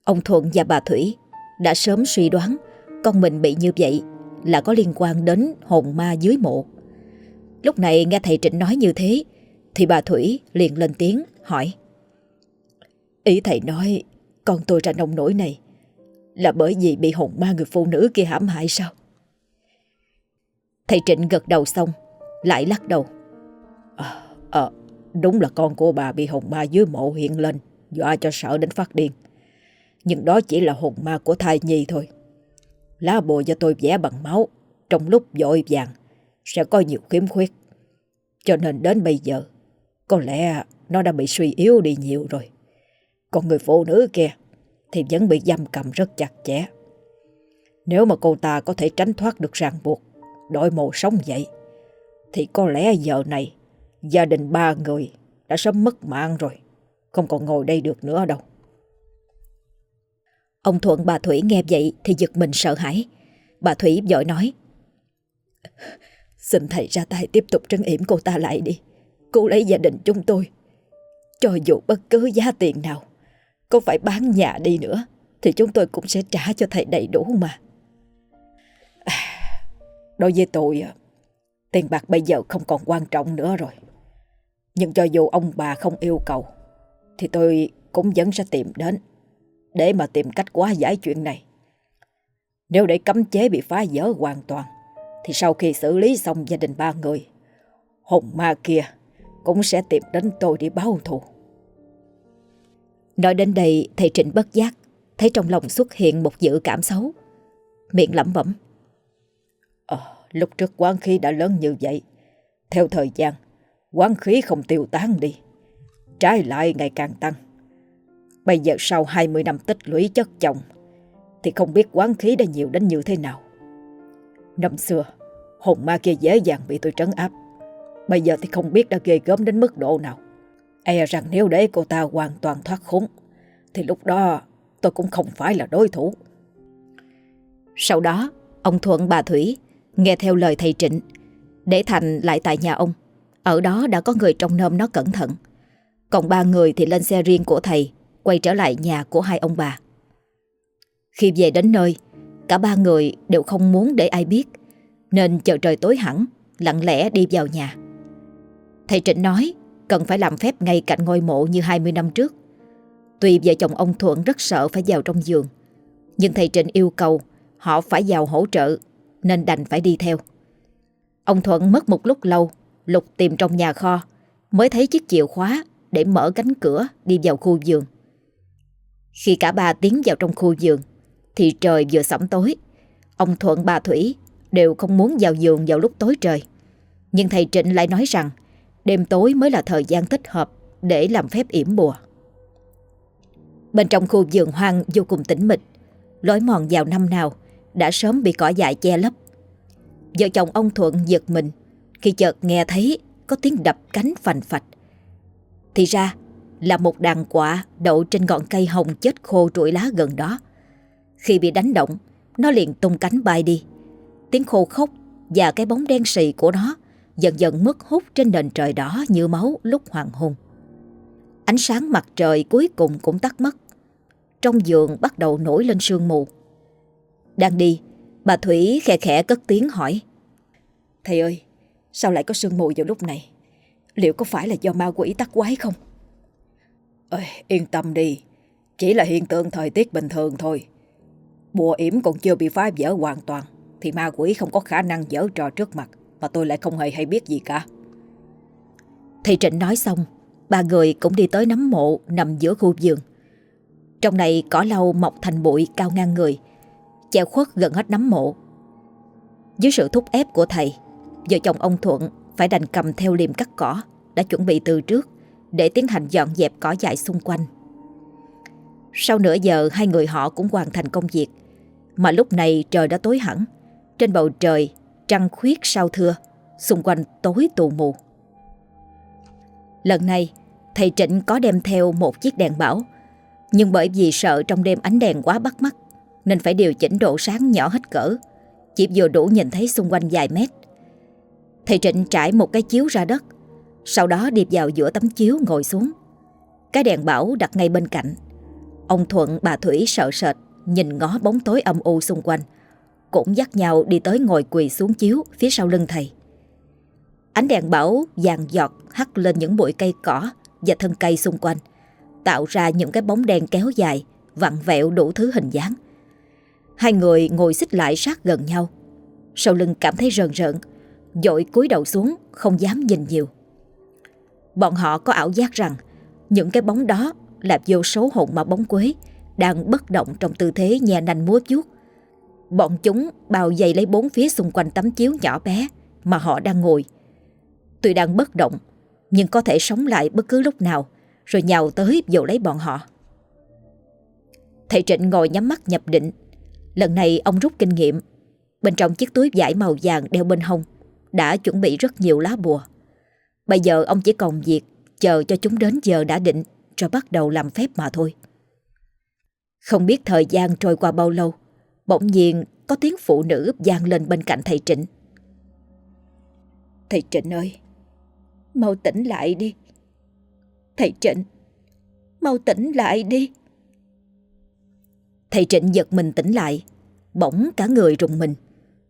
Ông Thuận và bà Thủy đã sớm suy đoán con mình bị như vậy là có liên quan đến hồn ma dưới mộ. Lúc này nghe thầy Trịnh nói như thế thì bà Thủy liền lên tiếng hỏi. Ý thầy nói con tôi ra nông nổi này là bởi vì bị hồn ma người phụ nữ kia hãm hại sao? Thầy Trịnh gật đầu xong lại lắc đầu. À, à, đúng là con của bà bị hồn ma dưới mộ hiện lên, dọa cho sợ đến phát điên. Nhưng đó chỉ là hồn ma của thai nhi thôi. Lá bùa do tôi vẽ bằng máu, Trong lúc dội vàng, Sẽ có nhiều khiếm khuyết. Cho nên đến bây giờ, Có lẽ nó đã bị suy yếu đi nhiều rồi. Còn người phụ nữ kia Thì vẫn bị giam cầm rất chặt chẽ. Nếu mà cô ta có thể tránh thoát được ràng buộc Đội mồ sống vậy Thì có lẽ giờ này Gia đình ba người Đã sớm mất mạng rồi Không còn ngồi đây được nữa đâu Ông Thuận bà Thủy nghe vậy thì giật mình sợ hãi. Bà Thủy vội nói. Xin thầy ra tay tiếp tục trấn yểm cô ta lại đi. Cô lấy gia đình chúng tôi. Cho dù bất cứ giá tiền nào, có phải bán nhà đi nữa, thì chúng tôi cũng sẽ trả cho thầy đầy đủ mà. Đối với tôi, tiền bạc bây giờ không còn quan trọng nữa rồi. Nhưng cho dù ông bà không yêu cầu, thì tôi cũng vẫn sẽ tìm đến để mà tìm cách quá giải chuyện này. Nếu để cấm chế bị phá vỡ hoàn toàn, thì sau khi xử lý xong gia đình ba người, hồn ma kia cũng sẽ tìm đến tôi để báo thù. Nói đến đây, thầy Trịnh bất giác, thấy trong lòng xuất hiện một dự cảm xấu. Miệng lẩm bẩm. Ờ, lúc trước quán khí đã lớn như vậy. Theo thời gian, quán khí không tiêu tán đi. Trái lại ngày càng tăng. Bây giờ sau 20 năm tích lũy chất chồng, thì không biết quán khí đã nhiều đến như thế nào. Năm xưa, hồn ma kia dễ dàng bị tôi trấn áp. Bây giờ thì không biết đã ghê gớm đến mức độ nào. E rằng nếu để cô ta hoàn toàn thoát khốn, thì lúc đó tôi cũng không phải là đối thủ. Sau đó, ông Thuận bà Thủy nghe theo lời thầy Trịnh, để Thành lại tại nhà ông. Ở đó đã có người trông nom nó cẩn thận. Còn ba người thì lên xe riêng của thầy, quay trở lại nhà của hai ông bà. Khi về đến nơi, cả ba người đều không muốn để ai biết, nên chờ trời tối hẳn, lặng lẽ đi vào nhà. Thầy Trịnh nói cần phải làm phép ngay cạnh ngôi mộ như 20 năm trước. Tuy vợ chồng ông Thuận rất sợ phải vào trong giường, nhưng thầy Trịnh yêu cầu họ phải vào hỗ trợ nên đành phải đi theo. Ông Thuận mất một lúc lâu, lục tìm trong nhà kho, mới thấy chiếc chìa khóa để mở cánh cửa đi vào khu giường. Khi cả ba tiến vào trong khu giường, thì trời vừa sẫm tối. Ông Thuận bà Thủy đều không muốn vào giường vào lúc tối trời. Nhưng thầy Trịnh lại nói rằng đêm tối mới là thời gian thích hợp để làm phép yểm bùa. Bên trong khu vườn hoang vô cùng tĩnh mịch, lối mòn vào năm nào đã sớm bị cỏ dại che lấp. Vợ chồng ông Thuận giật mình khi chợt nghe thấy có tiếng đập cánh phành phạch. Thì ra là một đàn quạ đậu trên ngọn cây hồng chết khô trụi lá gần đó. Khi bị đánh động, nó liền tung cánh bay đi. Tiếng khô khốc và cái bóng đen sì của nó dần dần mất hút trên nền trời đỏ như máu lúc hoàng hôn. Ánh sáng mặt trời cuối cùng cũng tắt mất. Trong giường bắt đầu nổi lên sương mù. Đang đi, bà Thủy khẽ khẽ cất tiếng hỏi. Thầy ơi, sao lại có sương mù vào lúc này? Liệu có phải là do ma quỷ tắc quái không? Ê, yên tâm đi, chỉ là hiện tượng thời tiết bình thường thôi. Bùa yểm còn chưa bị phá vỡ hoàn toàn, thì ma quỷ không có khả năng dở trò trước mặt, mà tôi lại không hề hay biết gì cả. Thầy Trịnh nói xong, ba người cũng đi tới nấm mộ nằm giữa khu vườn. Trong này cỏ lau mọc thành bụi cao ngang người, che khuất gần hết nấm mộ. Dưới sự thúc ép của thầy, vợ chồng ông Thuận phải đành cầm theo liềm cắt cỏ đã chuẩn bị từ trước để tiến hành dọn dẹp cỏ dại xung quanh. Sau nửa giờ hai người họ cũng hoàn thành công việc, mà lúc này trời đã tối hẳn. Trên bầu trời, trăng khuyết sao thưa, xung quanh tối tù mù. Lần này, thầy Trịnh có đem theo một chiếc đèn bảo, nhưng bởi vì sợ trong đêm ánh đèn quá bắt mắt, nên phải điều chỉnh độ sáng nhỏ hết cỡ, chỉ vừa đủ nhìn thấy xung quanh vài mét. Thầy Trịnh trải một cái chiếu ra đất, sau đó điệp vào giữa tấm chiếu ngồi xuống. Cái đèn bảo đặt ngay bên cạnh. Ông Thuận bà Thủy sợ sệt, nhìn ngó bóng tối âm u xung quanh. Cũng dắt nhau đi tới ngồi quỳ xuống chiếu phía sau lưng thầy. Ánh đèn bảo vàng giọt hắt lên những bụi cây cỏ và thân cây xung quanh, tạo ra những cái bóng đen kéo dài, vặn vẹo đủ thứ hình dáng. Hai người ngồi xích lại sát gần nhau. Sau lưng cảm thấy rờn rợn, dội cúi đầu xuống, không dám nhìn nhiều. Bọn họ có ảo giác rằng những cái bóng đó là vô số hồn ma bóng quế đang bất động trong tư thế nhè nanh múa chuốt. Bọn chúng bao dày lấy bốn phía xung quanh tấm chiếu nhỏ bé mà họ đang ngồi. Tuy đang bất động, nhưng có thể sống lại bất cứ lúc nào, rồi nhào tới dỗ lấy bọn họ. Thầy Trịnh ngồi nhắm mắt nhập định. Lần này ông rút kinh nghiệm. Bên trong chiếc túi vải màu vàng đeo bên hông đã chuẩn bị rất nhiều lá bùa. Bây giờ ông chỉ còn việc chờ cho chúng đến giờ đã định rồi bắt đầu làm phép mà thôi. Không biết thời gian trôi qua bao lâu, bỗng nhiên có tiếng phụ nữ vang lên bên cạnh thầy Trịnh. Thầy Trịnh ơi, mau tỉnh lại đi. Thầy Trịnh, mau tỉnh lại đi. Thầy Trịnh giật mình tỉnh lại, bỗng cả người rùng mình,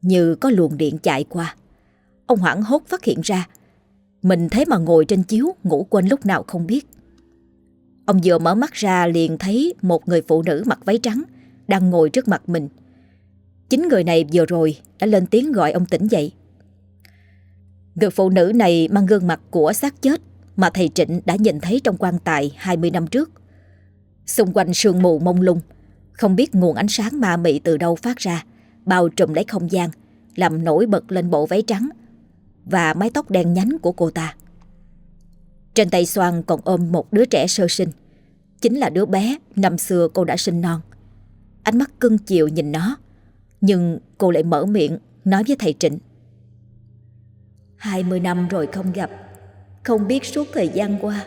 như có luồng điện chạy qua. Ông hoảng hốt phát hiện ra, mình thế mà ngồi trên chiếu ngủ quên lúc nào không biết. Ông vừa mở mắt ra liền thấy một người phụ nữ mặc váy trắng đang ngồi trước mặt mình. Chính người này vừa rồi đã lên tiếng gọi ông tỉnh dậy. Người phụ nữ này mang gương mặt của xác chết mà thầy Trịnh đã nhìn thấy trong quan tài 20 năm trước. Xung quanh sương mù mông lung, không biết nguồn ánh sáng ma mị từ đâu phát ra, bao trùm lấy không gian, làm nổi bật lên bộ váy trắng và mái tóc đen nhánh của cô ta. Trên tay xoan còn ôm một đứa trẻ sơ sinh, chính là đứa bé năm xưa cô đã sinh non. Ánh mắt cưng chiều nhìn nó, nhưng cô lại mở miệng nói với thầy Trịnh. 20 năm rồi không gặp, không biết suốt thời gian qua,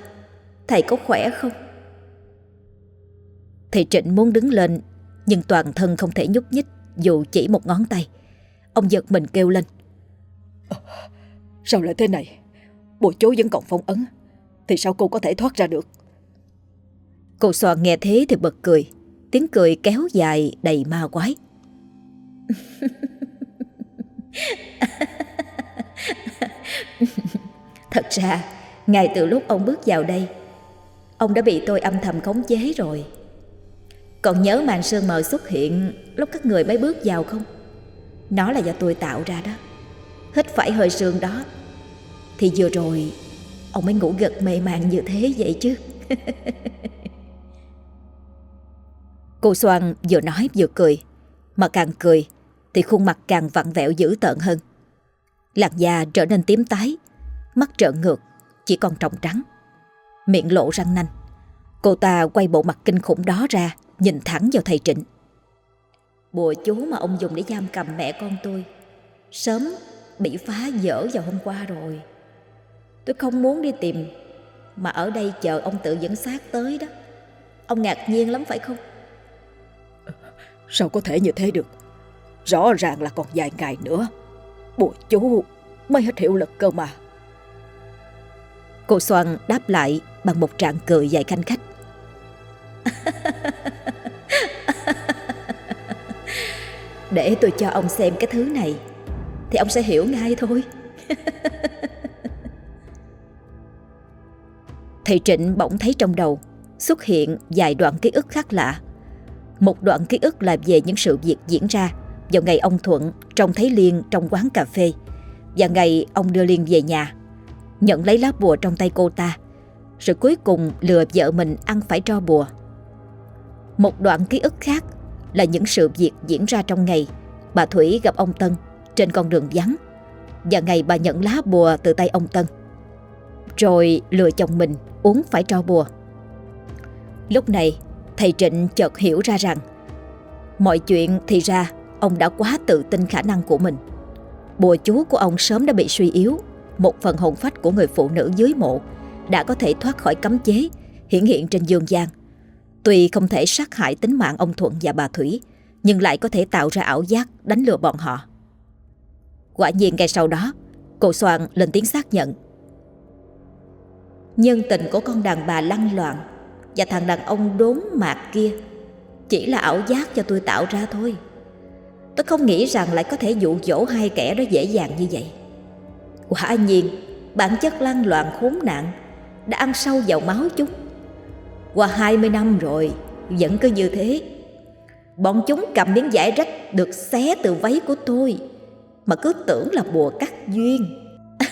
thầy có khỏe không? Thầy Trịnh muốn đứng lên, nhưng toàn thân không thể nhúc nhích dù chỉ một ngón tay. Ông giật mình kêu lên. Sao lại thế này? bộ chú vẫn còn phong ấn, thì sao cô có thể thoát ra được? Cô soạn nghe thế thì bật cười, tiếng cười kéo dài đầy ma quái. Thật ra, ngay từ lúc ông bước vào đây, ông đã bị tôi âm thầm khống chế rồi. Còn nhớ màn sương mờ xuất hiện lúc các người mới bước vào không? Nó là do tôi tạo ra đó. Hít phải hơi sương đó. Thì vừa rồi, ông mới ngủ gật mê màng như thế vậy chứ. Cô Soan vừa nói vừa cười. Mà càng cười thì khuôn mặt càng vặn vẹo dữ tợn hơn. Làn da trở nên tím tái, mắt trợn ngược, chỉ còn trọng trắng. Miệng lộ răng nanh. Cô ta quay bộ mặt kinh khủng đó ra, nhìn thẳng vào thầy Trịnh. Bùa chú mà ông dùng để giam cầm mẹ con tôi, sớm bị phá dở vào hôm qua rồi. Tôi không muốn đi tìm, mà ở đây chờ ông tự dẫn xác tới đó. Ông ngạc nhiên lắm phải không? Sao có thể như thế được? Rõ ràng là còn vài ngày nữa. Bùa chú mới hết hiệu lực cơ mà. Cô Soan đáp lại bằng một trạng cười dài khanh khách. Để tôi cho ông xem cái thứ này thì ông sẽ hiểu ngay thôi. Thầy Trịnh bỗng thấy trong đầu Xuất hiện vài đoạn ký ức khác lạ. Một đoạn ký ức là về những sự việc diễn ra Vào ngày ông Thuận trông thấy Liên trong quán cà phê Và ngày ông đưa Liên về nhà, Nhận lấy lá bùa trong tay cô ta, Rồi cuối cùng lừa vợ mình ăn phải tro bùa. Một đoạn ký ức khác là những sự việc diễn ra trong ngày bà Thủy gặp ông Tân trên con đường vắng và ngày bà nhận lá bùa từ tay ông Tân. Rồi lừa chồng mình uống phải tro bùa. Lúc này, thầy Trịnh chợt hiểu ra rằng mọi chuyện thì ra ông đã quá tự tin khả năng của mình. Bùa chú của ông sớm đã bị suy yếu, một phần hồn phách của người phụ nữ dưới mộ đã có thể thoát khỏi cấm chế hiển hiện trên dương gian Tuy không thể sát hại tính mạng ông Thuận và bà Thủy, nhưng lại có thể tạo ra ảo giác đánh lừa bọn họ. Quả nhiên ngay sau đó, cô Soạn lên tiếng xác nhận. Nhân tình của con đàn bà lăng loạn và thằng đàn ông đốn mạc kia chỉ là ảo giác cho tôi tạo ra thôi. Tôi không nghĩ rằng lại có thể dụ dỗ hai kẻ đó dễ dàng như vậy. Quả nhiên, bản chất lăng loạn khốn nạn đã ăn sâu vào máu chúng qua 20 năm rồi Vẫn cứ như thế Bọn chúng cầm miếng giải rách Được xé từ váy của tôi mà cứ tưởng là bùa cắt duyên.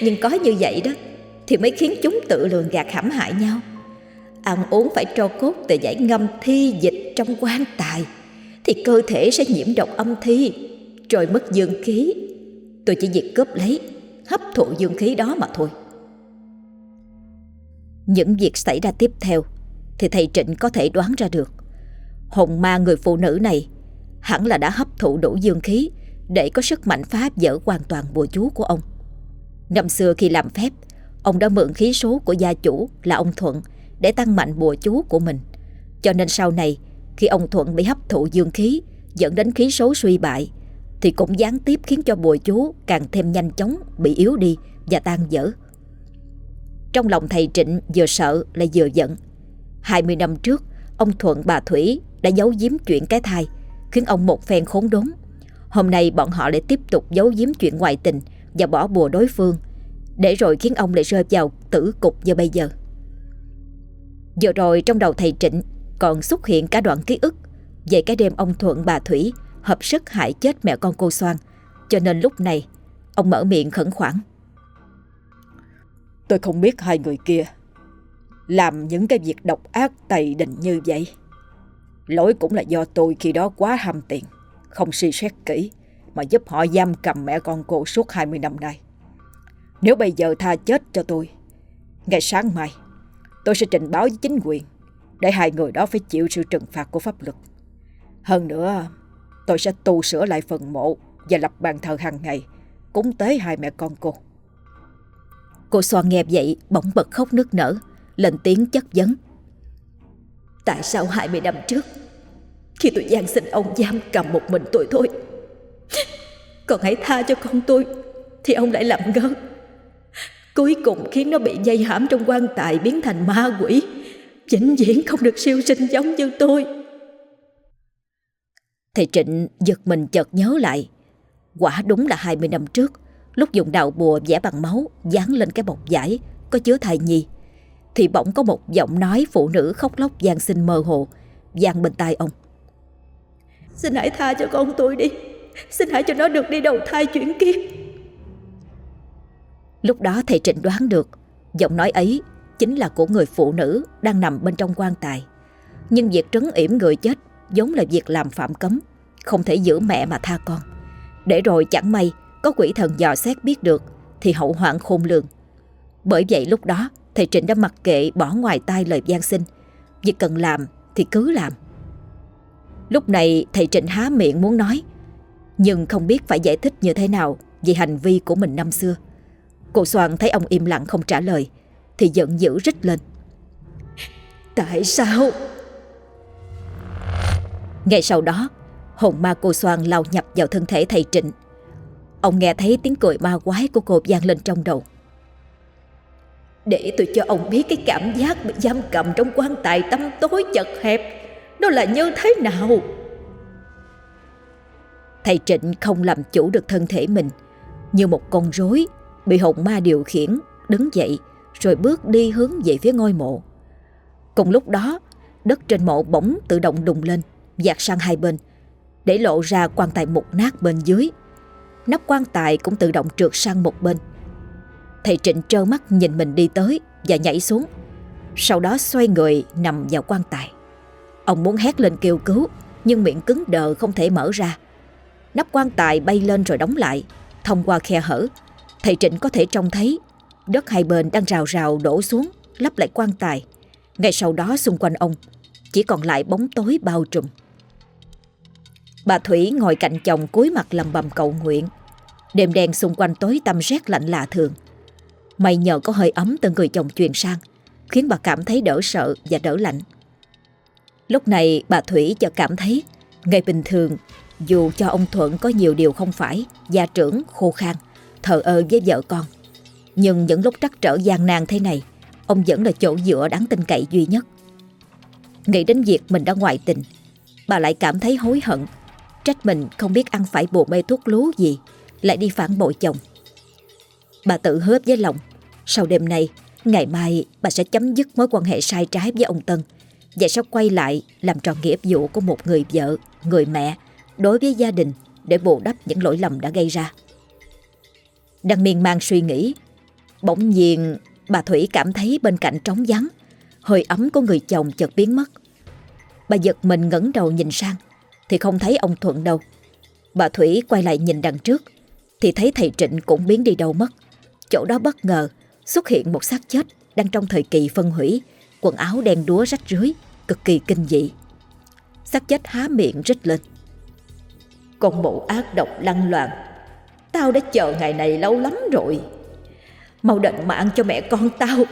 Nhưng có như vậy đó, Thì mới khiến chúng tự lường gạt hãm hại nhau. Ăn uống phải tro cốt từ giải ngâm thi dịch trong quan tài, Thì cơ thể sẽ nhiễm độc âm thi, Rồi mất dương khí. Tôi chỉ việc cướp lấy, Hấp thụ dương khí đó mà thôi. Những việc xảy ra tiếp theo, Thì thầy Trịnh có thể đoán ra được. Hồn ma người phụ nữ này Hẳn là đã hấp thụ đủ dương khí Để có sức mạnh phá dỡ hoàn toàn bùa chú của ông. Năm xưa khi làm phép, Ông đã mượn khí số của gia chủ là ông Thuận Để tăng mạnh bùa chú của mình. Cho nên sau này, Khi ông Thuận bị hấp thụ dương khí, Dẫn đến khí số suy bại, Thì cũng gián tiếp khiến cho bùa chú Càng thêm nhanh chóng bị yếu đi Và tan dở trong lòng thầy Trịnh vừa sợ lại vừa giận. 20 năm trước, Ông Thuận bà Thủy đã giấu giếm chuyện cái thai Khiến ông một phen khốn đốn Hôm nay bọn họ lại tiếp tục giấu giếm chuyện ngoại tình Và bỏ bùa đối phương, Để rồi khiến ông lại rơi vào tử cục như bây giờ Giờ rồi trong đầu thầy Trịnh còn xuất hiện cả đoạn ký ức về cái đêm ông Thuận bà Thủy hợp sức hại chết mẹ con cô Soan. Cho nên lúc này, ông mở miệng khẩn khoản. Tôi không biết hai người kia làm những cái việc độc ác tày đình như vậy. Lỗi cũng là do tôi khi đó quá ham tiền, không suy xét kỹ mà giúp họ giam cầm mẹ con cô suốt 20 năm nay. Nếu bây giờ tha chết cho tôi, ngày sáng mai tôi sẽ trình báo với chính quyền để hai người đó phải chịu sự trừng phạt của pháp luật. Hơn nữa, tôi sẽ tu sửa lại phần mộ và lập bàn thờ hàng ngày, cúng tế hai mẹ con cô. Cô Soan nghe vậy bỗng bật khóc nước nở, lên tiếng chất vấn. Tại sao 20 năm trước, khi tôi gian sinh ông giam cầm một mình tôi thôi, còn hãy tha cho con tôi, thì ông lại làm ngơ. Cuối cùng khiến nó bị dây hãm trong quan tài biến thành ma quỷ, vĩnh viễn không được siêu sinh giống như tôi. Thầy Trịnh giật mình chợt nhớ lại. Quả đúng là 20 năm trước, lúc dùng đạo bùa vẽ bằng máu dán lên cái bọc giải có chứa thai nhi, thì bỗng có một giọng nói phụ nữ khóc lóc gian xin mơ hồ, vang bên tai ông. Xin hãy tha cho con tôi đi, xin hãy cho nó được đi đầu thai chuyển kiếp. Lúc đó thầy Trịnh đoán được, giọng nói ấy chính là của người phụ nữ đang nằm bên trong quan tài. Nhưng việc trấn yểm người chết giống là việc làm phạm cấm, không thể giữ mẹ mà tha con. Để rồi chẳng may có quỷ thần dò xét biết được thì hậu hoạn khôn lường. Bởi vậy lúc đó thầy Trịnh đã mặc kệ bỏ ngoài tai lời gian sinh. Việc cần làm thì cứ làm. Lúc này thầy Trịnh há miệng muốn nói nhưng không biết phải giải thích như thế nào về hành vi của mình năm xưa. Cô Soàn thấy ông im lặng không trả lời thì giận dữ rít lên. Tại sao? Ngay sau đó, hồn ma cô Soan lao nhập vào thân thể thầy Trịnh. Ông nghe thấy tiếng cười ma quái của cô vang lên trong đầu. Để tôi cho ông biết cái cảm giác bị giam cầm trong quan tài tâm tối chật hẹp, nó là như thế nào? Thầy Trịnh không làm chủ được thân thể mình, như một con rối bị hồn ma điều khiển, đứng dậy rồi bước đi hướng về phía ngôi mộ. Cùng lúc đó, đất trên mộ bỗng tự động đùng lên, dạt sang hai bên, để lộ ra quan tài mục nát bên dưới. Nắp quan tài cũng tự động trượt sang một bên. Thầy Trịnh trơ mắt nhìn mình đi tới và nhảy xuống, sau đó xoay người nằm vào quan tài. Ông muốn hét lên kêu cứu, nhưng miệng cứng đờ không thể mở ra. Nắp quan tài bay lên rồi đóng lại, thông qua khe hở. Thầy Trịnh có thể trông thấy đất hai bên đang rào rào đổ xuống, lấp lại quan tài. Ngay sau đó xung quanh ông chỉ còn lại bóng tối bao trùm. Bà Thủy ngồi cạnh chồng cúi mặt lầm bầm cầu nguyện. Đêm đen xung quanh tối tăm rét lạnh lạ thường. May nhờ có hơi ấm từ người chồng truyền sang, khiến bà cảm thấy đỡ sợ và đỡ lạnh. Lúc này bà Thủy chợt cảm thấy, ngày bình thường, dù cho ông Thuận có nhiều điều không phải, gia trưởng, khô khan, thờ ơ với vợ con. Nhưng những lúc trắc trở gian nan thế này, ông vẫn là chỗ dựa đáng tin cậy duy nhất. Nghĩ đến việc mình đã ngoại tình, bà lại cảm thấy hối hận, trách mình không biết ăn phải bồ mê thuốc lú gì, lại đi phản bội chồng. Bà tự hứa với lòng, sau đêm nay, ngày mai bà sẽ chấm dứt mối quan hệ sai trái với ông Tân và sẽ quay lại làm tròn nghĩa vụ của một người vợ, người mẹ đối với gia đình để bù đắp những lỗi lầm đã gây ra. Đang miên man suy nghĩ, bỗng nhiên bà Thủy cảm thấy bên cạnh trống vắng, hơi ấm của người chồng chợt biến mất. Bà giật mình ngẩng đầu nhìn sang, thì không thấy ông Thuận đâu. Bà Thủy quay lại nhìn đằng trước, thì thấy thầy Trịnh cũng biến đi đâu mất. Chỗ đó bất ngờ xuất hiện một xác chết đang trong thời kỳ phân hủy, quần áo đen đúa rách rưới, cực kỳ kinh dị. Xác chết há miệng rít lên. Con mụ ác độc lăng loạn, tao đã chờ ngày này lâu lắm rồi. Mau định mạng cho mẹ con tao.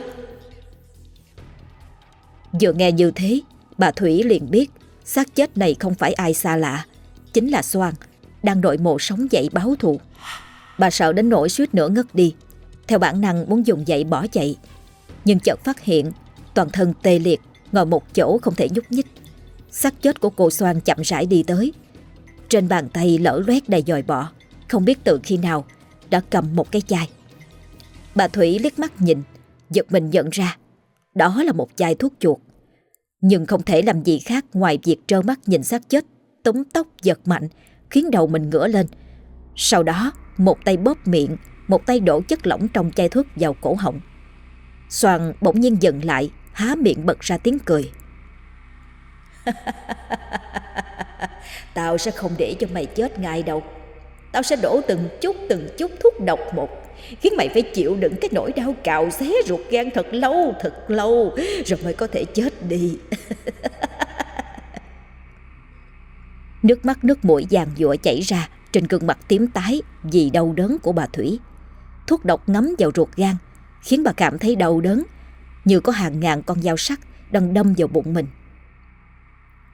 Vừa nghe như thế, bà Thủy liền biết xác chết này không phải ai xa lạ, chính là Soan, đang đội mộ sống dậy báo thù. Bà sợ đến nỗi suýt nữa ngất đi, theo bản năng muốn dùng dậy bỏ chạy. Nhưng chợt phát hiện, toàn thân tê liệt, ngồi một chỗ không thể nhúc nhích. Xác chết của cô Soan chậm rãi đi tới. Trên bàn tay lỡ loét đầy dòi bọ, không biết từ khi nào đã cầm một cái chai. Bà Thủy liếc mắt nhìn, giật mình nhận ra, đó là một chai thuốc chuột Nhưng không thể làm gì khác ngoài việc trơ mắt nhìn xác chết, túm tóc giật mạnh, khiến đầu mình ngửa lên. Sau đó, một tay bóp miệng, một tay đổ chất lỏng trong chai thuốc vào cổ họng. Soàn bỗng nhiên dừng lại, há miệng bật ra tiếng cười. Tao sẽ không để cho mày chết ngay đâu. Tao sẽ đổ từng chút từng chút thuốc độc một Khiến mày phải chịu đựng cái nỗi đau cào xé ruột gan thật lâu thật lâu Rồi mới có thể chết đi Nước mắt nước mũi vàng dụa chảy ra Trên gương mặt tím tái vì đau đớn của bà Thủy Thuốc độc ngấm vào ruột gan Khiến bà cảm thấy đau đớn Như có hàng ngàn con dao sắc đang đâm vào bụng mình.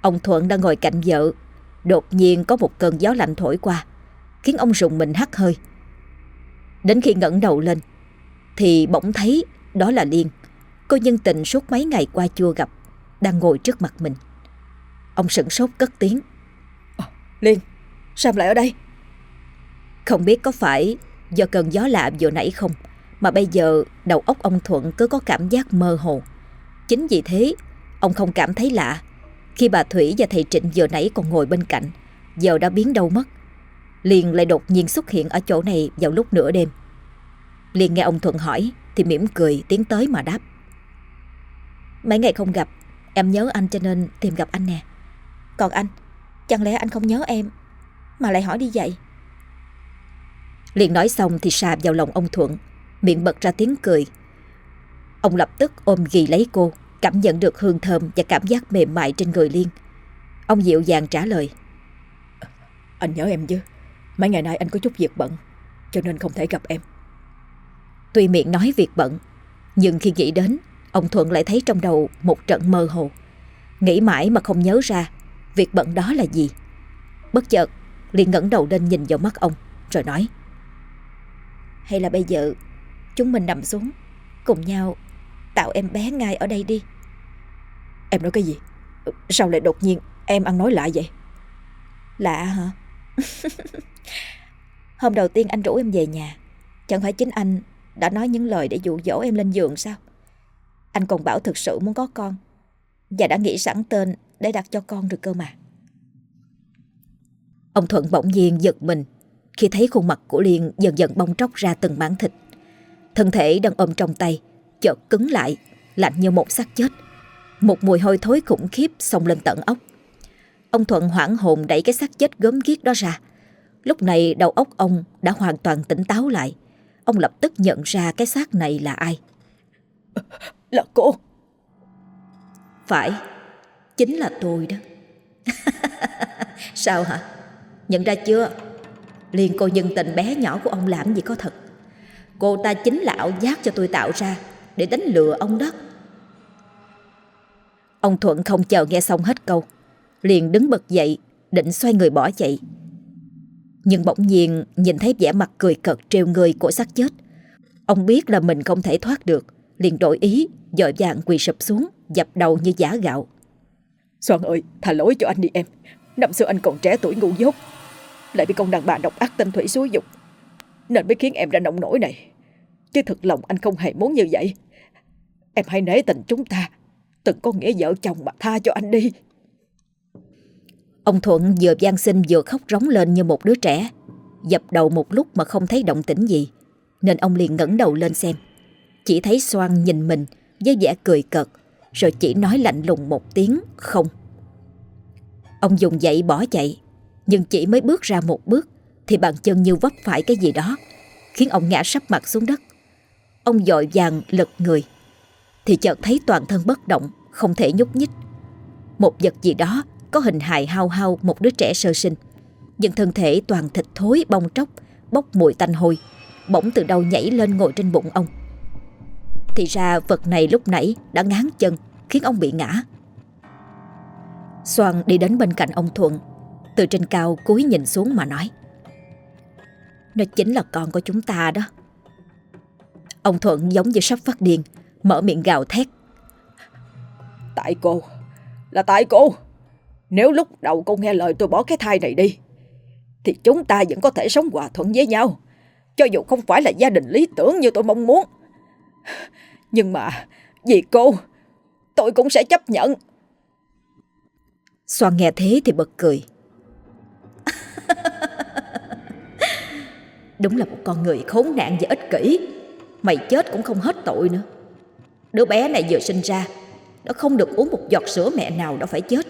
Ông Thuận đang ngồi cạnh vợ Đột nhiên có một cơn gió lạnh thổi qua Khiến ông rùng mình hắt hơi. Đến khi ngẩng đầu lên Thì bỗng thấy đó là Liên Cô nhân tình suốt mấy ngày qua chưa gặp Đang ngồi trước mặt mình. Ông sửng sốt cất tiếng. À, Liên sao lại ở đây? Không biết có phải Do cơn gió lạ vừa nãy không Mà bây giờ đầu óc ông Thuận cứ có cảm giác mơ hồ Chính vì thế Ông không cảm thấy lạ Khi bà Thủy và thầy Trịnh vừa nãy còn ngồi bên cạnh Giờ đã biến đâu mất Liền lại đột nhiên xuất hiện ở chỗ này vào lúc nửa đêm. Liền nghe ông Thuận hỏi thì mỉm cười tiến tới mà đáp. Mấy ngày không gặp, em nhớ anh cho nên tìm gặp anh nè. Còn anh, chẳng lẽ anh không nhớ em mà lại hỏi đi vậy? Liền nói xong thì sạp vào lòng ông Thuận, miệng bật ra tiếng cười. Ông lập tức ôm ghì lấy cô, cảm nhận được hương thơm và cảm giác mềm mại trên người Liên. Ông dịu dàng trả lời. Anh nhớ em chứ? Mấy ngày nay anh có chút việc bận Cho nên không thể gặp em Tuy miệng nói việc bận Nhưng khi nghĩ đến Ông Thuận lại thấy trong đầu một trận mơ hồ Nghĩ mãi mà không nhớ ra Việc bận đó là gì Bất chợt liền ngẩng đầu lên nhìn vào mắt ông Rồi nói Hay là bây giờ Chúng mình nằm xuống Cùng nhau tạo em bé ngay ở đây đi? Em nói cái gì? Sao lại đột nhiên em ăn nói lạ vậy? Lạ hả? Hôm đầu tiên anh rủ em về nhà Chẳng phải chính anh đã nói những lời để dụ dỗ em lên giường sao? Anh còn bảo thực sự muốn có con Và đã nghĩ sẵn tên để đặt cho con được cơ mà. Ông Thuận bỗng nhiên giật mình Khi thấy khuôn mặt của Liên dần dần bong tróc ra từng mảng thịt Thân thể đang ôm trong tay Chợt cứng lại Lạnh như một xác chết Một mùi hôi thối khủng khiếp xông lên tận ốc Ông Thuận hoảng hồn đẩy cái xác chết gớm ghiếc đó ra. Lúc này đầu óc ông đã hoàn toàn tỉnh táo lại. Ông lập tức nhận ra cái xác này là ai. Là cô. Phải, chính là tôi đó. Sao hả? Nhận ra chưa? Liền cô nhân tình bé nhỏ của ông làm gì có thật. Cô ta chính là ảo giác cho tôi tạo ra để đánh lừa ông đó. Ông Thuận không chờ nghe xong hết câu liền đứng bật dậy, định xoay người bỏ chạy. Nhưng bỗng nhiên nhìn thấy vẻ mặt cười cợt trêu người của xác chết. Ông biết là mình không thể thoát được, liền đổi ý, dội vàng quỳ sụp xuống, dập đầu như giả gạo. Soan ơi, thả lỗi cho anh đi em. Năm xưa anh còn trẻ tuổi ngu dốt, lại bị con đàn bà độc ác tên Thủy xúi dục, nên mới khiến em ra nông nổi này. Chứ thật lòng anh không hề muốn như vậy. Em hãy nể tình chúng ta, từng có nghĩa vợ chồng mà tha cho anh đi. Ông Thuận vừa gian sinh vừa khóc rống lên như một đứa trẻ. Dập đầu một lúc mà không thấy động tĩnh gì, nên ông liền ngẩng đầu lên xem. Chỉ thấy Soan nhìn mình với vẻ cười cợt, rồi chỉ nói lạnh lùng một tiếng không. Ông dùng dậy bỏ chạy, nhưng chỉ mới bước ra một bước thì bàn chân như vấp phải cái gì đó, khiến ông ngã sắp mặt xuống đất. Ông dội vàng lật người, thì chợt thấy toàn thân bất động, không thể nhúc nhích. Một vật gì đó có hình hài hao hao một đứa trẻ sơ sinh. Nhưng thân thể toàn thịt thối bong tróc, bốc mùi tanh hôi, bỗng từ đầu nhảy lên ngồi trên bụng ông. Thì ra vật này lúc nãy đã ngán chân, khiến ông bị ngã. Soan đi đến bên cạnh ông Thuận, từ trên cao cúi nhìn xuống mà nói. Nó chính là con của chúng ta đó. Ông Thuận giống như sắp phát điên, mở miệng gào thét. Tại cô, là tại cô. Nếu lúc đầu cô nghe lời tôi bỏ cái thai này đi, thì chúng ta vẫn có thể sống hòa thuận với nhau. Cho dù không phải là gia đình lý tưởng như tôi mong muốn. Nhưng mà vì cô, tôi cũng sẽ chấp nhận. Xoan nghe thế thì bật cười. Đúng là một con người khốn nạn và ích kỷ. Mày chết cũng không hết tội nữa. Đứa bé này vừa sinh ra, nó không được uống một giọt sữa mẹ nào nó phải chết.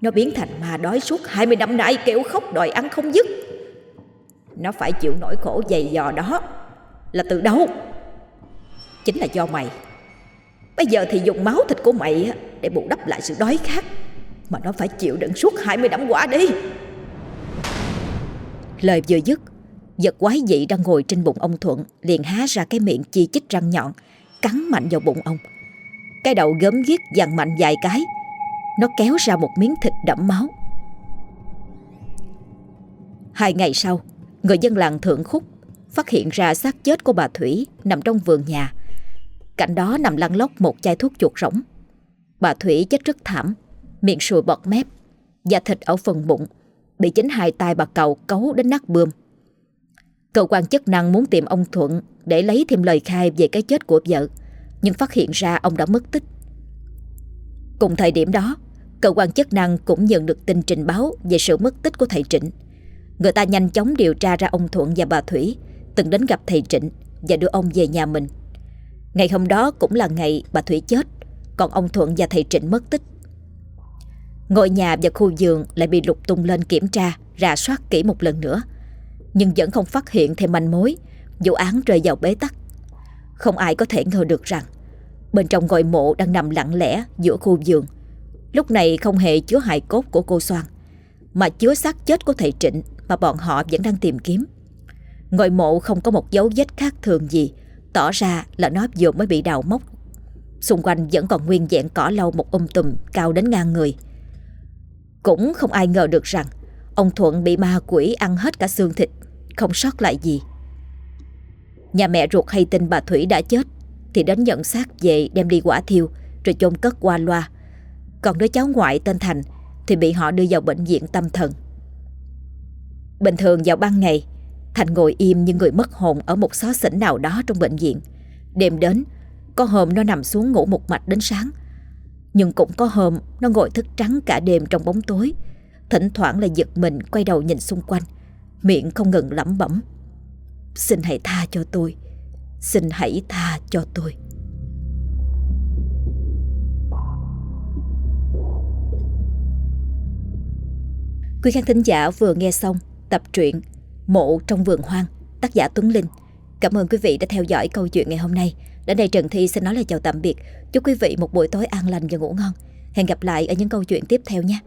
Nó biến thành ma đói suốt 20 năm nay kêu khóc đòi ăn không dứt. Nó phải chịu nỗi khổ dày dò đó là từ đâu? Chính là do mày. Bây giờ thì dùng máu thịt của mày để bù đắp lại sự đói khát mà nó phải chịu đựng suốt 20 năm quả đi. Lời vừa dứt, vật quái dị đang ngồi trên bụng ông Thuận liền há ra cái miệng chi chích răng nhọn, cắn mạnh vào bụng ông. Cái đầu gớm ghiếc dằn mạnh vài cái, nó kéo ra một miếng thịt đẫm máu. Hai ngày sau, người dân làng Thượng Khúc phát hiện ra xác chết của bà Thủy nằm trong vườn nhà. Cạnh đó nằm lăn lóc một chai thuốc chuột rỗng. Bà Thủy chết rất thảm, miệng sùi bọt mép, da thịt ở phần bụng, bị chính hai tay bà cầu cấu đến nát bươm. Cơ quan chức năng muốn tìm ông Thuận để lấy thêm lời khai về cái chết của vợ, nhưng phát hiện ra ông đã mất tích. Cùng thời điểm đó, cơ quan chức năng cũng nhận được tin trình báo về sự mất tích của thầy Trịnh. Người ta nhanh chóng điều tra ra ông Thuận và bà Thủy từng đến gặp thầy Trịnh và đưa ông về nhà mình. Ngày hôm đó cũng là ngày bà Thủy chết, còn ông Thuận và thầy Trịnh mất tích. Ngôi nhà và khu vườn lại bị lục tung lên kiểm tra, rà soát kỹ một lần nữa. Nhưng vẫn không phát hiện thêm manh mối, vụ án rơi vào bế tắc. Không ai có thể ngờ được rằng bên trong ngôi mộ đang nằm lặng lẽ giữa khu vườn. Lúc này không hề chứa hài cốt của cô Soan, mà chứa xác chết của thầy Trịnh mà bọn họ vẫn đang tìm kiếm. Ngôi mộ không có một dấu vết khác thường gì, tỏ ra là nó vừa mới bị đào móc. Xung quanh vẫn còn nguyên vẹn cỏ lau một um tùm cao đến ngang người. Cũng không ai ngờ được rằng ông Thuận bị ma quỷ ăn hết cả xương thịt, không sót lại gì. Nhà mẹ ruột hay tin bà Thủy đã chết thì đến nhận xác về đem đi quả thiêu rồi chôn cất qua loa. Còn đứa cháu ngoại tên Thành thì bị họ đưa vào bệnh viện tâm thần. Bình thường vào ban ngày, Thành ngồi im như người mất hồn ở một xó xỉnh nào đó trong bệnh viện. Đêm đến, có hôm nó nằm xuống ngủ một mạch đến sáng. Nhưng cũng có hôm nó ngồi thức trắng cả đêm trong bóng tối, thỉnh thoảng là giật mình quay đầu nhìn xung quanh, miệng không ngừng lẩm bẩm. Xin hãy tha cho tôi, xin hãy tha cho tôi. Quý khán thính giả vừa nghe xong tập truyện Mộ trong vườn hoang, tác giả Tuấn Linh. Cảm ơn quý vị đã theo dõi câu chuyện ngày hôm nay. Đến đây Trần Thi xin nói lời chào tạm biệt. Chúc quý vị một buổi tối an lành và ngủ ngon. Hẹn gặp lại ở những câu chuyện tiếp theo nhé.